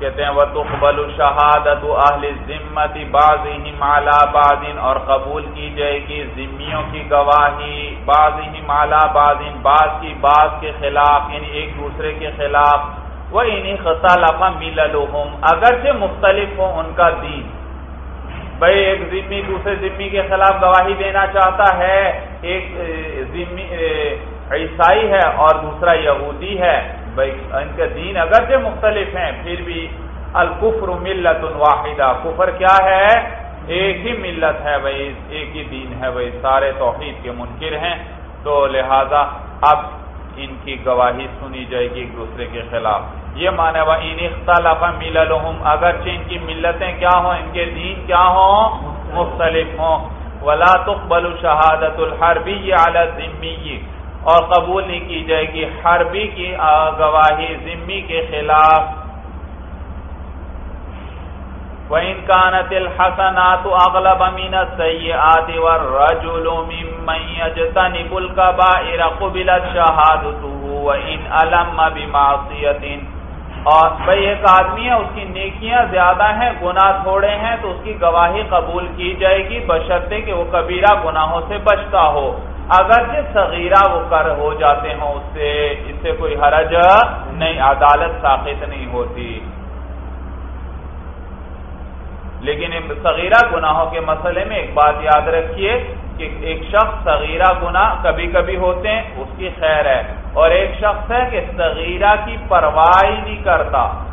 کہتے ہیں وہ تقبل شہادت اہل ذمتی باز مالا بازن اور قبول کی جائے گی ذمیوں کی گواہی باز مالا بازن بعض کی بعض کے خلاف یعنی ایک دوسرے کے خلاف وہ انہیں خطالفہ مل اگرچہ مختلف ہو ان کا دین۔ بھائی ایک ذمی دوسرے ذمی کے خلاف گواہی دینا چاہتا ہے، ایک ذمی عیسائی ہے اور دوسرا یہودی ہے۔ بھائی، ان کے دین اگرچہ مختلف ہیں، پھر بھی الکفر ملت واحدہ۔ کفر کیا ہے؟ ایک ہی ملت ہے بھائی، ایک ہی دین ہے بھائی، سارے توحید کے منکر ہیں۔ تو لہذا اب ان کی گواہی سنی جائے گی ایک دوسرے کے خلاف۔ یہ مانے وہ ان اختلاف مللہم، اگرچہ ان کی ملتیں کیا ہوں، ان کے دین کیا ہوں، مختلف ہوں۔ ولا تقبل شہادت الحربی علی ذمی اور قبول نہیں کی جائے گی حربی کی گواہی ذمی کے خلاف۔ وَإِن كَانَتِ الْحَسَنَاتُ أَغْلَبَ مِنَ السَّيِّئَاتِ وَالرَّجُلُ مِمَّن يَجْتَنِبُ الْكَبَائِرَ قُبِلَتْ شَهَادَتُهُ وَإِنْ أَلَمَّ بِمَعْصِيَةٍ۔ اور بھئی ایک آدمی ہے، اس کی نیکیاں زیادہ ہیں، گناہ تھوڑے ہیں، تو اس کی گواہی قبول کی جائے گی بشرطے کہ وہ کبیرہ گناہوں سے بچتا ہو۔ اگرچہ صغیرہ وہ کر ہو جاتے ہوں، اس سے اس سے کوئی حرج نہیں، عدالت ساقط نہیں ہوتی۔ لیکن صغیرہ گناہوں کے مسئلے میں ایک بات یاد رکھیے کہ ایک شخص صغیرہ گناہ کبھی کبھی ہوتے ہیں، اس کی خیر ہے۔ اور ایک شخص ہے کہ صغیرہ کی پرواہ نہیں کرتا۔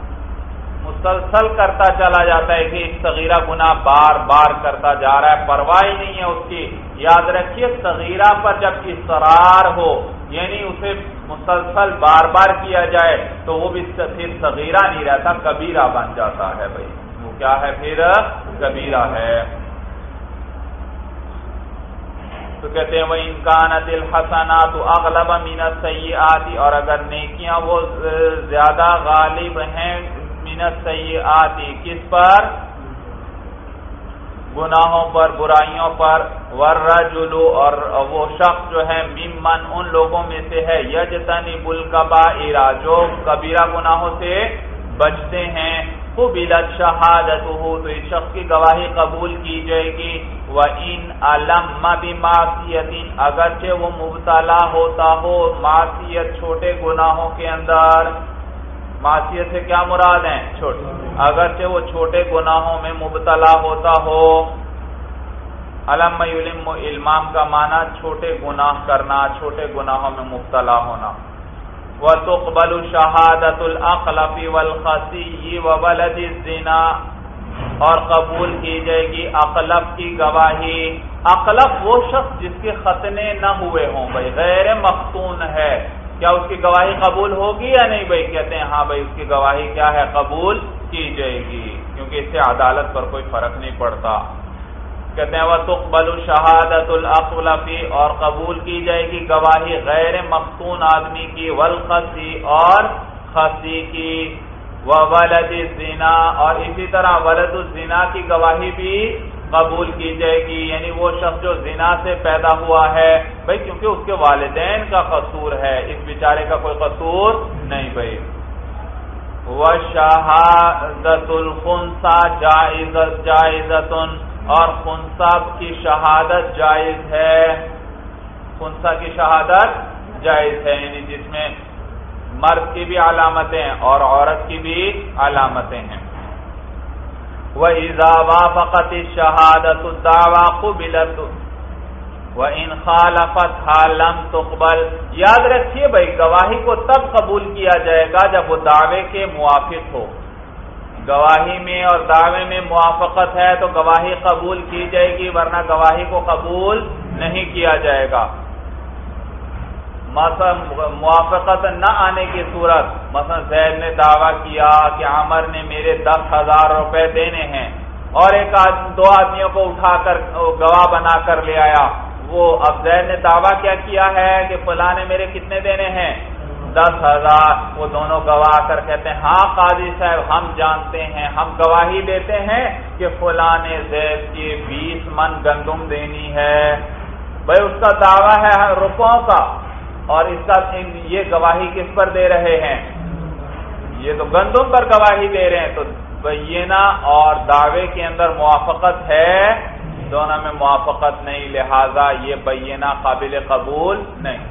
مسلسل کرتا چلا جاتا ہے کہ ایک صغیرہ گناہ بار بار کرتا جا رہا ہے پرواہ نہیں ہے اس کی۔ یاد رکھیے، صغیرہ پر جب اصرار ہو یعنی اسے مسلسل بار بار کیا جائے، تو وہ بھی پھر صغیرہ نہیں رہتا، کبیرہ بن جاتا ہے بھائی۔ وہ کیا ہے پھر؟ کبیرہ ہے۔ تو کہتے ہیں وہ انکان دل حسنا تو اغلب مینت صحیح اور اگر نیکیاں وہ زیادہ غالب ہیں مینت صحیح کس پر؟ گناہوں پر، برائیوں پر ورا جلو اور وہ شخص جو ہے، ممن، ان لوگوں میں سے ہے یجتنی بل جو کبیرہ گناہوں سے بچتے ہیں۔ قبلت شہادت ہو تو اس شخص کی گواہی قبول کی جائے گی۔ وہ ان علم معصیت اگرچہ وہ مبتلا ہوتا ہو، معصیت چھوٹے گناہوں کے اندر معصیت سے کیا مراد ہیں؟ چھوٹے۔ اگرچہ وہ چھوٹے گناہوں میں مبتلا ہوتا ہو علم علم علمام کا معنی چھوٹے گناہ کرنا، چھوٹے گناہوں میں مبتلا ہونا۔ وتقبل شہادت الاقلف والخسی وولد الزنا، اور قبول کی جائے گی اقلف کی گواہی۔ اقلف وہ شخص جس کے ختنے نہ ہوئے ہوں بھائی غیر مختون ہے۔ کیا اس کی گواہی قبول ہوگی یا نہیں بھائی؟ کہتے ہیں ہاں بھائی، اس کی گواہی کیا ہے؟ قبول کی جائے گی، کیونکہ اس سے عدالت پر کوئی فرق نہیں پڑتا۔ کہتے ہیں وہ تقبل شہادت القلفی اور قبول کی جائے گی گواہی غیر مختون آدمی کی ولخسی اور خسی کی۔ ولد زنا اور اسی طرح ولد الزنا کی گواہی بھی قبول کی جائے گی یعنی وہ شخص جو زنا سے پیدا ہوا ہے، بھائی کیونکہ اس کے والدین کا قصور ہے، اس بیچارے کا کوئی قصور نہیں بھائی۔ وہ شہادت الخنسا جائز جائزت اور خنسا کی شہادت جائز ہے۔ خنسا کی شہادت جائز ہے یعنی جس میں مرد کی بھی علامتیں اور عورت کی بھی علامتیں ہیں۔ وہ ایزا فقط شہادت الدعوا قبلت وہ ان خالفت حالم تقبل یاد رکھیے بھائی، گواہی کو تب قبول کیا جائے گا جب وہ دعوے کے موافق ہو۔ گواہی میں اور دعوے میں موافقت ہے تو گواہی قبول کی جائے گی، ورنہ گواہی کو قبول نہیں کیا جائے گا۔ مثلا موافقت نہ آنے کی صورت، مثلا زید نے دعویٰ کیا کہ عمر نے میرے دس ہزار روپے دینے ہیں۔ اور ایک آدمی دو آدمیوں کو اٹھا کر، گواہ بنا کر لے آیا۔ وہ، اب زید نے دعویٰ کیا کیا ہے کہ فلاں نے میرے کتنے دینے ہیں؟ دس ہزار۔ وہ دونوں گواہ کر کہتے ہیں ہاں قاضی صاحب، ہم جانتے ہیں، ہم گواہی دیتے ہیں کہ فلاں نے زید کی بیس من گندم دینی ہے۔ بھائی، اس کا دعویٰ ہے روپوں کا۔ اور اس کا یہ گواہی کس پر دے رہے ہیں؟ یہ تو گندم پر گواہی دے رہے ہیں، تو بینا اور دعوے کے اندر موافقت ہے؟ دونوں میں موافقت نہیں، لہذا یہ بینا قابل قبول نہیں۔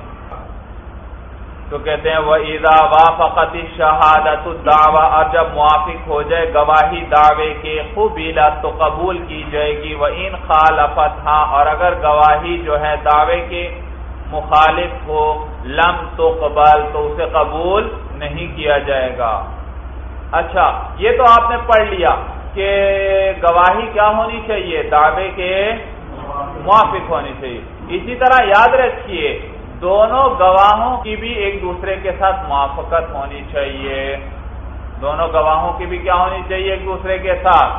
تو کہتے ہیں وہ ایزا وافقت شہادت الدعوی اور جب موافق ہو جائے، گواہی دعوے کے خوبیلا تو قبول کی جائے گی۔ وہ ان خالفت ہاں اور اگر گواہی جو ہے دعوے کے مخالف ہو، لم تو قبل تو اسے قبول نہیں کیا جائے گا۔ اچھا یہ تو آپ نے پڑھ لیا کہ گواہی کیا ہونی چاہیے؟ دعوے کے موافق ہونی چاہیے۔ اسی طرح یاد رکھیے، دونوں گواہوں کی بھی ایک دوسرے کے ساتھ موافقت ہونی چاہیے۔ دونوں گواہوں کی بھی کیا ہونی چاہیے؟ ایک دوسرے کے ساتھ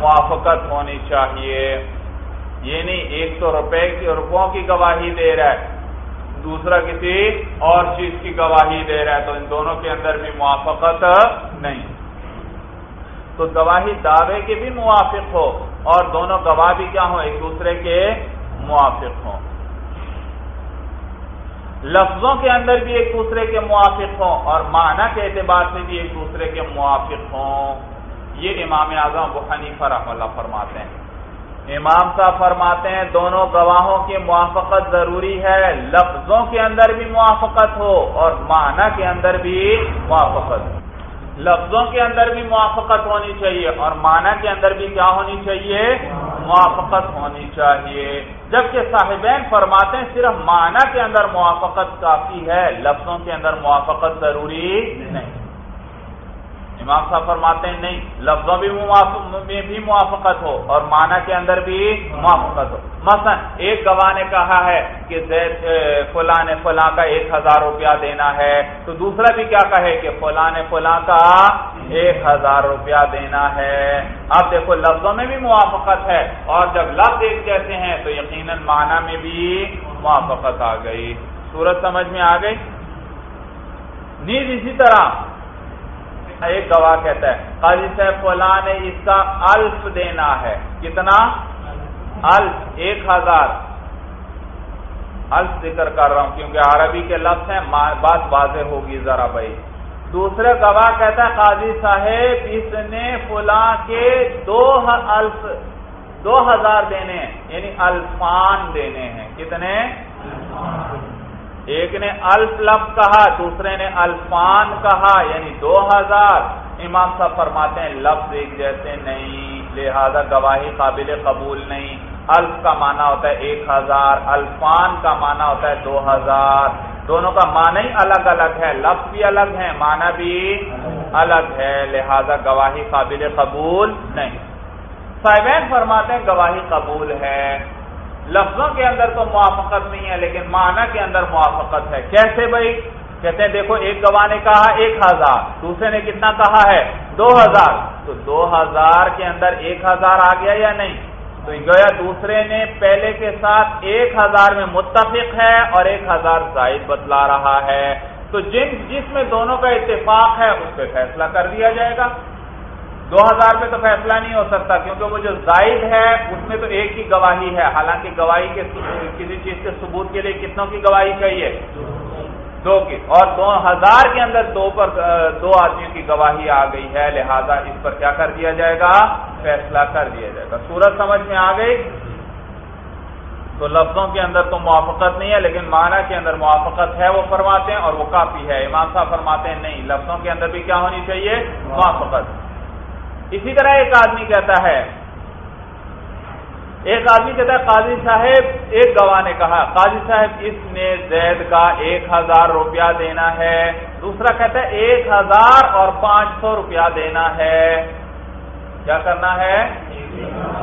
موافقت ہونی چاہیے۔ یہ نہیں ایک سو روپے کی روپوں کی گواہی دے رہا ہے۔ دوسرا کسی اور چیز کی گواہی دے رہا ہے تو ان دونوں کے اندر بھی موافقت نہیں۔ تو گواہی دعوے کے بھی موافق ہو اور دونوں گواہ بھی کیا ہوں؟ ایک دوسرے کے موافق ہوں۔ لفظوں کے اندر بھی ایک دوسرے کے موافق ہوں اور معنی کے اعتبار سے بھی ایک دوسرے کے موافق ہوں۔ یہ امام اعظم ابو حنیفہ رحم اللہ فرماتے ہیں۔ امام صاحب فرماتے ہیں، دونوں گواہوں کی موافقت ضروری ہے، لفظوں کے اندر بھی موافقت ہو اور معنی کے اندر بھی موافقت لفظوں کے اندر بھی موافقت ہونی چاہیے اور معنی کے اندر بھی کیا ہونی چاہیے؟ موافقت ہونی چاہیے۔ جبکہ صاحبین فرماتے ہیں، صرف معنی کے اندر موافقت کافی ہے، لفظوں کے اندر موافقت ضروری نہیں۔ امام صاحب فرماتے ہیں، نہیں، لفظوں بھی میں بھی موافقت ہو اور معنی کے اندر بھی موافقت ہو۔ مثلا ایک گواہ نے کہا ہے کہ زید فلاں نے فلاں کا ایک ہزار روپیہ دینا ہے، تو دوسرا بھی کیا کہے کہ فلاں نے فلاں کا ایک ہزار روپیہ دینا ہے۔ اب دیکھو، لفظوں میں بھی موافقت ہے اور جب لفظ ایک جیسے ہیں تو یقیناً معنی میں بھی موافقت آ گئی۔ صورت سمجھ میں آ گئی؟ نیز اسی طرح ایک گواہ کہتا ہے، قاضی صاحب، فلاں نے اس کا الف دینا ہے۔ کتنا؟ الف، ایک ہزار۔ الف ذکر کر رہا ہوں کیونکہ عربی کے لفظ ہیں بات واضح ہوگی ذرا بھائی۔ دوسرے گواہ کہتا ہے، قاضی صاحب، اس نے فلاں کے دو الف، دو ہزار دینے ہیں یعنی الفان دینے ہیں۔ کتنے؟ ایک نے الف لفظ کہا، دوسرے نے الفان کہا یعنی دو ہزار۔ امام صاحب فرماتے ہیں، لفظ ایک جیسے نہیں، لہذا گواہی قابل قبول نہیں۔ الف کا معنی ہوتا ہے ایک ہزار، الفان کا معنی ہوتا ہے دو ہزار۔ دونوں کا معنی ہی الگ الگ ہے، لفظ بھی الگ ہے معنی بھی الگ ہے، لہذا گواہی قابل قبول نہیں۔ صاحبین فرماتے ہیں، گواہی قبول ہے۔ لفظوں کے اندر تو موافقت نہیں ہے، لیکن معنی کے اندر موافقت ہے۔ کیسے بھائی؟ کہتے ہیں، دیکھو، ایک گواہ نے کہا ایک ہزار، دوسرے نے کتنا کہا ہے؟ دو ہزار۔ تو دو ہزار کے اندر ایک ہزار آ گیا یا نہیں؟ تو گویا دوسرے نے پہلے کے ساتھ ایک ہزار میں متفق ہے اور ایک ہزار زائد بتلا رہا ہے۔ تو جن، جس میں دونوں کا اتفاق ہے، اس پہ فیصلہ کر دیا جائے گا۔ دو ہزار پہ تو فیصلہ نہیں ہو سکتا، کیونکہ وہ جو زائد ہے، اس میں تو ایک ہی گواہی ہے۔ حالانکہ گواہی کے کسی چیز کے ثبوت کے لیے کتنوں کی گواہی چاہیے؟ دو کی۔ اور دو ہزار کے اندر دو پر دو آدمیوں کی گواہی آ گئی ہے، لہذا اس پر کیا کر دیا جائے گا؟ فیصلہ کر دیا جائے گا۔ سورج سمجھ میں آ گئی؟ تو لفظوں کے اندر تو موافقت نہیں ہے، لیکن معنی کے اندر موافقت ہے، وہ فرماتے ہیں اور وہ کافی ہے۔ امام صاحب فرماتے ہیں نہیں، لفظوں کے اندر بھی کیا ہونی چاہیے؟ موافقت۔ اسی طرح ایک آدمی کہتا ہے، ایک آدمی کہتا ہے، قاضی صاحب، ایک گواہ نے کہا، قاضی صاحب، اس نے زید کا ایک ہزار روپیہ دینا ہے۔ دوسرا کہتا ہے، ایک ہزار اور پانچ سو روپیہ دینا ہے۔ کیا کرنا ہے؟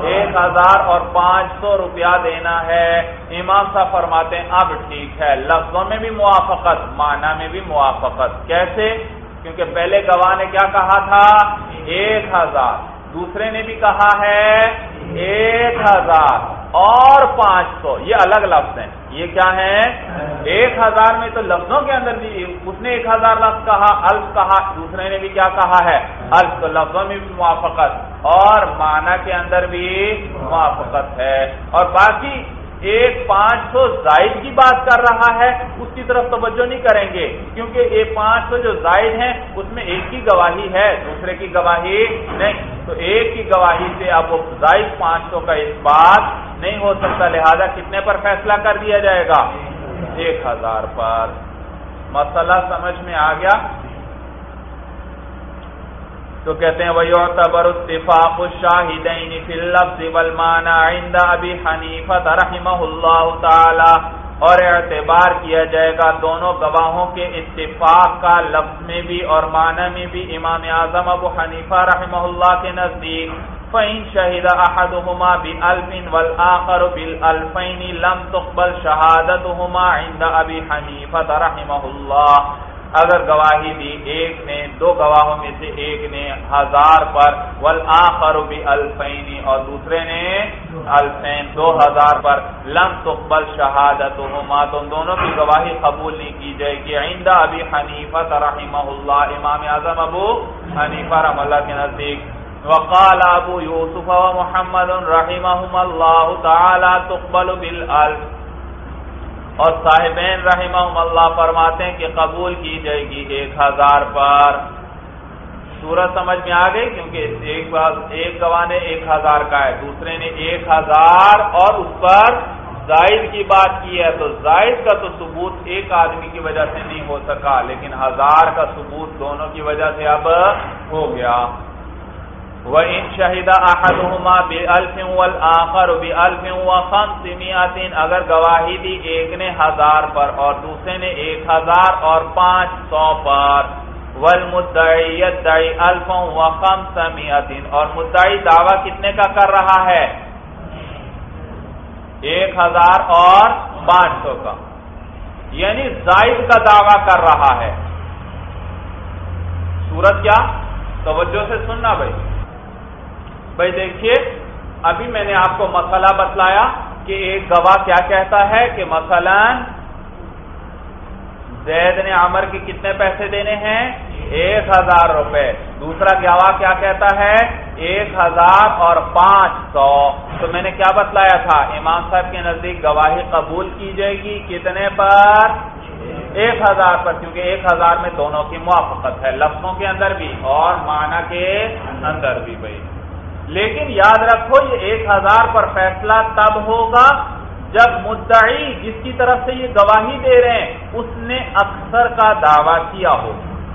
ایک ہزار اور پانچ سو روپیہ دینا ہے۔ امام صاحب فرماتے ہیں، اب ٹھیک ہے، لفظوں میں بھی موافقت، معنی میں بھی موافقت۔ کیسے؟ کیونکہ پہلے گواہ نے کیا کہا تھا؟ ایک ہزار۔ دوسرے نے بھی کہا ہے، ایک ہزار۔ اور پانچ سو۔ یہ الگ لفظ ہیں۔ یہ کیا ہے ایک ہزار میں تو لفظوں کے اندر بھی اس نے ایک ہزار لفظ کہا، الف کہا۔ دوسرے نے بھی کیا کہا ہے؟ الف۔ تو لفظوں میں بھی موافقت۔ اور معنی کے اندر بھی موافقت ہے۔ اور باقی ایک پانچ سو زائد کی بات کر رہا ہے، اس کی طرف توجہ نہیں کریں گے، کیونکہ یہ پانچ سو جو زائد ہیں، اس میں ایک کی گواہی ہے، دوسرے کی گواہی نہیں۔ تو ایک کی گواہی سے اب وہ زائد پانچ سو کا اس بات نہیں ہو سکتا، لہذا کتنے پر فیصلہ کر دیا جائے گا؟ ایک ہزار پر۔ مسئلہ سمجھ میں آ گیا۔ تو کہتے ہیں وہی اتفاق الشاہدین فی اللفظ والمعنى عند ابی حنیفہ رحمہ اللہ تعالی اور اعتبار کیا جائے گا دونوں گواہوں کے اتفاق کا لفظ میں بھی اور معنی میں بھی امام اعظم ابو حنیفہ رحمہ اللہ کے نزدیک. فَإِن شَهِدَ أَحَدُهُمَا بِأَلْفٍ وَالْآخَرُ بِالْأَلْفَيْنِ لَمْ تُقْبَلْ شَهَادَتُهُمَا عِنْدَ أَبِي حَنِيفَةَ رَحِمَهُ اللَّهِ. اگر گواہی دی، ایک نے، دو گواہوں میں سے ایک نے ہزار پر، والآخر بھی الفینی اور دوسرے نے الفین دو ہزار پر۔ لم تقبل شہادت تو دونوں کی گواہی قبول نہیں کی جائے گی۔ آئندہ ابھی حنیفہ رحمہ اللہ، امام اعظم ابو حنیفہ رحم اللہ کے نزدیک۔ وقال ابو یوسف و محمد رحمہم اللہ تعالی تقبل بالالف اور صاحبین رحمہ اللہ فرماتے ہیں کہ قبول کی جائے گی ایک ہزار پر سورج سمجھ میں آ گئی کیونکہ ایک بار، ایک گواہ نے ایک ہزار کا ہے۔ دوسرے نے ایک ہزار اور اس پر زائد کی بات کی ہے۔ تو زائد کا تو ثبوت ایک آدمی کی وجہ سے نہیں ہو سکا، لیکن ہزار کا ثبوت دونوں کی وجہ سے اب ہو گیا۔ وَإِن شَهِدَ أَحَدُهُمَا بِأَلْفٍ وَالْآخَرُ بِأَلْفٍ وَخَمْسِمِيَةٍ اگر گواہی دی ایک نے ہزار پر اور دوسرے نے ایک ہزار اور پانچ سو پر. وَالْمُدَّعِي يَدَّعِي أَلْفًا وَخَمْسَمِيَةٍ اور مدعی دعویٰ کتنے کا کر رہا ہے؟ ایک ہزار اور پانچ سو کا. یعنی زائد کا دعویٰ کر رہا ہے. سورت کیا؟ توجہ سے سننا بھائی. بھائی دیکھیے، ابھی میں نے آپ کو مسئلہ بتلایا کہ ایک گواہ کیا کہتا ہے کہ مثلا زید نے عمر کے کتنے پیسے دینے ہیں؟ ایک ہزار روپے۔ دوسرا گواہ کیا کہتا ہے؟ ایک ہزار اور پانچ سو۔ تو میں نے کیا بتلایا تھا؟ امام صاحب کے نزدیک گواہی قبول کی جائے گی کتنے پر؟ ایک ہزار پر، کیونکہ ایک ہزار میں دونوں کی موافقت ہے، لفظوں کے اندر بھی اور معنی کے اندر بھی بھائی۔ لیکن یاد رکھو یہ ایک ہزار پر فیصلہ تب ہوگا جب مدعی جس کی طرف سے یہ گواہی دے رہے ہیں، اس نے اکثر کا دعویٰ کیا ہو۔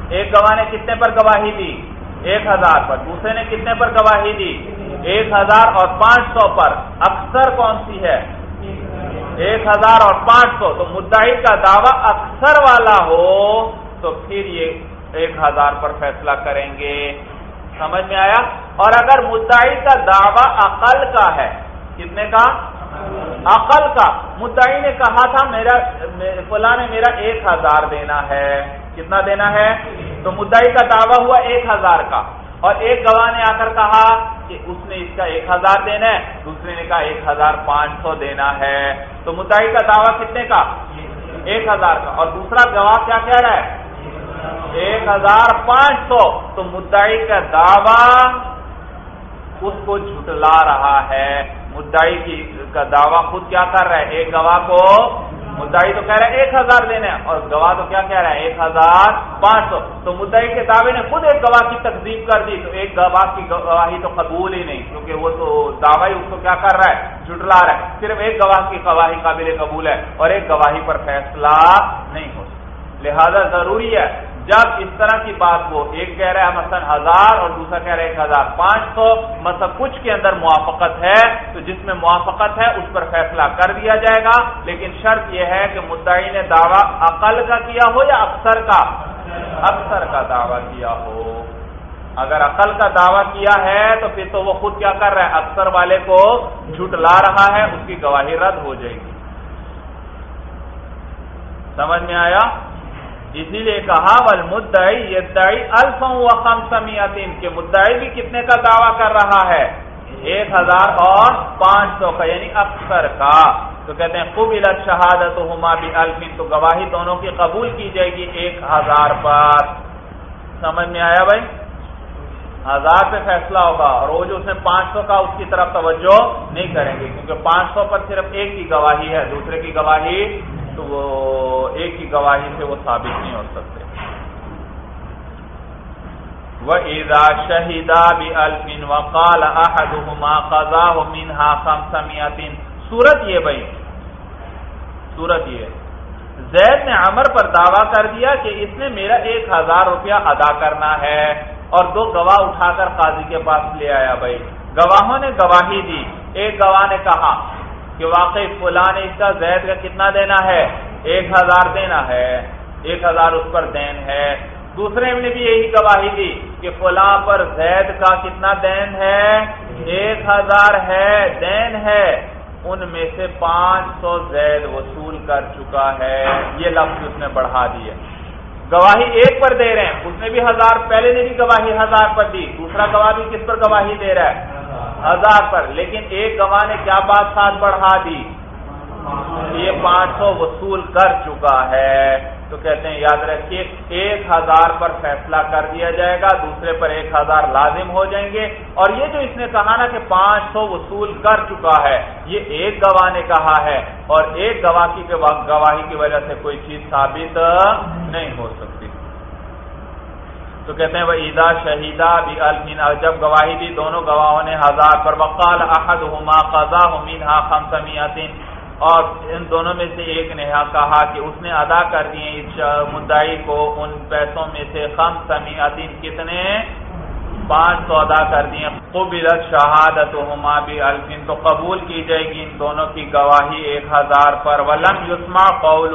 ایک گواہ نے کتنے پر گواہی دی؟ ایک ہزار پر۔ دوسرے نے کتنے پر گواہی دی؟ ایک ہزار اور پانچ سو پر۔ اکثر کون سی ہے؟ ایک ہزار اور پانچ سو۔ تو مدعی کا دعویٰ اکثر والا ہو، تو پھر یہ ایک ہزار پر فیصلہ کریں گے۔ سمجھ میں آیا؟ اور اگر مدعی کا دعویٰ عقل کا ہے کتنے کا عقل کا۔ مدعی نے کہا تھا، میرا فلاں نے میرا ایک ہزار دینا ہے۔ کتنا دینا ہے؟ تو مدعی کا دعویٰ ہوا ایک ہزار کا۔ اور ایک گواہ نے آ کر کہا کہ اس نے اس کا ایک ہزار دینا ہے، دوسرے نے کہا ایک ہزار پانچ سو دینا ہے۔ تو مدعی کا دعویٰ کتنے کا؟ ایک ہزار کا۔ اور دوسرا گواہ کیا کہہ رہا ہے؟ ایک ہزار پانچ سو۔ تو مدعی کا دعویٰ اس کو جھٹلا رہا ہے۔ مدعی کی کا دعویٰ خود کیا کر رہا ہے؟ ایک گواہ کو مدعی تو کہہ رہا ہے ایک ہزار دینے اور گواہ تو کیا کہہ رہا ہے؟ ایک ہزار پانچ سو۔ تو مدعی کے دعوے نے خود ایک گواہ کی تقسیم کر دی۔ تو ایک گواہ کی گواہی تو قبول ہی نہیں، کیونکہ وہ تو دعوی اس کو کیا کر رہا ہے؟ جٹلا رہا ہے۔ صرف ایک گواہ کی گواہی قابل قبول ہے اور ایک گواہی پر فیصلہ نہیں ہو لہذا ضروری ہے جب اس طرح کی بات ہو ایک کہہ رہا ہے مثلا ہزار اور دوسرا کہہ رہا ہے ایک ہزار پانچ سو مثلا مطلب کچھ کے اندر موافقت ہے، تو جس میں موافقت ہے اس پر فیصلہ کر دیا جائے گا، لیکن شرط یہ ہے کہ مدعی نے دعویٰ عقل کا کیا ہو یا اکثر کا؟ اکثر کا دعویٰ کیا ہو۔ اگر عقل کا دعویٰ کیا ہے تو پھر تو وہ خود کیا کر رہا ہے؟ اکثر والے کو جھٹ لا رہا ہے، اس کی گواہی رد ہو جائے گی۔ سمجھ میں آیا؟ اسی لیے کہا ول مدعی یہ و خم سمیتین کے مدعی بھی کتنے کا دعویٰ کر رہا ہے؟ ایک ہزار اور پانچ سو کا یعنی اکثر کا۔ تو کہتے ہیں خوب شہادت ہما بھی الفین تو گواہی دونوں کی قبول کی جائے گی ایک ہزار پر سمجھ میں آیا بھائی؟ ہزار پہ فیصلہ ہوگا، اور وہ جو اس نے پانچ سو کا، اس کی طرف توجہ نہیں کریں گے، کیونکہ پانچ سو پر صرف ایک کی گواہی ہے، دوسرے کی گواہی تو وہ ایک ہی گواہی سے وہ ثابت نہیں ہو سکتے۔ وہ ایزا شہیدا بھی الفین وقال احدهما قضاه منها خمسمائه صورت یہ بھائی صورت یہ۔ زید نے عمر پر دعویٰ کر دیا کہ اس نے میرا ایک ہزار روپیہ ادا کرنا ہے اور دو گواہ اٹھا کر قاضی کے پاس لے آیا بھائی۔ گواہوں نے گواہی دی۔ ایک گواہ نے کہا کہ واقعی فلاں نے اس کا زید کا کتنا دینا ہے؟ ایک ہزار دینا ہے، ایک ہزار اس پر دین ہے۔ دوسرے نے بھی یہی گواہی دی کہ فلاں پر زید کا کتنا دین ہے؟ ایک ہزار ہے، دین ہے۔ ان میں سے پانچ سو زید وصول کر چکا ہے۔ یہ لفظ اس نے بڑھا دیے گواہی ایک پر دے رہے ہیں۔ اس نے بھی ہزار، پہلے نے بھی گواہی ہزار پر دی۔ دوسرا گواہ بھی کس پر گواہی دے رہا ہے؟ ہزار پر۔ لیکن ایک گواہ نے کیا بات ساتھ بڑھا دی؟ یہ پانچ سو وصول کر چکا ہے۔ تو کہتے ہیں، یاد رکھیے، ایک ہزار پر فیصلہ کر دیا جائے گا، دوسرے پر ایک ہزار لازم ہو جائیں گے۔ اور یہ جو اس نے کہا نا کہ پانچ سو وصول کر چکا ہے، یہ ایک گواہ نے کہا ہے۔ اور ایک گواہ کی گواہی کی وجہ سے کوئی چیز ثابت نہیں ہو سکتی۔ تو کہتے ہیں وہ عیدا شہیدہ بھی الفین جب گواہی دی، دونوں گواہوں نے ہزار پر وقال احد ہما قزا ہمین ہا خم اور ان دونوں میں سے ایک نے کہا کہ اس نے ادا کر دیے اس مدعی کو، ان پیسوں میں سے خم سمیعتین کتنے؟ پانچ سو ادا کر دیے۔ قبلت شہادت ہما بھی الفین تو قبول کی جائے گی ان دونوں کی گواہی ایک ہزار پر۔ ولم یسما قول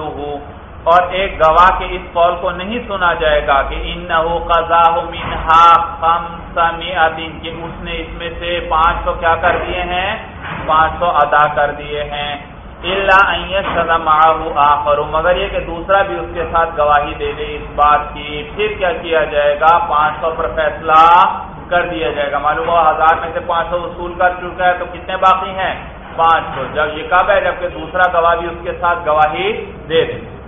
اور ایک گواہ کے اس قول کو نہیں سنا جائے گا کہ ان قزا منہا خم کہ اس نے اس میں سے پانچ سو کیا کر دیے ہیں؟ پانچ سو ادا کر دیے ہیں۔ اللہ آخر مگر یہ کہ دوسرا بھی اس کے ساتھ گواہی دے دے اس بات کی، پھر کیا کیا جائے گا؟ پانچ سو پر فیصلہ کر دیا جائے گا۔ معلوم ہوا ہزار میں سے پانچ سو وصول کر چکا ہے، تو کتنے باقی ہیں؟ پانچ سو۔ جب یہ کب ہے، جبکہ دوسرا گواہ بھی اس کے ساتھ گواہی دے دے۔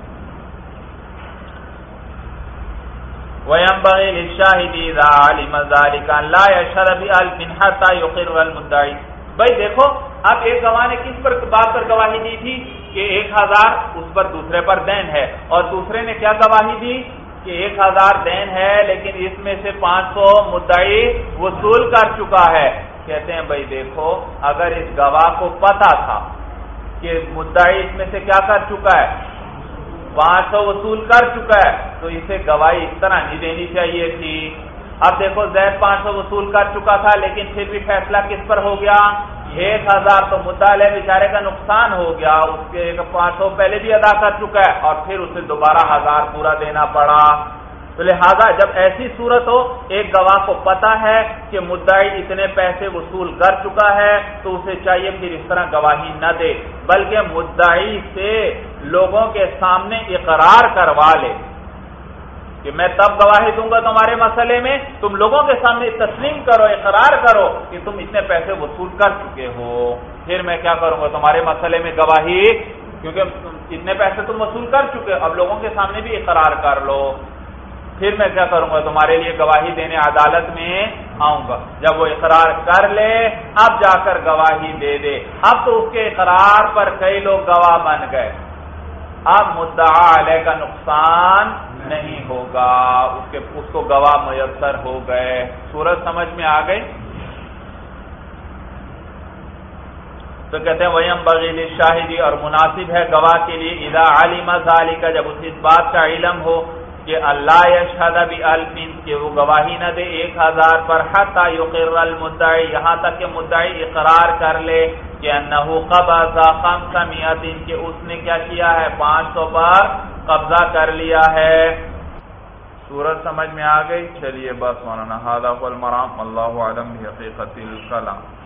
وَيَنْبَغِي لِلشَّاهِدِ إِذَا عَلِمَ ذَلِكَ أَنْ لَا يَشْهَدَ بِأَلْفٍ حَتَّى يُقِرَّ الْمُدَّعِي بھائی دیکھو، اب ایک گواہ نے کس پر بات پر گواہی دی تھی کہ ایک ہزار اس پر دوسرے پر دین ہے، اور دوسرے نے کیا گواہی دی؟ کہ ایک ہزار دین ہے، لیکن اس میں سے پانچ سو مدعی وصول کر چکا ہے۔ کہتے ہیں، بھائی دیکھو، اگر اس گواہ کو پتا تھا کہ مدعی اس میں سے کیا کر چکا ہے پانچ سو وصول کر چکا ہے، تو اسے گواہی اس طرح نہیں دینی چاہیے تھی۔ اب دیکھو، زید پانچ سو وصول کر چکا تھا، لیکن پھر بھی فیصلہ کس پر ہو گیا؟ ایک ہزار تو مطالعہ بیچارے کا نقصان ہو گیا۔ اس کے پانچ سو پہلے بھی ادا کر چکا ہے، اور پھر اسے دوبارہ ہزار پورا دینا پڑا۔ تو لہذا جب ایسی صورت ہو، ایک گواہ کو پتا ہے کہ مدعی اتنے پیسے وصول کر چکا ہے، تو اسے چاہیے پھر اس طرح گواہی نہ دے، بلکہ مدعی سے لوگوں کے سامنے اقرار کروا لے کہ میں تب گواہی دوں گا تمہارے مسئلے میں، تم لوگوں کے سامنے تسلیم کرو، اقرار کرو کہ تم اتنے پیسے وصول کر چکے ہو۔ پھر میں کیا کروں گا؟ تمہارے مسئلے میں گواہی، کیونکہ اتنے پیسے تم وصول کر چکے اب لوگوں کے سامنے بھی اقرار کر لو۔ پھر میں کیا کروں گا؟ تمہارے لیے گواہی دینے عدالت میں آؤں گا۔ جب وہ اقرار کر لے، اب جا کر گواہی دے دے۔ اب تو اس کے اقرار پر کئی لوگ گواہ بن گئے۔ اب مدعا علیہ کا نقصان نہیں ہوگا۔ اس کے اس کو گواہ میسر ہو گئے۔ سورج سمجھ میں آ گئی؟ تو کہتے ہیں ویم بغیل شاہدی اور مناسب ہے گواہ کے لیے۔ ادا عالم ظالی کا جب اس بات کا علم ہو کہ اللہ یشہد بھی الفین کہ وہ گواہی نہ دے ایک ہزار پر، حتی یقر المدعی، یہاں تک کہ مدعی اقرار کر لے کہ انہو قبضا خمس میت کہ اس نے کیا کیا ہے؟ پانچ سو پر قبضہ کر لیا ہے۔ سورج سمجھ میں آ گئی؟ چلیے بس مولانا ہادہ المرام اللہ علم حقیقت الکلام۔